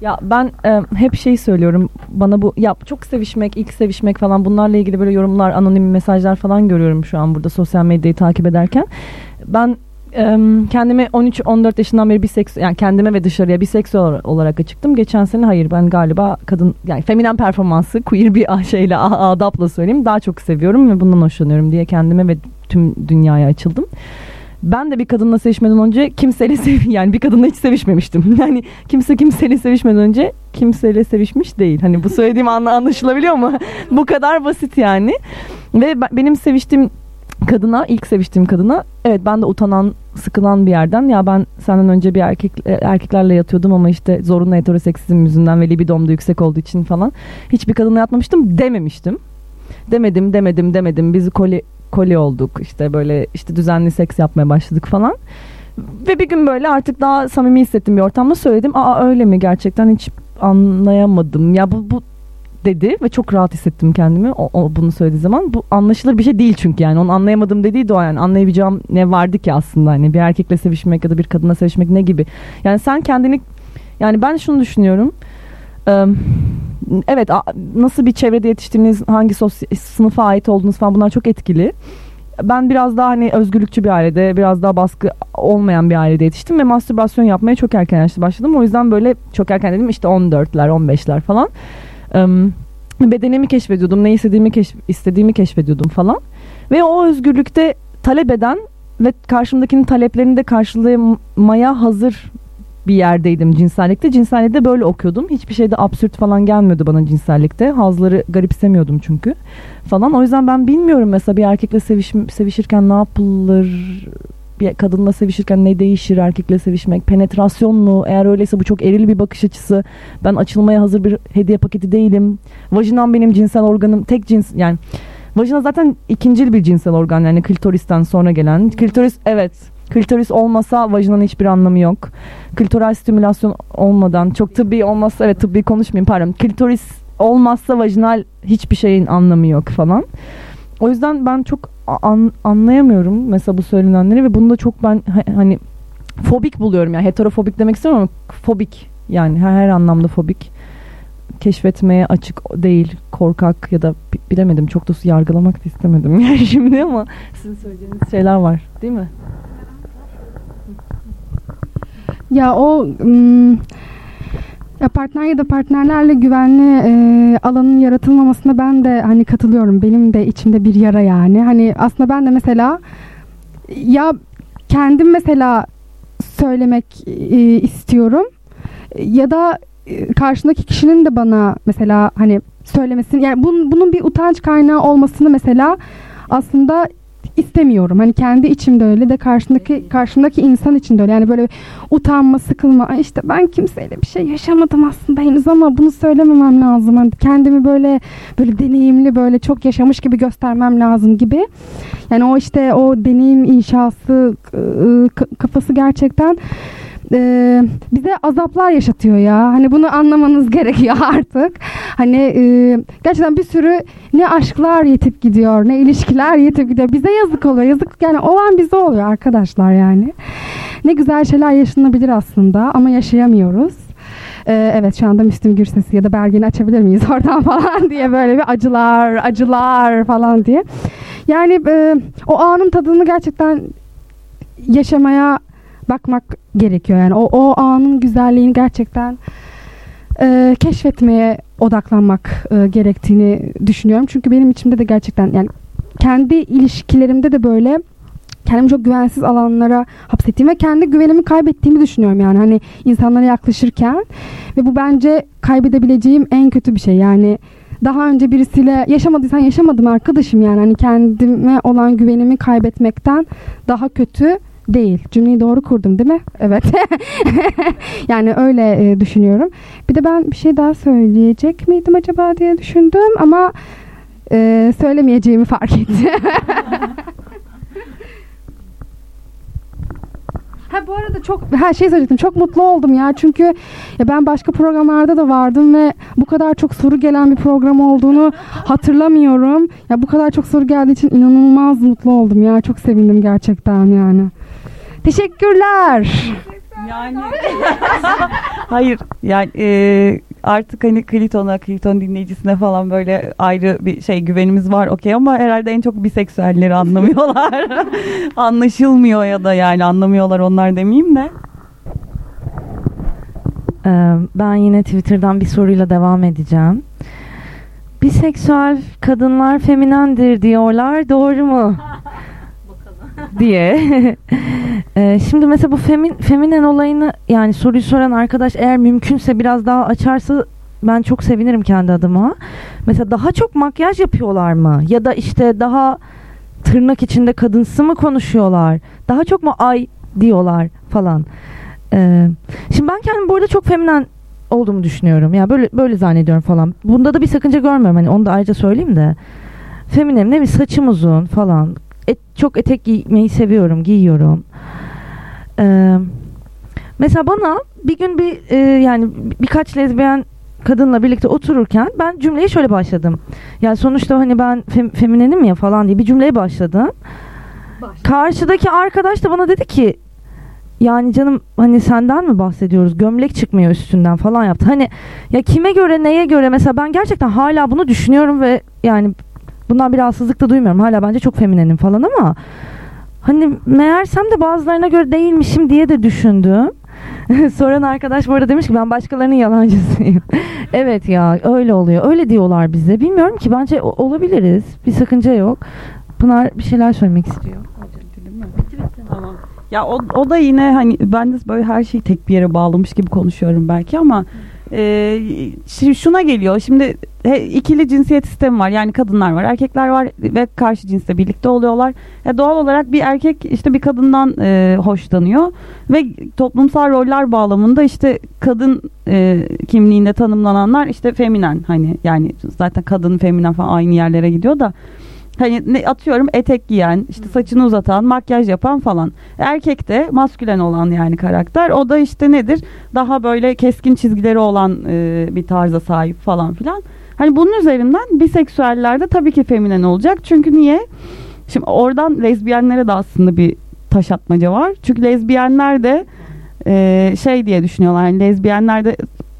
Ya ben e, hep şey söylüyorum bana bu ya çok sevişmek, ilk sevişmek falan bunlarla ilgili böyle yorumlar, anonim mesajlar falan görüyorum şu an burada sosyal medyayı takip ederken. Ben e, kendimi 13-14 yaşından beri bir seks yani kendime ve dışarıya bir seks olarak açıktım. Geçen sene hayır ben galiba kadın yani feminen performansı queer bir şeyle adapla söyleyeyim daha çok seviyorum ve bundan hoşlanıyorum diye kendime ve tüm dünyaya açıldım ben de bir kadınla sevişmeden önce kimseyle sev yani bir kadınla hiç sevişmemiştim. Yani kimse kimseyle sevişmeden önce kimseyle sevişmiş değil. Hani bu söylediğim anla anlaşılabiliyor mu? bu kadar basit yani. Ve benim seviştiğim kadına, ilk seviştiğim kadına evet ben de utanan, sıkılan bir yerden ya ben senden önce bir erkek e, erkeklerle yatıyordum ama işte zorunlu heteroseksizm yüzünden ve libidom da yüksek olduğu için falan hiçbir kadınla yatmamıştım dememiştim. Demedim, demedim, demedim. Biz koli koli olduk işte böyle işte düzenli seks yapmaya başladık falan. Ve bir gün böyle artık daha samimi hissettim bir ortamda söyledim. Aa öyle mi gerçekten hiç anlayamadım. Ya bu, bu dedi ve çok rahat hissettim kendimi o, o bunu söylediği zaman. Bu anlaşılır bir şey değil çünkü yani onu anlayamadım dediği de o yani anlayabileceğim ne vardı ki aslında hani bir erkekle sevişmek ya da bir kadınla sevişmek ne gibi. Yani sen kendini yani ben şunu düşünüyorum evet nasıl bir çevrede yetiştiğiniz, hangi sınıfa ait olduğunuz falan bunlar çok etkili. Ben biraz daha hani özgürlükçü bir ailede, biraz daha baskı olmayan bir ailede yetiştim ve mastürbasyon yapmaya çok erken yaşta başladım. O yüzden böyle çok erken dedim işte 14'ler, 15'ler falan. bedenimi keşfediyordum, ne istediğimi keşf istediğimi keşfediyordum falan. Ve o özgürlükte talep eden ve karşımdakinin taleplerini de karşılamaya hazır bir yerdeydim cinsellikte. Cinsellikte böyle okuyordum. Hiçbir şeyde absürt falan gelmiyordu bana cinsellikte. Hazları garipsemiyordum çünkü falan. O yüzden ben bilmiyorum mesela bir erkekle seviş, sevişirken ne yapılır? Bir kadınla sevişirken ne değişir erkekle sevişmek? Penetrasyon mu? Eğer öyleyse bu çok eril bir bakış açısı. Ben açılmaya hazır bir hediye paketi değilim. Vajinam benim cinsel organım. Tek cins yani Vajina zaten ikincil bir cinsel organ yani klitoristen sonra gelen. Klitoris evet Klitoris olmasa vajinanın hiçbir anlamı yok. Klitoral stimülasyon olmadan çok tıbbi olmazsa evet tıbbi konuşmayayım pardon. Klitoris olmazsa vajinal hiçbir şeyin anlamı yok falan. O yüzden ben çok an, anlayamıyorum mesela bu söylenenleri ve bunu da çok ben hani fobik buluyorum yani heterofobik demek istemiyorum ama fobik yani her, her anlamda fobik keşfetmeye açık değil korkak ya da bilemedim çok da yargılamak da istemedim yani şimdi ama sizin söyleyeceğiniz şeyler var değil mi? Ya o ya partner ya da partnerlerle güvenli e, alanın yaratılmamasına ben de hani katılıyorum. Benim de içimde bir yara yani. Hani aslında ben de mesela ya kendim mesela söylemek e, istiyorum ya da e, karşındaki kişinin de bana mesela hani söylemesini yani bunun, bunun bir utanç kaynağı olmasını mesela aslında istemiyorum. Hani kendi içimde öyle de karşındaki karşımdaki insan için de öyle. Yani böyle utanma, sıkılma. işte ben kimseyle bir şey yaşamadım aslında henüz ama bunu söylememem lazım. Hani kendimi böyle böyle deneyimli böyle çok yaşamış gibi göstermem lazım gibi. Yani o işte o deneyim inşası ıı, kafası gerçekten e, bize azaplar yaşatıyor ya. Hani bunu anlamanız gerekiyor artık. Hani e, gerçekten bir sürü ne aşklar yetip gidiyor, ne ilişkiler yetip gidiyor. Bize yazık oluyor. Yazık yani olan bize oluyor arkadaşlar yani. Ne güzel şeyler yaşanabilir aslında ama yaşayamıyoruz. Ee, evet şu anda Müslüm Gürses'i ya da Bergen'i açabilir miyiz oradan falan diye böyle bir acılar, acılar falan diye. Yani e, o anın tadını gerçekten yaşamaya bakmak gerekiyor. Yani o, o anın güzelliğini gerçekten e, keşfetmeye odaklanmak e, gerektiğini düşünüyorum. Çünkü benim içimde de gerçekten yani kendi ilişkilerimde de böyle kendimi çok güvensiz alanlara hapsettiğim ve kendi güvenimi kaybettiğimi düşünüyorum yani hani insanlara yaklaşırken ve bu bence kaybedebileceğim en kötü bir şey yani daha önce birisiyle yaşamadıysan yaşamadım arkadaşım yani hani kendime olan güvenimi kaybetmekten daha kötü değil. Cümleyi doğru kurdum değil mi? Evet. yani öyle e, düşünüyorum. Bir de ben bir şey daha söyleyecek miydim acaba diye düşündüm ama e, söylemeyeceğimi fark ettim. Ha bu arada çok her şey söyleyecektim. Çok mutlu oldum ya. Çünkü ya ben başka programlarda da vardım ve bu kadar çok soru gelen bir program olduğunu hatırlamıyorum. Ya bu kadar çok soru geldiği için inanılmaz mutlu oldum ya. Çok sevindim gerçekten yani. Teşekkürler. Yani Hayır yani e, artık hani Kliton'a, Kliton dinleyicisine falan böyle ayrı bir şey güvenimiz var okey ama herhalde en çok biseksüelleri anlamıyorlar. Anlaşılmıyor ya da yani anlamıyorlar onlar demeyeyim de. Ee, ben yine Twitter'dan bir soruyla devam edeceğim. Biseksüel kadınlar feminendir diyorlar. Doğru mu? diye. Ee, şimdi mesela bu femin, feminen olayını yani soruyu soran arkadaş eğer mümkünse biraz daha açarsa ben çok sevinirim kendi adıma. Mesela daha çok makyaj yapıyorlar mı? Ya da işte daha tırnak içinde kadınsı mı konuşuyorlar? Daha çok mu ay diyorlar falan. Ee, şimdi ben kendim bu arada çok feminen olduğumu düşünüyorum. Ya böyle böyle zannediyorum falan. Bunda da bir sakınca görmüyorum. Hani onu da ayrıca söyleyeyim de. Feminim ne bir saçım uzun falan. Et, çok etek giymeyi seviyorum, giyiyorum. Ee, mesela bana bir gün bir e, yani birkaç lezbiyen kadınla birlikte otururken ben cümleye şöyle başladım. Yani sonuçta hani ben fem, feminenim ya falan diye bir cümleye başladım. Karşıdaki arkadaş da bana dedi ki yani canım hani senden mi bahsediyoruz? Gömlek çıkmıyor üstünden falan yaptı. Hani ya kime göre neye göre mesela ben gerçekten hala bunu düşünüyorum ve yani bundan bir rahatsızlık da duymuyorum. Hala bence çok feminenim falan ama hani meğersem de bazılarına göre değilmişim diye de düşündüm. Soran arkadaş bu arada demiş ki ben başkalarının yalancısıyım. evet ya öyle oluyor. Öyle diyorlar bize. Bilmiyorum ki bence olabiliriz. Bir sakınca yok. Pınar bir şeyler söylemek istiyor. Tamam. Ya o, o da yine hani ben de böyle her şeyi tek bir yere bağlamış gibi konuşuyorum belki ama e, şuna geliyor. Şimdi he, ikili cinsiyet sistemi var. Yani kadınlar var, erkekler var ve karşı cinsle birlikte oluyorlar. E, doğal olarak bir erkek işte bir kadından e, hoşlanıyor ve toplumsal roller bağlamında işte kadın e, kimliğinde tanımlananlar işte feminen hani yani zaten kadın feminen falan aynı yerlere gidiyor da Hani ne atıyorum etek giyen, işte saçını uzatan, makyaj yapan falan. Erkek de maskülen olan yani karakter. O da işte nedir? Daha böyle keskin çizgileri olan e, bir tarza sahip falan filan. Hani bunun üzerinden biseksüellerde tabii ki feminen olacak. Çünkü niye? Şimdi oradan lezbiyenlere de aslında bir taş atmaca var. Çünkü lezbiyenler de e, şey diye düşünüyorlar. Yani lezbiyenler de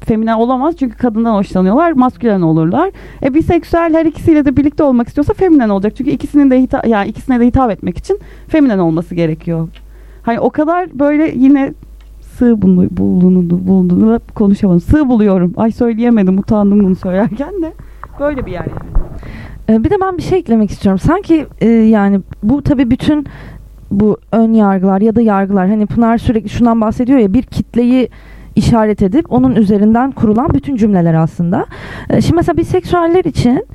feminen olamaz çünkü kadından hoşlanıyorlar, maskülen olurlar. E biseksüel her ikisiyle de birlikte olmak istiyorsa feminen olacak. Çünkü ikisinin de hita yani ikisine de hitap etmek için feminen olması gerekiyor. Hani o kadar böyle yine sığ bunu bulduğunu bulduğunu konuşamadım. Sığ buluyorum. Ay söyleyemedim utandım bunu söylerken de. Böyle bir yer yani. Ee, bir de ben bir şey eklemek istiyorum. Sanki e, yani bu tabii bütün bu ön yargılar ya da yargılar hani Pınar sürekli şundan bahsediyor ya bir kitleyi işaret edip onun üzerinden kurulan bütün cümleler aslında. Ee, şimdi mesela biseksüeller için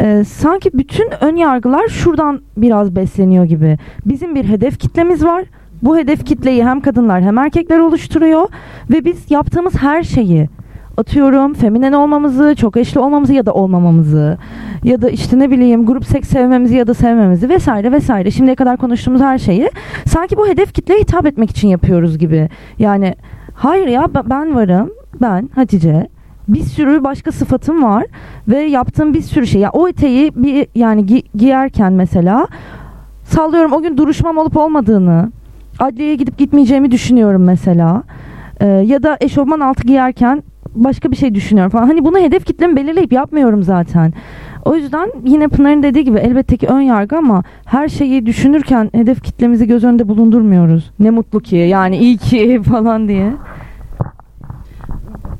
e, sanki bütün ön yargılar şuradan biraz besleniyor gibi. Bizim bir hedef kitlemiz var. Bu hedef kitleyi hem kadınlar hem erkekler oluşturuyor ve biz yaptığımız her şeyi atıyorum feminen olmamızı, çok eşli olmamızı ya da olmamamızı ya da işte ne bileyim grup seks sevmemizi ya da sevmemizi vesaire vesaire şimdiye kadar konuştuğumuz her şeyi sanki bu hedef kitleye hitap etmek için yapıyoruz gibi. Yani hayır ya ben varım, ben Hatice bir sürü başka sıfatım var ve yaptığım bir sürü şey. Ya o eteği bir yani gi- giyerken mesela sallıyorum o gün duruşmam olup olmadığını, adliyeye gidip gitmeyeceğimi düşünüyorum mesela. Ee, ya da eşofman altı giyerken başka bir şey düşünüyorum falan. Hani bunu hedef kitlemi belirleyip yapmıyorum zaten. O yüzden yine Pınar'ın dediği gibi elbette ki ön yargı ama her şeyi düşünürken hedef kitlemizi göz önünde bulundurmuyoruz. Ne mutlu ki yani iyi ki falan diye.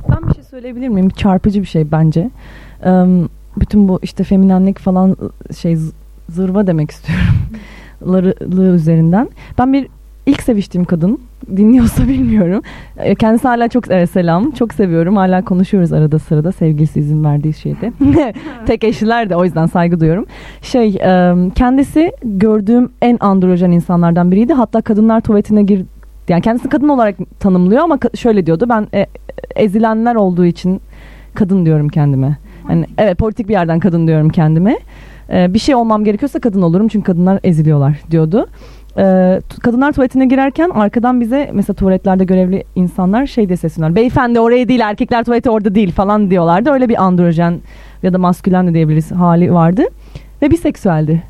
Ben bir şey söyleyebilir miyim? Çarpıcı bir şey bence. Bütün bu işte feminenlik falan şey zırva demek istiyorum. Üzerinden. Ben bir ilk seviştiğim kadın dinliyorsa bilmiyorum. E, Kendisi hala çok evet, selam. Çok seviyorum. Hala konuşuyoruz arada sırada sevgilisi izin verdiği şeyde. Tek eşliler de o yüzden saygı duyuyorum. Şey e, kendisi gördüğüm en androjen insanlardan biriydi. Hatta kadınlar tuvaletine gir yani kendisi kadın olarak tanımlıyor ama şöyle diyordu. Ben e, ezilenler olduğu için kadın diyorum kendime. Yani evet politik bir yerden kadın diyorum kendime. Ee, bir şey olmam gerekiyorsa kadın olurum çünkü kadınlar eziliyorlar diyordu. Ee, kadınlar tuvaletine girerken arkadan bize mesela tuvaletlerde görevli insanlar şey de sesleniyorlar. Beyefendi oraya değil erkekler tuvaleti orada değil falan diyorlardı. Öyle bir androjen ya da maskülen de diyebiliriz hali vardı. Ve biseksüeldi.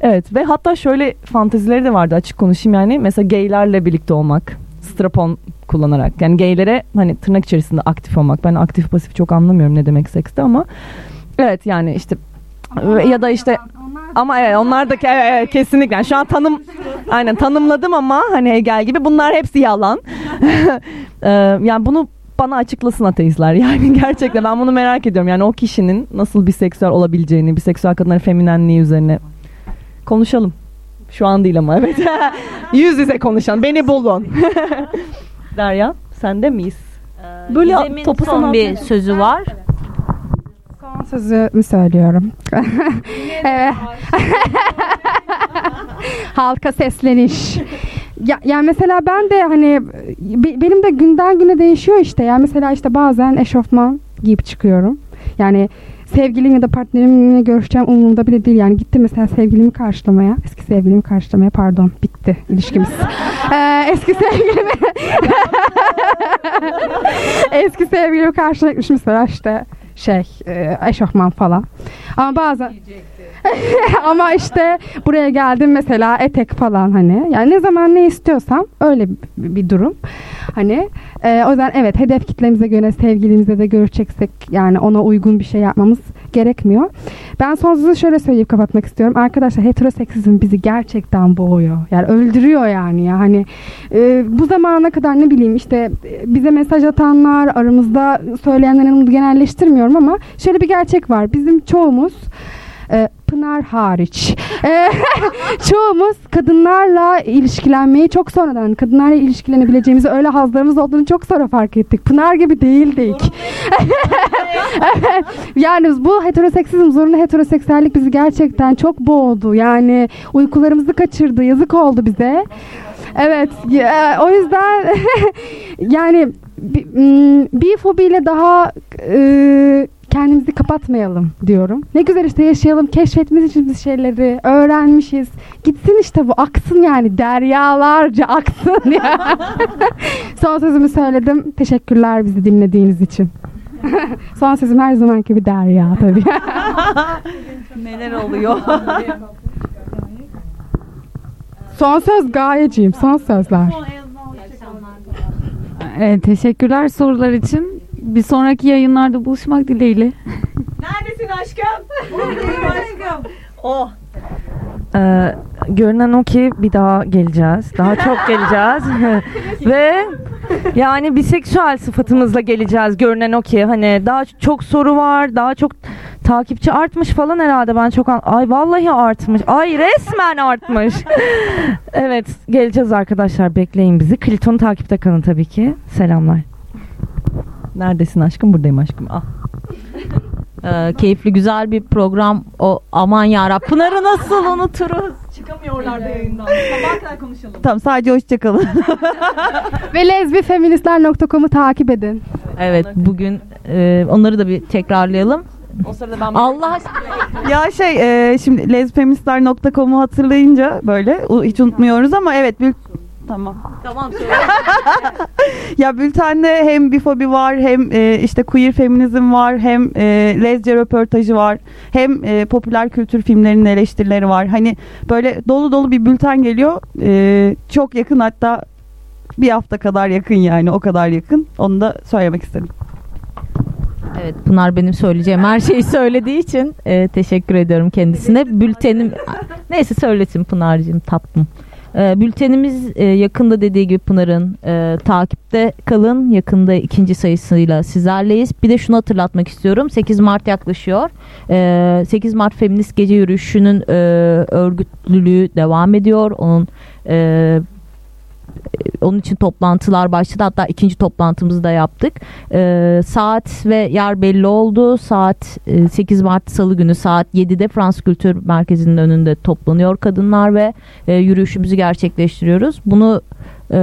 Evet ve hatta şöyle fantezileri de vardı açık konuşayım yani. Mesela gaylerle birlikte olmak. Strapon kullanarak. Yani gaylere hani tırnak içerisinde aktif olmak. Ben aktif pasif çok anlamıyorum ne demek sekste ama evet yani işte ya da işte ama evet onlar da ke- evet, evet, kesinlikle. Yani şu an tanım aynen tanımladım ama hani Hegel gibi bunlar hepsi yalan. Ee, yani bunu bana açıklasın ateistler. Yani gerçekten ben bunu merak ediyorum. Yani o kişinin nasıl biseksüel olabileceğini, biseksüel kadınların feminenliği üzerine konuşalım. Şu an değil ama evet. Yüz yüze konuşalım. Beni bulun. Derya sen de miyiz? Böyle Gizem'in topu son sana bir sözü var. Son sözümü söylüyorum. evet. Halka sesleniş. Ya, yani mesela ben de hani be- benim de günden güne değişiyor işte. Yani mesela işte bazen eşofman giyip çıkıyorum. Yani sevgilim ya da partnerimle görüşeceğim umurumda bile değil. Yani gittim mesela sevgilimi karşılamaya. Eski sevgilimi karşılamaya pardon bitti ilişkimiz. Ee, eski sevgilimi eski sevgilimi karşılamak mesela işte şey e, eşofman falan. Ama bazen ama işte buraya geldim mesela etek falan hani. Yani ne zaman ne istiyorsam öyle bir, bir durum. Hani e, o yüzden evet hedef kitlemize göre sevgilimize de görüşeceksek yani ona uygun bir şey yapmamız gerekmiyor. Ben son şöyle söyleyip kapatmak istiyorum. Arkadaşlar heteroseksizm bizi gerçekten boğuyor. Yani öldürüyor yani. ya. Hani e, bu zamana kadar ne bileyim işte e, bize mesaj atanlar aramızda söyleyenlerin genelleştirmiyorum ama şöyle bir gerçek var. Bizim çoğumuz e, Pınar hariç. E, çoğumuz kadınlarla ilişkilenmeyi çok sonradan, kadınlarla ilişkilenebileceğimizi, öyle hazlarımız olduğunu çok sonra fark ettik. Pınar gibi değildik. Yani bu heteroseksizm, zorunlu heteroseksüellik bizi gerçekten çok boğdu. Yani uykularımızı kaçırdı, yazık oldu bize. Evet, ya, o yüzden yani bi- m, bir fobiyle daha e, kendimizi kapatmayalım diyorum. Ne güzel işte yaşayalım, keşfetmişiz biz şeyleri, öğrenmişiz. Gitsin işte bu, aksın yani deryalarca aksın ya. Son sözümü söyledim. Teşekkürler bizi dinlediğiniz için. Son sözüm her zamanki gibi derya tabii. Neler oluyor? Son söz gayeciyim. Son sözler. Evet, teşekkürler sorular için. Bir sonraki yayınlarda buluşmak dileğiyle. Neredesin aşkım? Buradayım aşkım. Oh. Ee, görünen o ki bir daha geleceğiz. Daha çok geleceğiz. Ve yani biseksüel sıfatımızla geleceğiz. Görünen o ki hani daha çok soru var. Daha çok takipçi artmış falan herhalde. Ben çok an- ay vallahi artmış. Ay resmen artmış. evet geleceğiz arkadaşlar. Bekleyin bizi. Kliton'u takipte kalın tabii ki. Selamlar. Neredesin aşkım? Buradayım aşkım. Ah. Ee, keyifli güzel bir program. O aman ya Pınar'ı nasıl unuturuz? Çıkamıyorlar da yayından. Sabaha kadar konuşalım. Tamam sadece hoşçakalın. Ve lezbifeministler.com'u takip edin. Evet bugün e, onları da bir tekrarlayalım. O sırada ben Allah aşkına. Ya şey e, şimdi lezfeministler.com'u hatırlayınca böyle u- hiç unutmuyoruz ama evet bül Tamam. Tamam ya bültende hem bifobi var hem e, işte queer feminizm var hem e, lezce röportajı var hem e, popüler kültür filmlerinin eleştirileri var. Hani böyle dolu dolu bir bülten geliyor. E, çok yakın hatta bir hafta kadar yakın yani o kadar yakın. Onu da söylemek istedim. Evet Pınar benim söyleyeceğim her şeyi söylediği için e, teşekkür ediyorum kendisine. Bültenim neyse söylesin Pınar'cığım tatlım. E, bültenimiz e, yakında dediği gibi Pınar'ın e, takipte kalın. Yakında ikinci sayısıyla sizlerleyiz. Bir de şunu hatırlatmak istiyorum. 8 Mart yaklaşıyor. E, 8 Mart Feminist Gece Yürüyüşü'nün e, örgütlülüğü devam ediyor. Onun onun için toplantılar başladı. Hatta ikinci toplantımızı da yaptık. Ee, saat ve yer belli oldu. Saat e, 8 Mart Salı günü saat 7'de Fransız Kültür Merkezi'nin önünde toplanıyor kadınlar ve e, yürüyüşümüzü gerçekleştiriyoruz. Bunu e,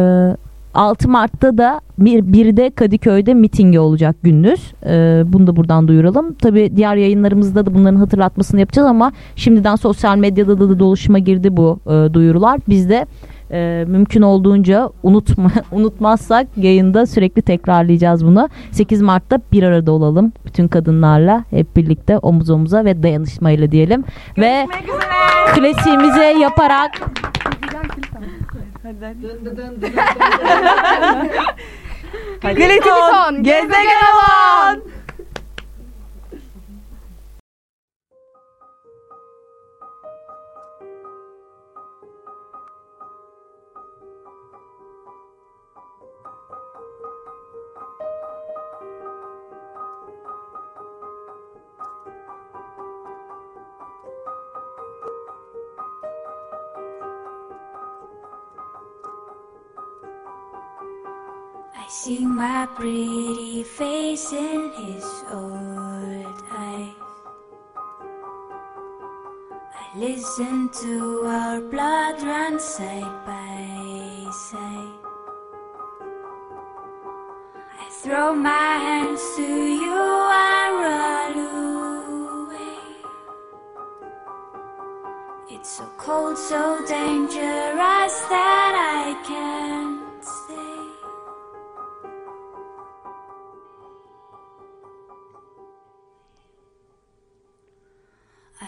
6 Mart'ta da bir, bir de Kadıköy'de mitingi olacak gündüz. Ee, bunu da buradan duyuralım. Tabii diğer yayınlarımızda da bunların hatırlatmasını yapacağız ama şimdiden sosyal medyada da, da dolaşıma girdi bu e, duyurular. Biz de e, mümkün olduğunca unutma unutmazsak yayında sürekli tekrarlayacağız bunu. 8 Mart'ta bir arada olalım bütün kadınlarla hep birlikte omuz omuza ve dayanışmayla diyelim. Görüşmek ve üzere. klasiğimizi yaparak Hadi. Gliton, gezegen olan. See my pretty face in his old eyes. I listen to our blood run side by side. I throw my hands to you and run away. It's so cold, so dangerous that I can't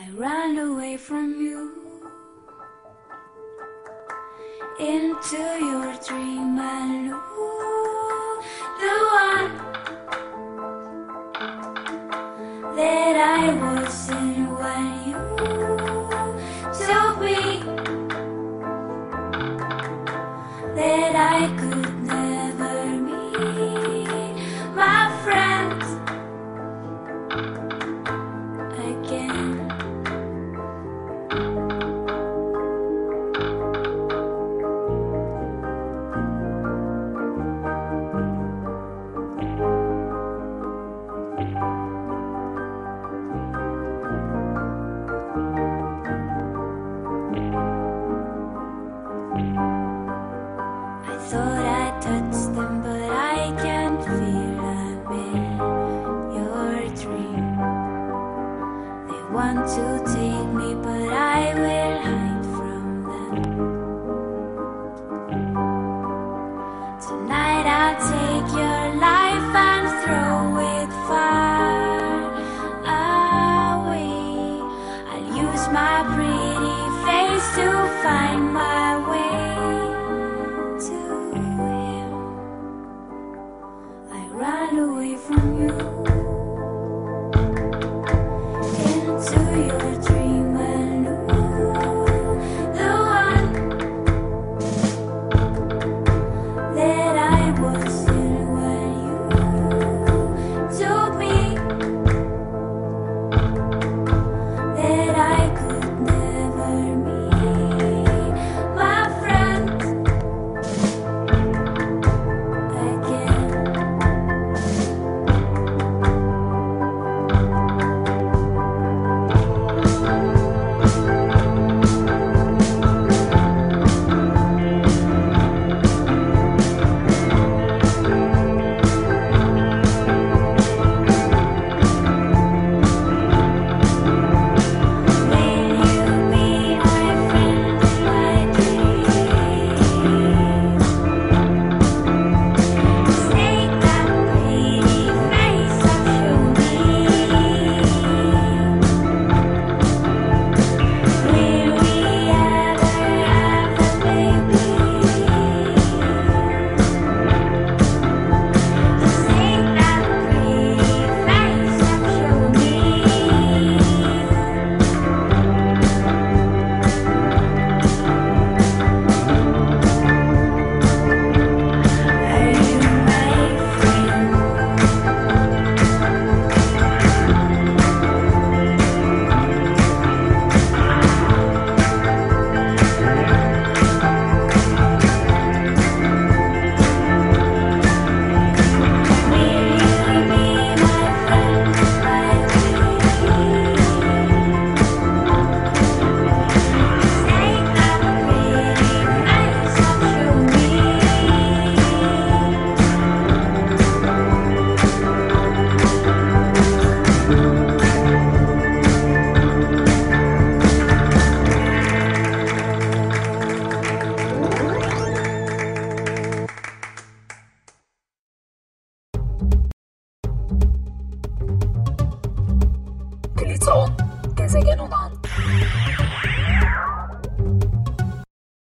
I ran away from you into your dream and